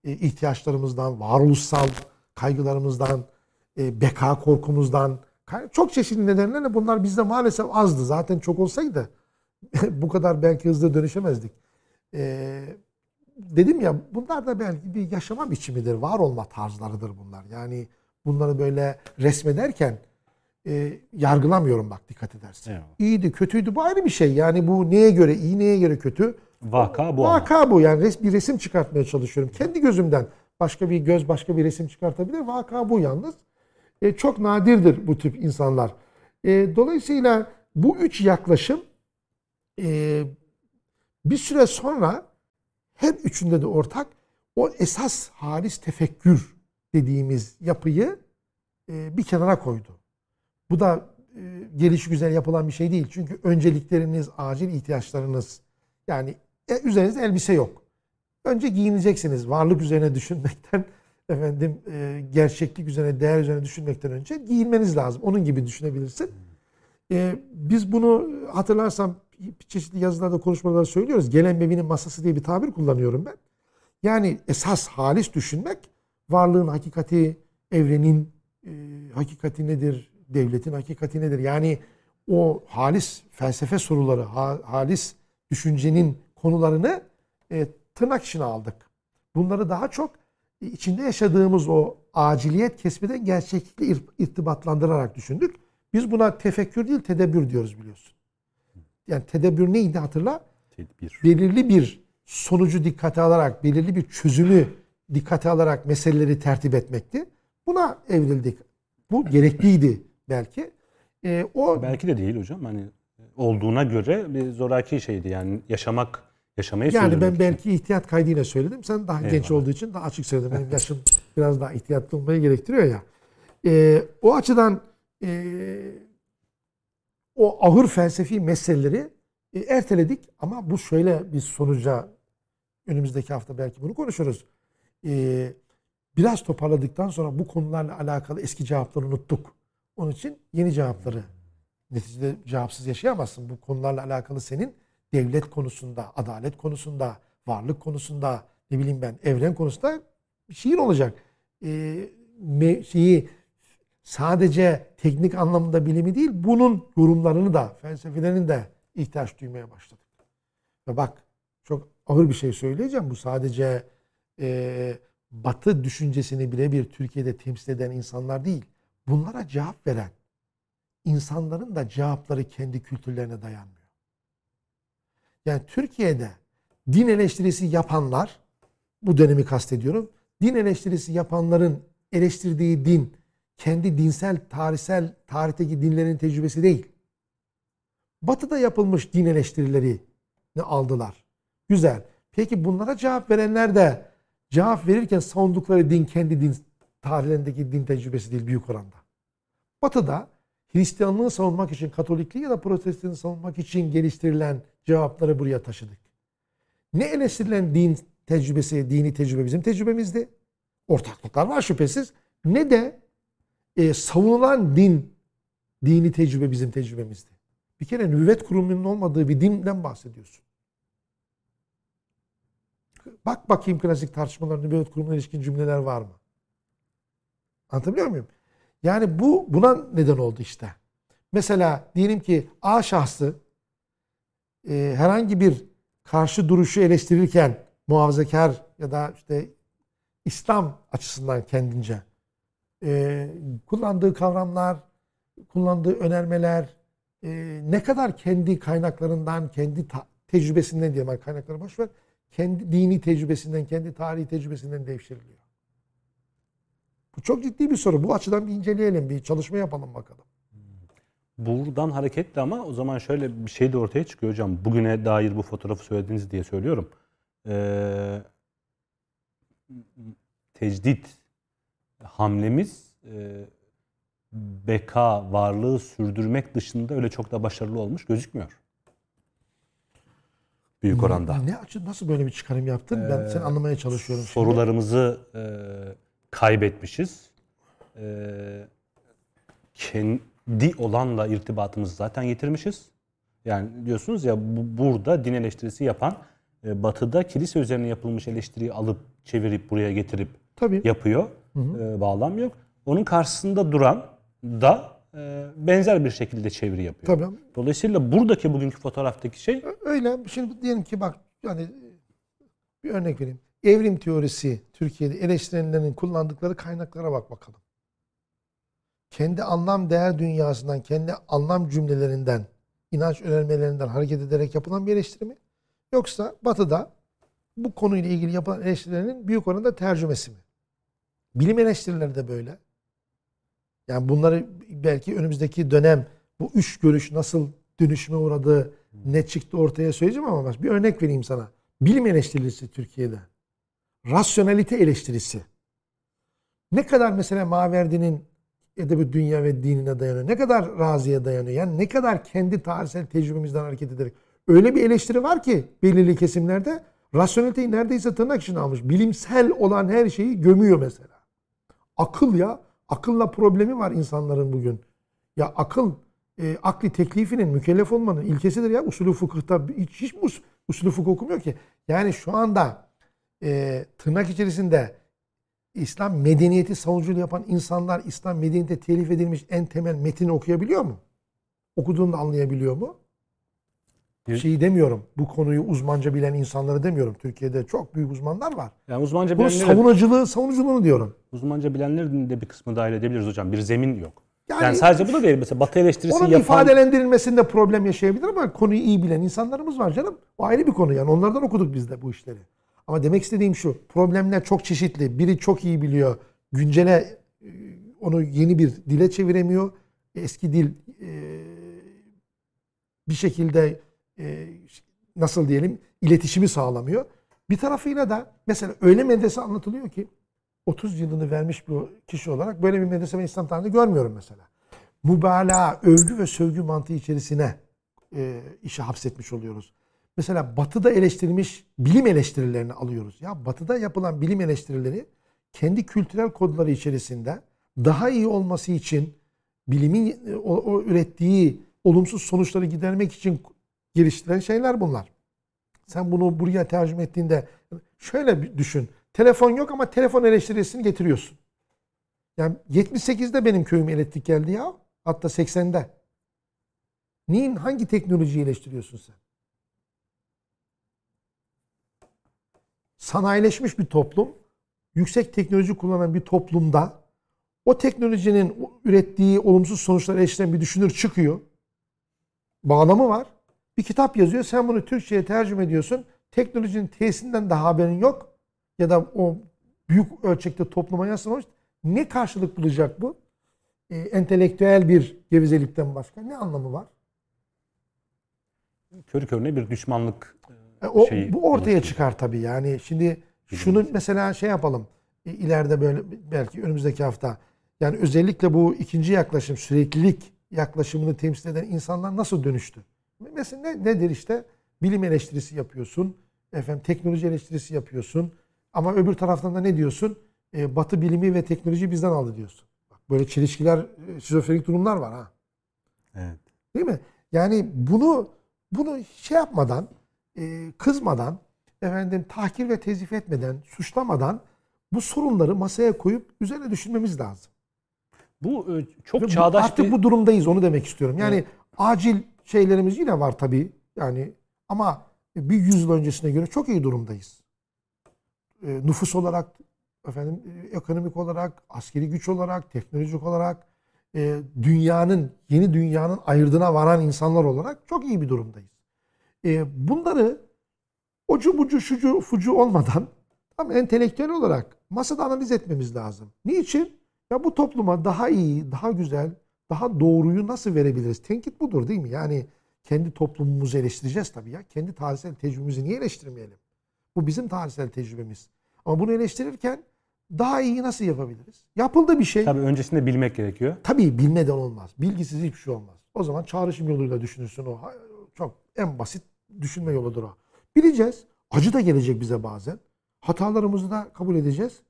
e, ihtiyaçlarımızdan, varoluşsal kaygılarımızdan, e, beka korkumuzdan çok çeşitli nedenlerle bunlar bizde maalesef azdı. Zaten çok olsaydı bu kadar belki hızlı dönüşemezdik. Ee, dedim ya bunlar da belki bir yaşama biçimidir. Var olma tarzlarıdır bunlar. Yani bunları böyle resmederken e, yargılamıyorum bak dikkat edersin. Evet. İyiydi, kötüydü bu ayrı bir şey. Yani bu neye göre iyi, neye göre kötü? Vaka bu. Vaka ama. bu yani res, bir resim çıkartmaya çalışıyorum. Kendi gözümden başka bir göz başka bir resim çıkartabilir. Vaka bu yalnız. E, çok nadirdir bu tip insanlar. E, dolayısıyla bu üç yaklaşım e, bir süre sonra her üçünde de ortak o esas halis tefekkür dediğimiz yapıyı e, bir kenara koydu. Bu da e, geliş güzel yapılan bir şey değil. Çünkü öncelikleriniz, acil ihtiyaçlarınız yani e, üzerinizde elbise yok. Önce giyineceksiniz. Varlık üzerine düşünmekten efendim e, gerçeklik üzerine, değer üzerine düşünmekten önce giyinmeniz lazım. Onun gibi düşünebilirsin. E, biz bunu hatırlarsam çeşitli yazılarda konuşmalarda söylüyoruz. Gelen mevinin masası diye bir tabir kullanıyorum ben. Yani esas halis düşünmek varlığın hakikati, evrenin e, hakikati nedir, devletin hakikati nedir? Yani o halis felsefe soruları, ha, halis düşüncenin konularını e, tırnak içine aldık. Bunları daha çok içinde yaşadığımız o aciliyet kesmeden gerçeklikle irtibatlandırarak düşündük. Biz buna tefekkür değil tedebbür diyoruz biliyorsun. Yani tedebbür neydi hatırla? Tedbir. Belirli bir sonucu dikkate alarak, belirli bir çözümü dikkate alarak meseleleri tertip etmekti. Buna evrildik. Bu gerekliydi belki. Ee, o belki de değil hocam. Hani olduğuna göre bir zoraki şeydi yani yaşamak yaşamayı Yani ben belki ihtiyat kaydıyla söyledim. Sen daha Eyvallah. genç olduğu için daha açık söyledin. Benim yaşım biraz daha ihtiyatlı olmayı gerektiriyor ya. Ee, o açıdan e, o ahır felsefi meseleleri e, erteledik ama bu şöyle bir sonuca önümüzdeki hafta belki bunu konuşuruz. E, biraz toparladıktan sonra bu konularla alakalı eski cevapları unuttuk. Onun için yeni cevapları neticede cevapsız yaşayamazsın. Bu konularla alakalı senin devlet konusunda, adalet konusunda, varlık konusunda, ne bileyim ben evren konusunda bir şeyin olacak. Ee, şeyi sadece teknik anlamda bilimi değil, bunun yorumlarını da, felsefelerini de ihtiyaç duymaya başladık. Ve bak çok ağır bir şey söyleyeceğim. Bu sadece e, Batı düşüncesini birebir Türkiye'de temsil eden insanlar değil. Bunlara cevap veren insanların da cevapları kendi kültürlerine dayanmıyor. Yani Türkiye'de din eleştirisi yapanlar, bu dönemi kastediyorum, din eleştirisi yapanların eleştirdiği din kendi dinsel, tarihsel, tarihteki dinlerin tecrübesi değil. Batı'da yapılmış din eleştirileri ne aldılar. Güzel. Peki bunlara cevap verenler de cevap verirken savundukları din kendi din tarihlerindeki din tecrübesi değil büyük oranda. Batı'da Hristiyanlığı savunmak için, Katolikliği ya da Protestanlığı savunmak için geliştirilen cevapları buraya taşıdık. Ne eleştirilen din tecrübesi, dini tecrübe bizim tecrübemizdi. Ortaklıklar var şüphesiz. Ne de e, savunulan din, dini tecrübe bizim tecrübemizdi. Bir kere nüvvet kurumunun olmadığı bir dinden bahsediyorsun. Bak bakayım klasik tartışmalar nübüvvet kurumuna ilişkin cümleler var mı? Anlatabiliyor muyum? Yani bu buna neden oldu işte. Mesela diyelim ki A şahsı e, herhangi bir karşı duruşu eleştirirken muhafazakar ya da işte İslam açısından kendince e, kullandığı kavramlar, kullandığı önermeler e, ne kadar kendi kaynaklarından, kendi tecrübesinden diye kaynakları boş ver, kendi dini tecrübesinden, kendi tarihi tecrübesinden devşiriliyor. Bu çok ciddi bir soru. Bu açıdan bir inceleyelim, bir çalışma yapalım bakalım. Buradan hareketle ama o zaman şöyle bir şey de ortaya çıkıyor hocam. Bugüne dair bu fotoğrafı söylediniz diye söylüyorum. Ee, tecdit hamlemiz e, beka varlığı sürdürmek dışında öyle çok da başarılı olmuş gözükmüyor. Büyük oranda. Ne, açı nasıl böyle bir çıkarım yaptın? Ee, ben seni anlamaya çalışıyorum. Sorularımızı e, kaybetmişiz. E, kendi olanla irtibatımızı zaten yitirmişiz. Yani diyorsunuz ya bu, burada din eleştirisi yapan e, batıda kilise üzerine yapılmış eleştiriyi alıp çevirip buraya getirip Tabii. yapıyor. Hı hı. E, bağlam yok. Onun karşısında duran da e, benzer bir şekilde çeviri yapıyor. Tabii. Dolayısıyla buradaki bugünkü fotoğraftaki şey öyle. Şimdi diyelim ki bak yani bir örnek vereyim. Evrim teorisi Türkiye'de eleştirenlerin kullandıkları kaynaklara bak bakalım. Kendi anlam değer dünyasından, kendi anlam cümlelerinden, inanç önermelerinden hareket ederek yapılan bir eleştiri mi? Yoksa Batı'da bu konuyla ilgili yapılan eleştirilerin büyük oranda tercümesi mi? Bilim eleştirileri de böyle. Yani bunları belki önümüzdeki dönem bu üç görüş nasıl dönüşüme uğradı, ne çıktı ortaya söyleyeceğim ama bir örnek vereyim sana. Bilim eleştirisi Türkiye'de. Rasyonalite eleştirisi. Ne kadar mesela Maverdi'nin edebi dünya ve dinine dayanıyor. Ne kadar raziye dayanıyor. Yani ne kadar kendi tarihsel tecrübemizden hareket ederek. Öyle bir eleştiri var ki belirli kesimlerde rasyoneliteyi neredeyse tırnak içine almış. Bilimsel olan her şeyi gömüyor mesela. Akıl ya. Akılla problemi var insanların bugün. Ya akıl e, akli teklifinin mükellef olmanın ilkesidir ya. Usulü fıkıhta hiç, hiç us, usulü fıkıh okumuyor ki. Yani şu anda e, tırnak içerisinde İslam medeniyeti savunuculuğu yapan insanlar İslam medeniyete telif edilmiş en temel metini okuyabiliyor mu? Okuduğunda anlayabiliyor mu? Şeyi demiyorum. Bu konuyu uzmanca bilen insanları demiyorum. Türkiye'de çok büyük uzmanlar var. Yani uzmanca Bunu bilenleri, savunuculuğu, savunuculuğunu diyorum. uzmanca bilenlerin de bir kısmı dahil edebiliriz hocam. Bir zemin yok. Yani, yani sadece bu da değil. Mesela Batı eleştirisi onun yapan... ifadelendirilmesinde problem yaşayabilir ama konuyu iyi bilen insanlarımız var canım. O ayrı bir konu yani. Onlardan okuduk biz de bu işleri. Ama demek istediğim şu. Problemler çok çeşitli. Biri çok iyi biliyor. Güncele e, onu yeni bir dile çeviremiyor. Eski dil e, bir şekilde e, nasıl diyelim iletişimi sağlamıyor. Bir tarafıyla da mesela öyle medrese anlatılıyor ki 30 yılını vermiş bir kişi olarak böyle bir medrese ben İslam tarihinde görmüyorum mesela. Mübalağa, övgü ve sövgü mantığı içerisine e, işi hapsetmiş oluyoruz. Mesela batıda eleştirilmiş bilim eleştirilerini alıyoruz. Ya batıda yapılan bilim eleştirileri kendi kültürel kodları içerisinde daha iyi olması için bilimin o, o ürettiği olumsuz sonuçları gidermek için geliştiren şeyler bunlar. Sen bunu buraya tercüme ettiğinde şöyle düşün. Telefon yok ama telefon eleştirisini getiriyorsun. Yani 78'de benim köyüm elektrik geldi ya. Hatta 80'de. Neyin hangi teknolojiyi eleştiriyorsun sen? Sanayileşmiş bir toplum, yüksek teknoloji kullanan bir toplumda o teknolojinin ürettiği olumsuz sonuçları eleştiren bir düşünür çıkıyor. Bağlamı var. Bir kitap yazıyor. Sen bunu Türkçe'ye tercüme ediyorsun. Teknolojinin tesisinden daha haberin yok. Ya da o büyük ölçekte topluma yansımamış. Ne karşılık bulacak bu? Ee, entelektüel bir gevezelikten başka ne anlamı var? Körü körüne bir düşmanlık e, o, şeyi bu ortaya oluşturuyor. çıkar tabii. Yani şimdi şunu mesela şey yapalım. E, ileride böyle belki önümüzdeki hafta yani özellikle bu ikinci yaklaşım süreklilik yaklaşımını temsil eden insanlar nasıl dönüştü? Mesela ne, nedir işte? Bilim eleştirisi yapıyorsun. Efendim teknoloji eleştirisi yapıyorsun. Ama öbür taraftan da ne diyorsun? E, batı bilimi ve teknolojiyi bizden aldı diyorsun. Bak böyle çelişkiler, e, şizofrenik durumlar var ha. Evet. Değil mi? Yani bunu bunu şey yapmadan, e, kızmadan, efendim tahkir ve tezif etmeden, suçlamadan bu sorunları masaya koyup üzerine düşünmemiz lazım. Bu e, çok ve çağdaş artık bir... bu durumdayız onu demek istiyorum. Yani evet. acil şeylerimiz yine var tabii. Yani ama bir yüzyıl öncesine göre çok iyi durumdayız. E, nüfus olarak, efendim e, ekonomik olarak, askeri güç olarak, teknolojik olarak e, dünyanın, yeni dünyanın ayırdına varan insanlar olarak çok iyi bir durumdayız. E, bunları ucu bucu şucu fucu olmadan tam entelektüel olarak masada analiz etmemiz lazım. Niçin? Ya bu topluma daha iyi, daha güzel, daha doğruyu nasıl verebiliriz? Tenkit budur değil mi? Yani kendi toplumumuzu eleştireceğiz tabii ya. Kendi tarihsel tecrübemizi niye eleştirmeyelim? Bu bizim tarihsel tecrübemiz. Ama bunu eleştirirken daha iyi nasıl yapabiliriz? Yapıldı bir şey. Tabii öncesinde bilmek gerekiyor. Tabii bilmeden olmaz. Bilgisiz hiçbir şey olmaz. O zaman çağrışım yoluyla düşünürsün o. Çok en basit düşünme yoludur o. Bileceğiz. Acı da gelecek bize bazen. Hatalarımızı da kabul edeceğiz.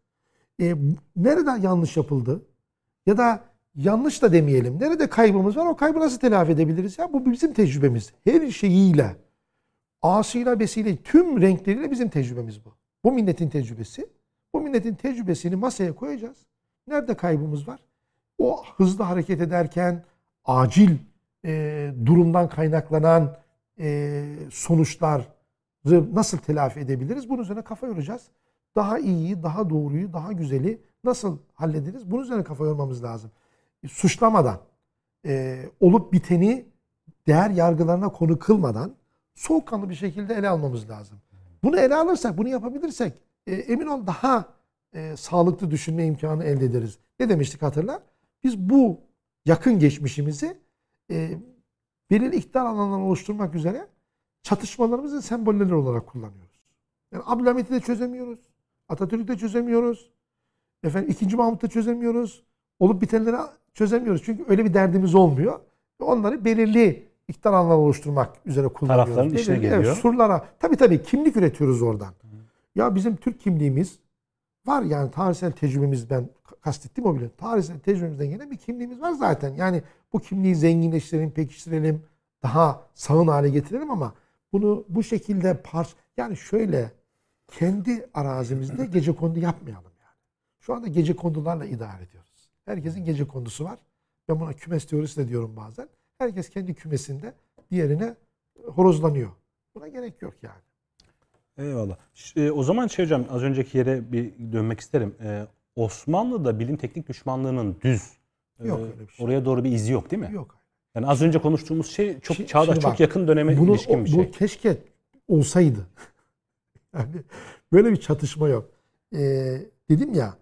E, nerede yanlış yapıldı? Ya da yanlış da demeyelim. Nerede kaybımız var? O kaybı nasıl telafi edebiliriz? Ya bu bizim tecrübemiz. Her şeyiyle, asıyla, besiyle, tüm renkleriyle bizim tecrübemiz bu. Bu milletin tecrübesi. Bu milletin tecrübesini masaya koyacağız. Nerede kaybımız var? O hızlı hareket ederken acil e, durumdan kaynaklanan e, sonuçları nasıl telafi edebiliriz? Bunun üzerine kafa yoracağız. Daha iyiyi, daha doğruyu, daha güzeli nasıl hallederiz? Bunun üzerine kafa yormamız lazım. Suçlamadan, e, olup biteni değer yargılarına konu kılmadan soğukkanlı bir şekilde ele almamız lazım. Bunu ele alırsak, bunu yapabilirsek e, emin ol daha e, sağlıklı düşünme imkanı elde ederiz. Ne demiştik hatırla? Biz bu yakın geçmişimizi e, belirli iktidar alanlarını oluşturmak üzere çatışmalarımızın sembolleri olarak kullanıyoruz. Yani Abdülhamit'i de çözemiyoruz. Atatürk'ü de çözemiyoruz. Efendim ikinci Mahmut'u çözemiyoruz. Olup bitenleri çözemiyoruz. Çünkü öyle bir derdimiz olmuyor. Onları belirli iktidar alanları oluşturmak üzere kullanıyoruz. Tarafların belirli, işine geliyor. Evet, surlara. Tabii tabii kimlik üretiyoruz oradan. Ya bizim Türk kimliğimiz var yani tarihsel tecrübemiz ben kastettiğim o bile. Tarihsel tecrübemizden gelen bir kimliğimiz var zaten. Yani bu kimliği zenginleştirelim, pekiştirelim, daha sağın hale getirelim ama bunu bu şekilde parç yani şöyle kendi arazimizde gece kondu yapmayalım yani. Şu anda gece kondularla idare ediyoruz. Herkesin gece kondusu var. Ben buna kümes teorisi de diyorum bazen. Herkes kendi kümesinde diğerine horozlanıyor. Buna gerek yok yani. Eyvallah. E, o zaman şey hocam az önceki yere bir dönmek isterim. E, Osmanlı'da bilim teknik düşmanlığının düz e, Yok öyle bir şey. oraya doğru bir izi yok değil mi? Yok. Yani az önce konuştuğumuz şey çok Şimdi- çağdaş, şimdi çok bak, yakın döneme Bunu, ilişkin bir bu şey. keşke olsaydı. Yani böyle bir çatışma yok. Ee, dedim ya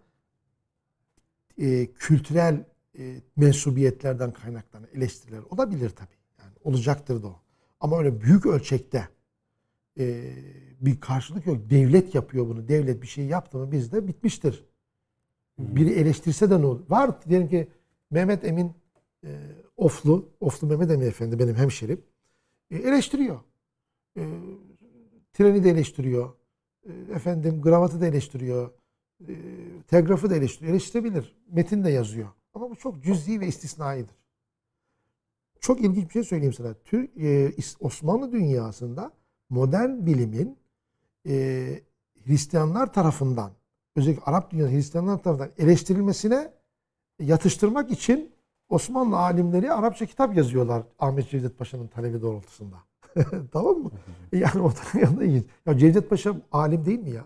e, kültürel e, mensubiyetlerden kaynaklanan eleştiriler olabilir tabii. Yani olacaktır da o. Ama öyle büyük ölçekte e, bir karşılık yok. Devlet yapıyor bunu. Devlet bir şey yaptı mı bizde bitmiştir. Biri eleştirse de ne olur? Var diyelim ki Mehmet Emin e, Oflu, Oflu Mehmet Emin Efendi benim hemşerim. E, eleştiriyor. E, treni de eleştiriyor. E, efendim gravatı da eleştiriyor. E, telgrafı da eleştiriyor. Eleştirebilir. Metin de yazıyor. Ama bu çok cüz'i ve istisnaidir. Çok ilginç bir şey söyleyeyim sana. Türk, e, Osmanlı dünyasında modern bilimin e, Hristiyanlar tarafından özellikle Arap dünyası Hristiyanlar tarafından eleştirilmesine yatıştırmak için Osmanlı alimleri Arapça kitap yazıyorlar Ahmet Cevdet Paşa'nın talebi doğrultusunda. tamam mı? Yani o da yanında ilginç. Ya Cevdet Paşa alim değil mi ya?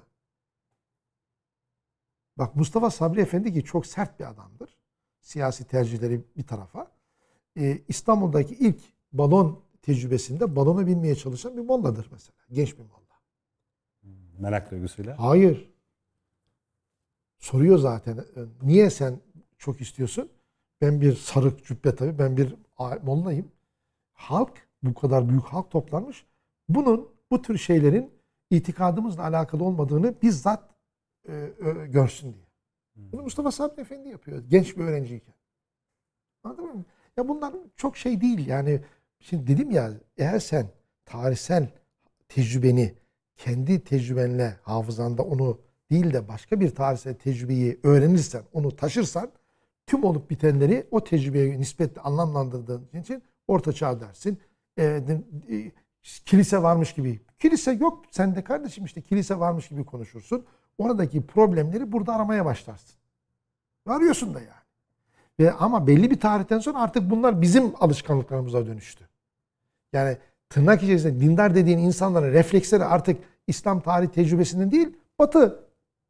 Bak Mustafa Sabri Efendi ki çok sert bir adamdır. Siyasi tercihleri bir tarafa. Ee, İstanbul'daki ilk balon tecrübesinde balona binmeye çalışan bir molladır mesela. Genç bir molla. Merak duygusuyla. Hayır. Soruyor zaten. e, Niye sen çok istiyorsun? Ben bir sarık cübbe tabii. Ben bir mollayım. Halk bu kadar büyük halk toplanmış. Bunun bu tür şeylerin itikadımızla alakalı olmadığını bizzat e, görsün diye. Bunu Mustafa Sabri Efendi yapıyor. Genç bir öğrenciyken. Anladın mı? Ya bunlar çok şey değil. Yani şimdi dedim ya eğer sen tarihsel tecrübeni kendi tecrübenle hafızanda onu değil de başka bir tarihsel tecrübeyi öğrenirsen, onu taşırsan tüm olup bitenleri o tecrübeye nispetle anlamlandırdığın için orta çağ dersin. E, e, kilise varmış gibi. Kilise yok sende kardeşim işte kilise varmış gibi konuşursun. Oradaki problemleri burada aramaya başlarsın. Ve Arıyorsun da yani. Ve ama belli bir tarihten sonra artık bunlar bizim alışkanlıklarımıza dönüştü. Yani tırnak içerisinde dindar dediğin insanların refleksleri artık İslam tarih tecrübesinden değil, Batı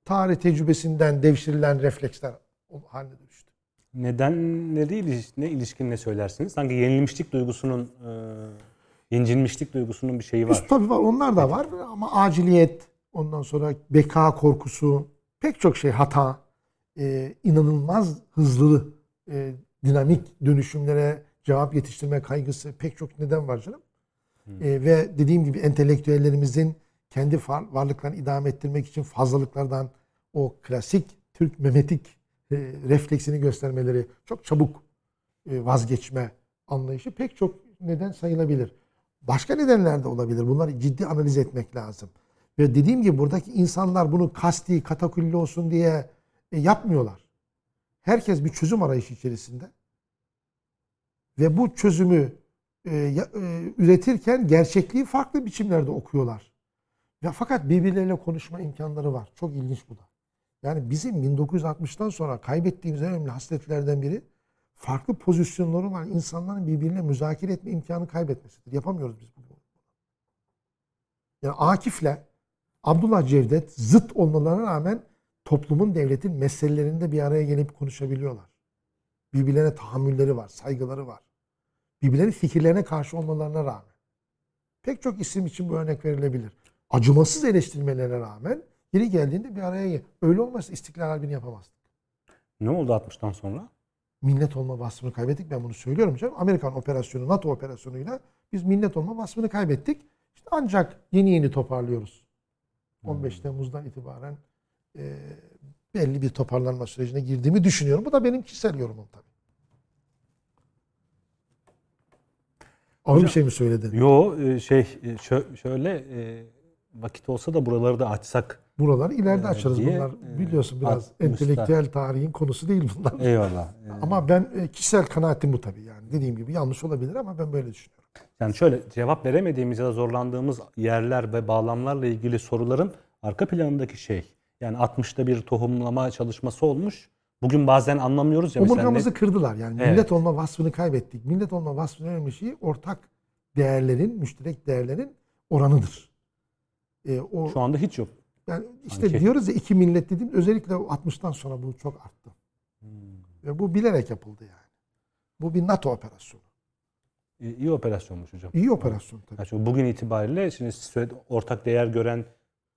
tarih tecrübesinden devşirilen refleksler haline dönüştü. Nedenleri iliş- ne ilişkin ne söylersiniz? Sanki yenilmişlik duygusunun, e, incinmişlik duygusunun bir şeyi var. Üst tabii var, onlar da var ama aciliyet, ondan sonra beka korkusu, pek çok şey hata, e, inanılmaz hızlı e, dinamik dönüşümlere cevap yetiştirme kaygısı pek çok neden var canım. E, ve dediğim gibi entelektüellerimizin kendi varlıklarını idame ettirmek için fazlalıklardan o klasik Türk memetik e, refleksini göstermeleri çok çabuk e, vazgeçme anlayışı pek çok neden sayılabilir. Başka nedenler de olabilir. Bunları ciddi analiz etmek lazım. Ve dediğim gibi buradaki insanlar bunu kasti, katakulli olsun diye e, yapmıyorlar. Herkes bir çözüm arayışı içerisinde. Ve bu çözümü e, e, üretirken gerçekliği farklı biçimlerde okuyorlar. Ya fakat birbirleriyle konuşma imkanları var. Çok ilginç bu da. Yani bizim 1960'tan sonra kaybettiğimiz en önemli hasletlerden biri farklı pozisyonları olan insanların birbirine müzakere etme imkanı kaybetmesidir. Yapamıyoruz biz bunu. Yani Akif'le Abdullah Cevdet zıt olmalarına rağmen toplumun, devletin meselelerinde bir araya gelip konuşabiliyorlar. Birbirlerine tahammülleri var, saygıları var. Birbirlerinin fikirlerine karşı olmalarına rağmen. Pek çok isim için bu örnek verilebilir. Acımasız eleştirmelerine rağmen yeri geldiğinde bir araya gel. Öyle olmazsa İstiklal Harbi'ni yapamazdık. Ne oldu 60'tan sonra? Millet olma vasfını kaybettik. Ben bunu söylüyorum canım. Amerikan operasyonu, NATO operasyonuyla biz millet olma vasfını kaybettik. İşte ancak yeni yeni toparlıyoruz. 15 Temmuz'dan itibaren e, belli bir toparlanma sürecine girdiğimi düşünüyorum. Bu da benim kişisel yorumum tabii. Ağır bir şey mi söyledin? Yo e, şey e, şö- şöyle e, vakit olsa da buraları da açsak buraları ileride açarız. diye, Bunlar biliyorsun biraz atmışlar. entelektüel tarihin konusu değil bunlar. Eyvallah. Ee, Ama ben kişisel kanaatim bu tabii yani. Dediğim gibi yanlış olabilir ama ben böyle düşünüyorum. Yani şöyle cevap veremediğimiz ya da zorlandığımız yerler ve bağlamlarla ilgili soruların arka planındaki şey. Yani 60'ta bir tohumlama çalışması olmuş. Bugün bazen anlamıyoruz ya. Omurgamızı ne- kırdılar yani. Evet. Millet olma vasfını kaybettik. Millet olma vasfının önemli şeyi ortak değerlerin, müşterek değerlerin oranıdır. E, o Şu anda hiç yok. yani işte Sanki. diyoruz ya iki millet dediğim özellikle o 60'tan sonra bu çok arttı. Hmm. Ve bu bilerek yapıldı yani. Bu bir NATO operasyonu. İyi, operasyonmuş hocam. İyi operasyon tabii. Yani çünkü bugün itibariyle şimdi siz ortak değer gören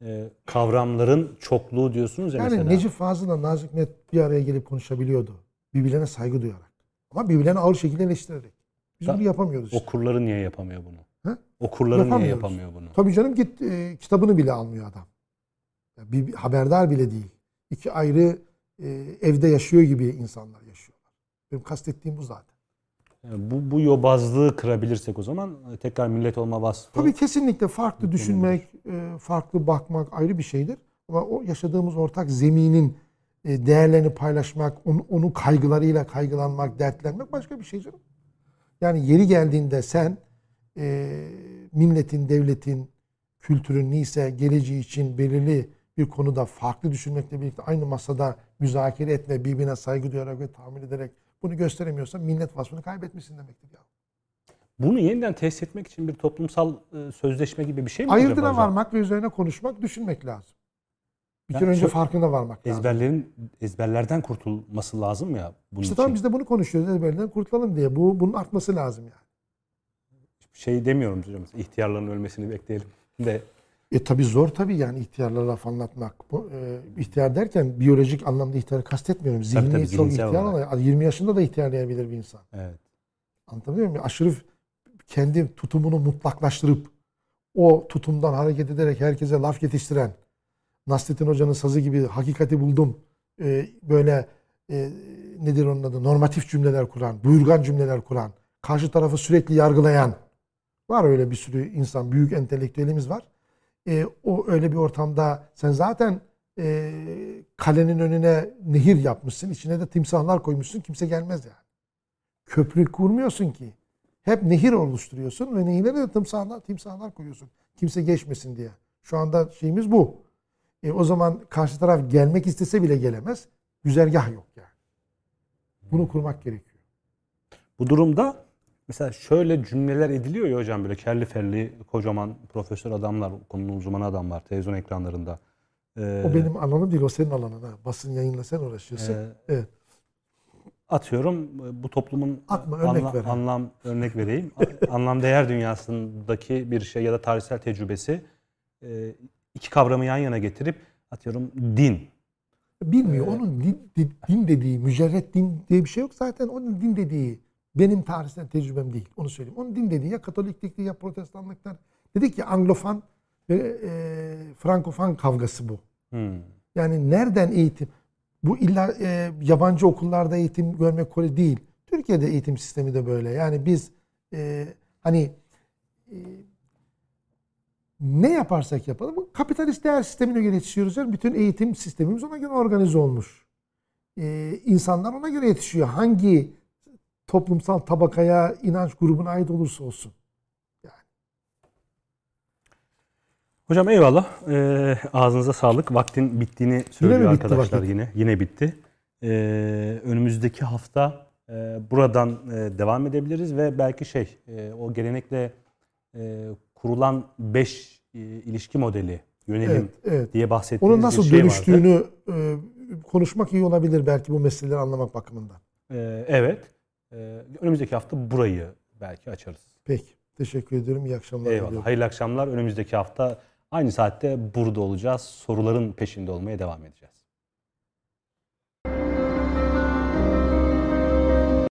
e, kavramların çokluğu diyorsunuz ya Yani mesela. Necip Fazıl'la Nazım Hikmet bir araya gelip konuşabiliyordu. Birbirlerine saygı duyarak. Ama birbirlerine ağır şekilde eleştirerek. Biz Ta- bunu yapamıyoruz. işte. Okurları niye yapamıyor bunu? He? Okurları niye yapamıyor bunu? Tabii canım git e, kitabını bile almıyor adam. Ya bir, bir haberdar bile değil. İki ayrı e, evde yaşıyor gibi insanlar yaşıyorlar. Benim kastettiğim bu zaten. Bu, bu yobazlığı kırabilirsek o zaman e, tekrar millet olma vasfı. Tabii kesinlikle farklı düşünmek, e, farklı bakmak ayrı bir şeydir. Ama o yaşadığımız ortak zeminin e, değerlerini paylaşmak, onu, onun kaygılarıyla kaygılanmak, dertlenmek başka bir şey canım. Yani yeri geldiğinde sen e, milletin, devletin, kültürün neyse geleceği için belirli bir konuda farklı düşünmekle birlikte aynı masada müzakere etme, birbirine saygı duyarak ve tahammül ederek bunu gösteremiyorsan millet vasfını kaybetmişsin demektir ya. Bunu yeniden tesis etmek için bir toplumsal e, sözleşme gibi bir şey mi Ayırdına hocam? varmak ve üzerine konuşmak, düşünmek lazım. Bir Yani kere önce farkına varmak lazım. Ezberlerin ezberlerden kurtulması lazım ya bunun İşte için. tamam biz de bunu konuşuyoruz ezberden kurtulalım diye. Bu bunun artması lazım yani. Şey demiyorum hocam. ihtiyarların ölmesini bekleyelim de E tabi zor tabi yani ihtiyarlara laf anlatmak. Bu, e, ihtiyar derken biyolojik anlamda ihtiyarı kastetmiyorum. Zihni tabii, çok zihinsel ihtiyar olan. 20 yaşında da ihtiyarlayabilir bir insan. evet. Anlatabiliyor muyum? Aşırı kendi tutumunu mutlaklaştırıp o tutumdan hareket ederek herkese laf yetiştiren Nasrettin Hoca'nın sazı gibi hakikati buldum. e, böyle e, nedir onun adı? Normatif cümleler kuran, buyurgan cümleler kuran, karşı tarafı sürekli yargılayan var öyle bir sürü insan, büyük entelektüelimiz var. E, o öyle bir ortamda sen zaten e, kalenin önüne nehir yapmışsın, içine de timsahlar koymuşsun, kimse gelmez yani. Köprü kurmuyorsun ki. Hep nehir oluşturuyorsun ve nehirlere de timsahlar, timsahlar koyuyorsun. Kimse geçmesin diye. Şu anda şeyimiz bu. E, o zaman karşı taraf gelmek istese bile gelemez. Güzergah yok yani. Bunu kurmak gerekiyor. Bu durumda mesela şöyle cümleler ediliyor ya hocam böyle kelli felli kocaman profesör adamlar, konunun uzmanı adam var televizyon ekranlarında. Ee, O benim alanım değil, o senin alanın. Ha. Basın yayınla sen uğraşıyorsun. e, Evet. atıyorum bu toplumun Atma, örnek anla- ver. anlam örnek vereyim. Anlam değer dünyasındaki bir şey ya da tarihsel tecrübesi e, iki kavramı yan yana getirip atıyorum din. Bilmiyor. Ee, Onun din, din- din dediği, mücerret din diye bir şey yok. Zaten onun din dediği benim tarihsel tecrübem değil. Onu söyleyeyim. Onun din dediği ya Katolikliktir ya Protestanlıktır. Dedik ki Anglofan ve e, Frankofan kavgası bu. Hmm. Yani nereden eğitim? Bu illa e, yabancı okullarda eğitim görmek kolay değil. Türkiye'de eğitim sistemi de böyle. Yani biz e, hani e, ne yaparsak yapalım bu kapitalist değer sistemine göre yetişiyoruz. Yani bütün eğitim sistemimiz ona göre organize olmuş. E, insanlar ona göre yetişiyor. Hangi toplumsal tabakaya, inanç grubuna ait olursa olsun. Hocam eyvallah. Ee, ağzınıza sağlık. Vaktin bittiğini söylüyor bitti arkadaşlar vakit? yine. Yine bitti. Ee, önümüzdeki hafta e, buradan e, devam edebiliriz ve belki şey e, o gelenekle e, kurulan 5 ilişki modeli yönelim Evet, evet. diye bahsettiğiniz Onun nasıl bir şey vardı. dönüştüğünü e, konuşmak iyi olabilir belki bu meseleleri anlamak bakımından. Ee, evet. Ee, önümüzdeki hafta burayı belki açarız. Peki. Teşekkür ediyorum. İyi akşamlar. Eyvallah. diliyorum. Hayırlı akşamlar. Önümüzdeki hafta aynı saatte burada olacağız. Soruların peşinde olmaya devam edeceğiz.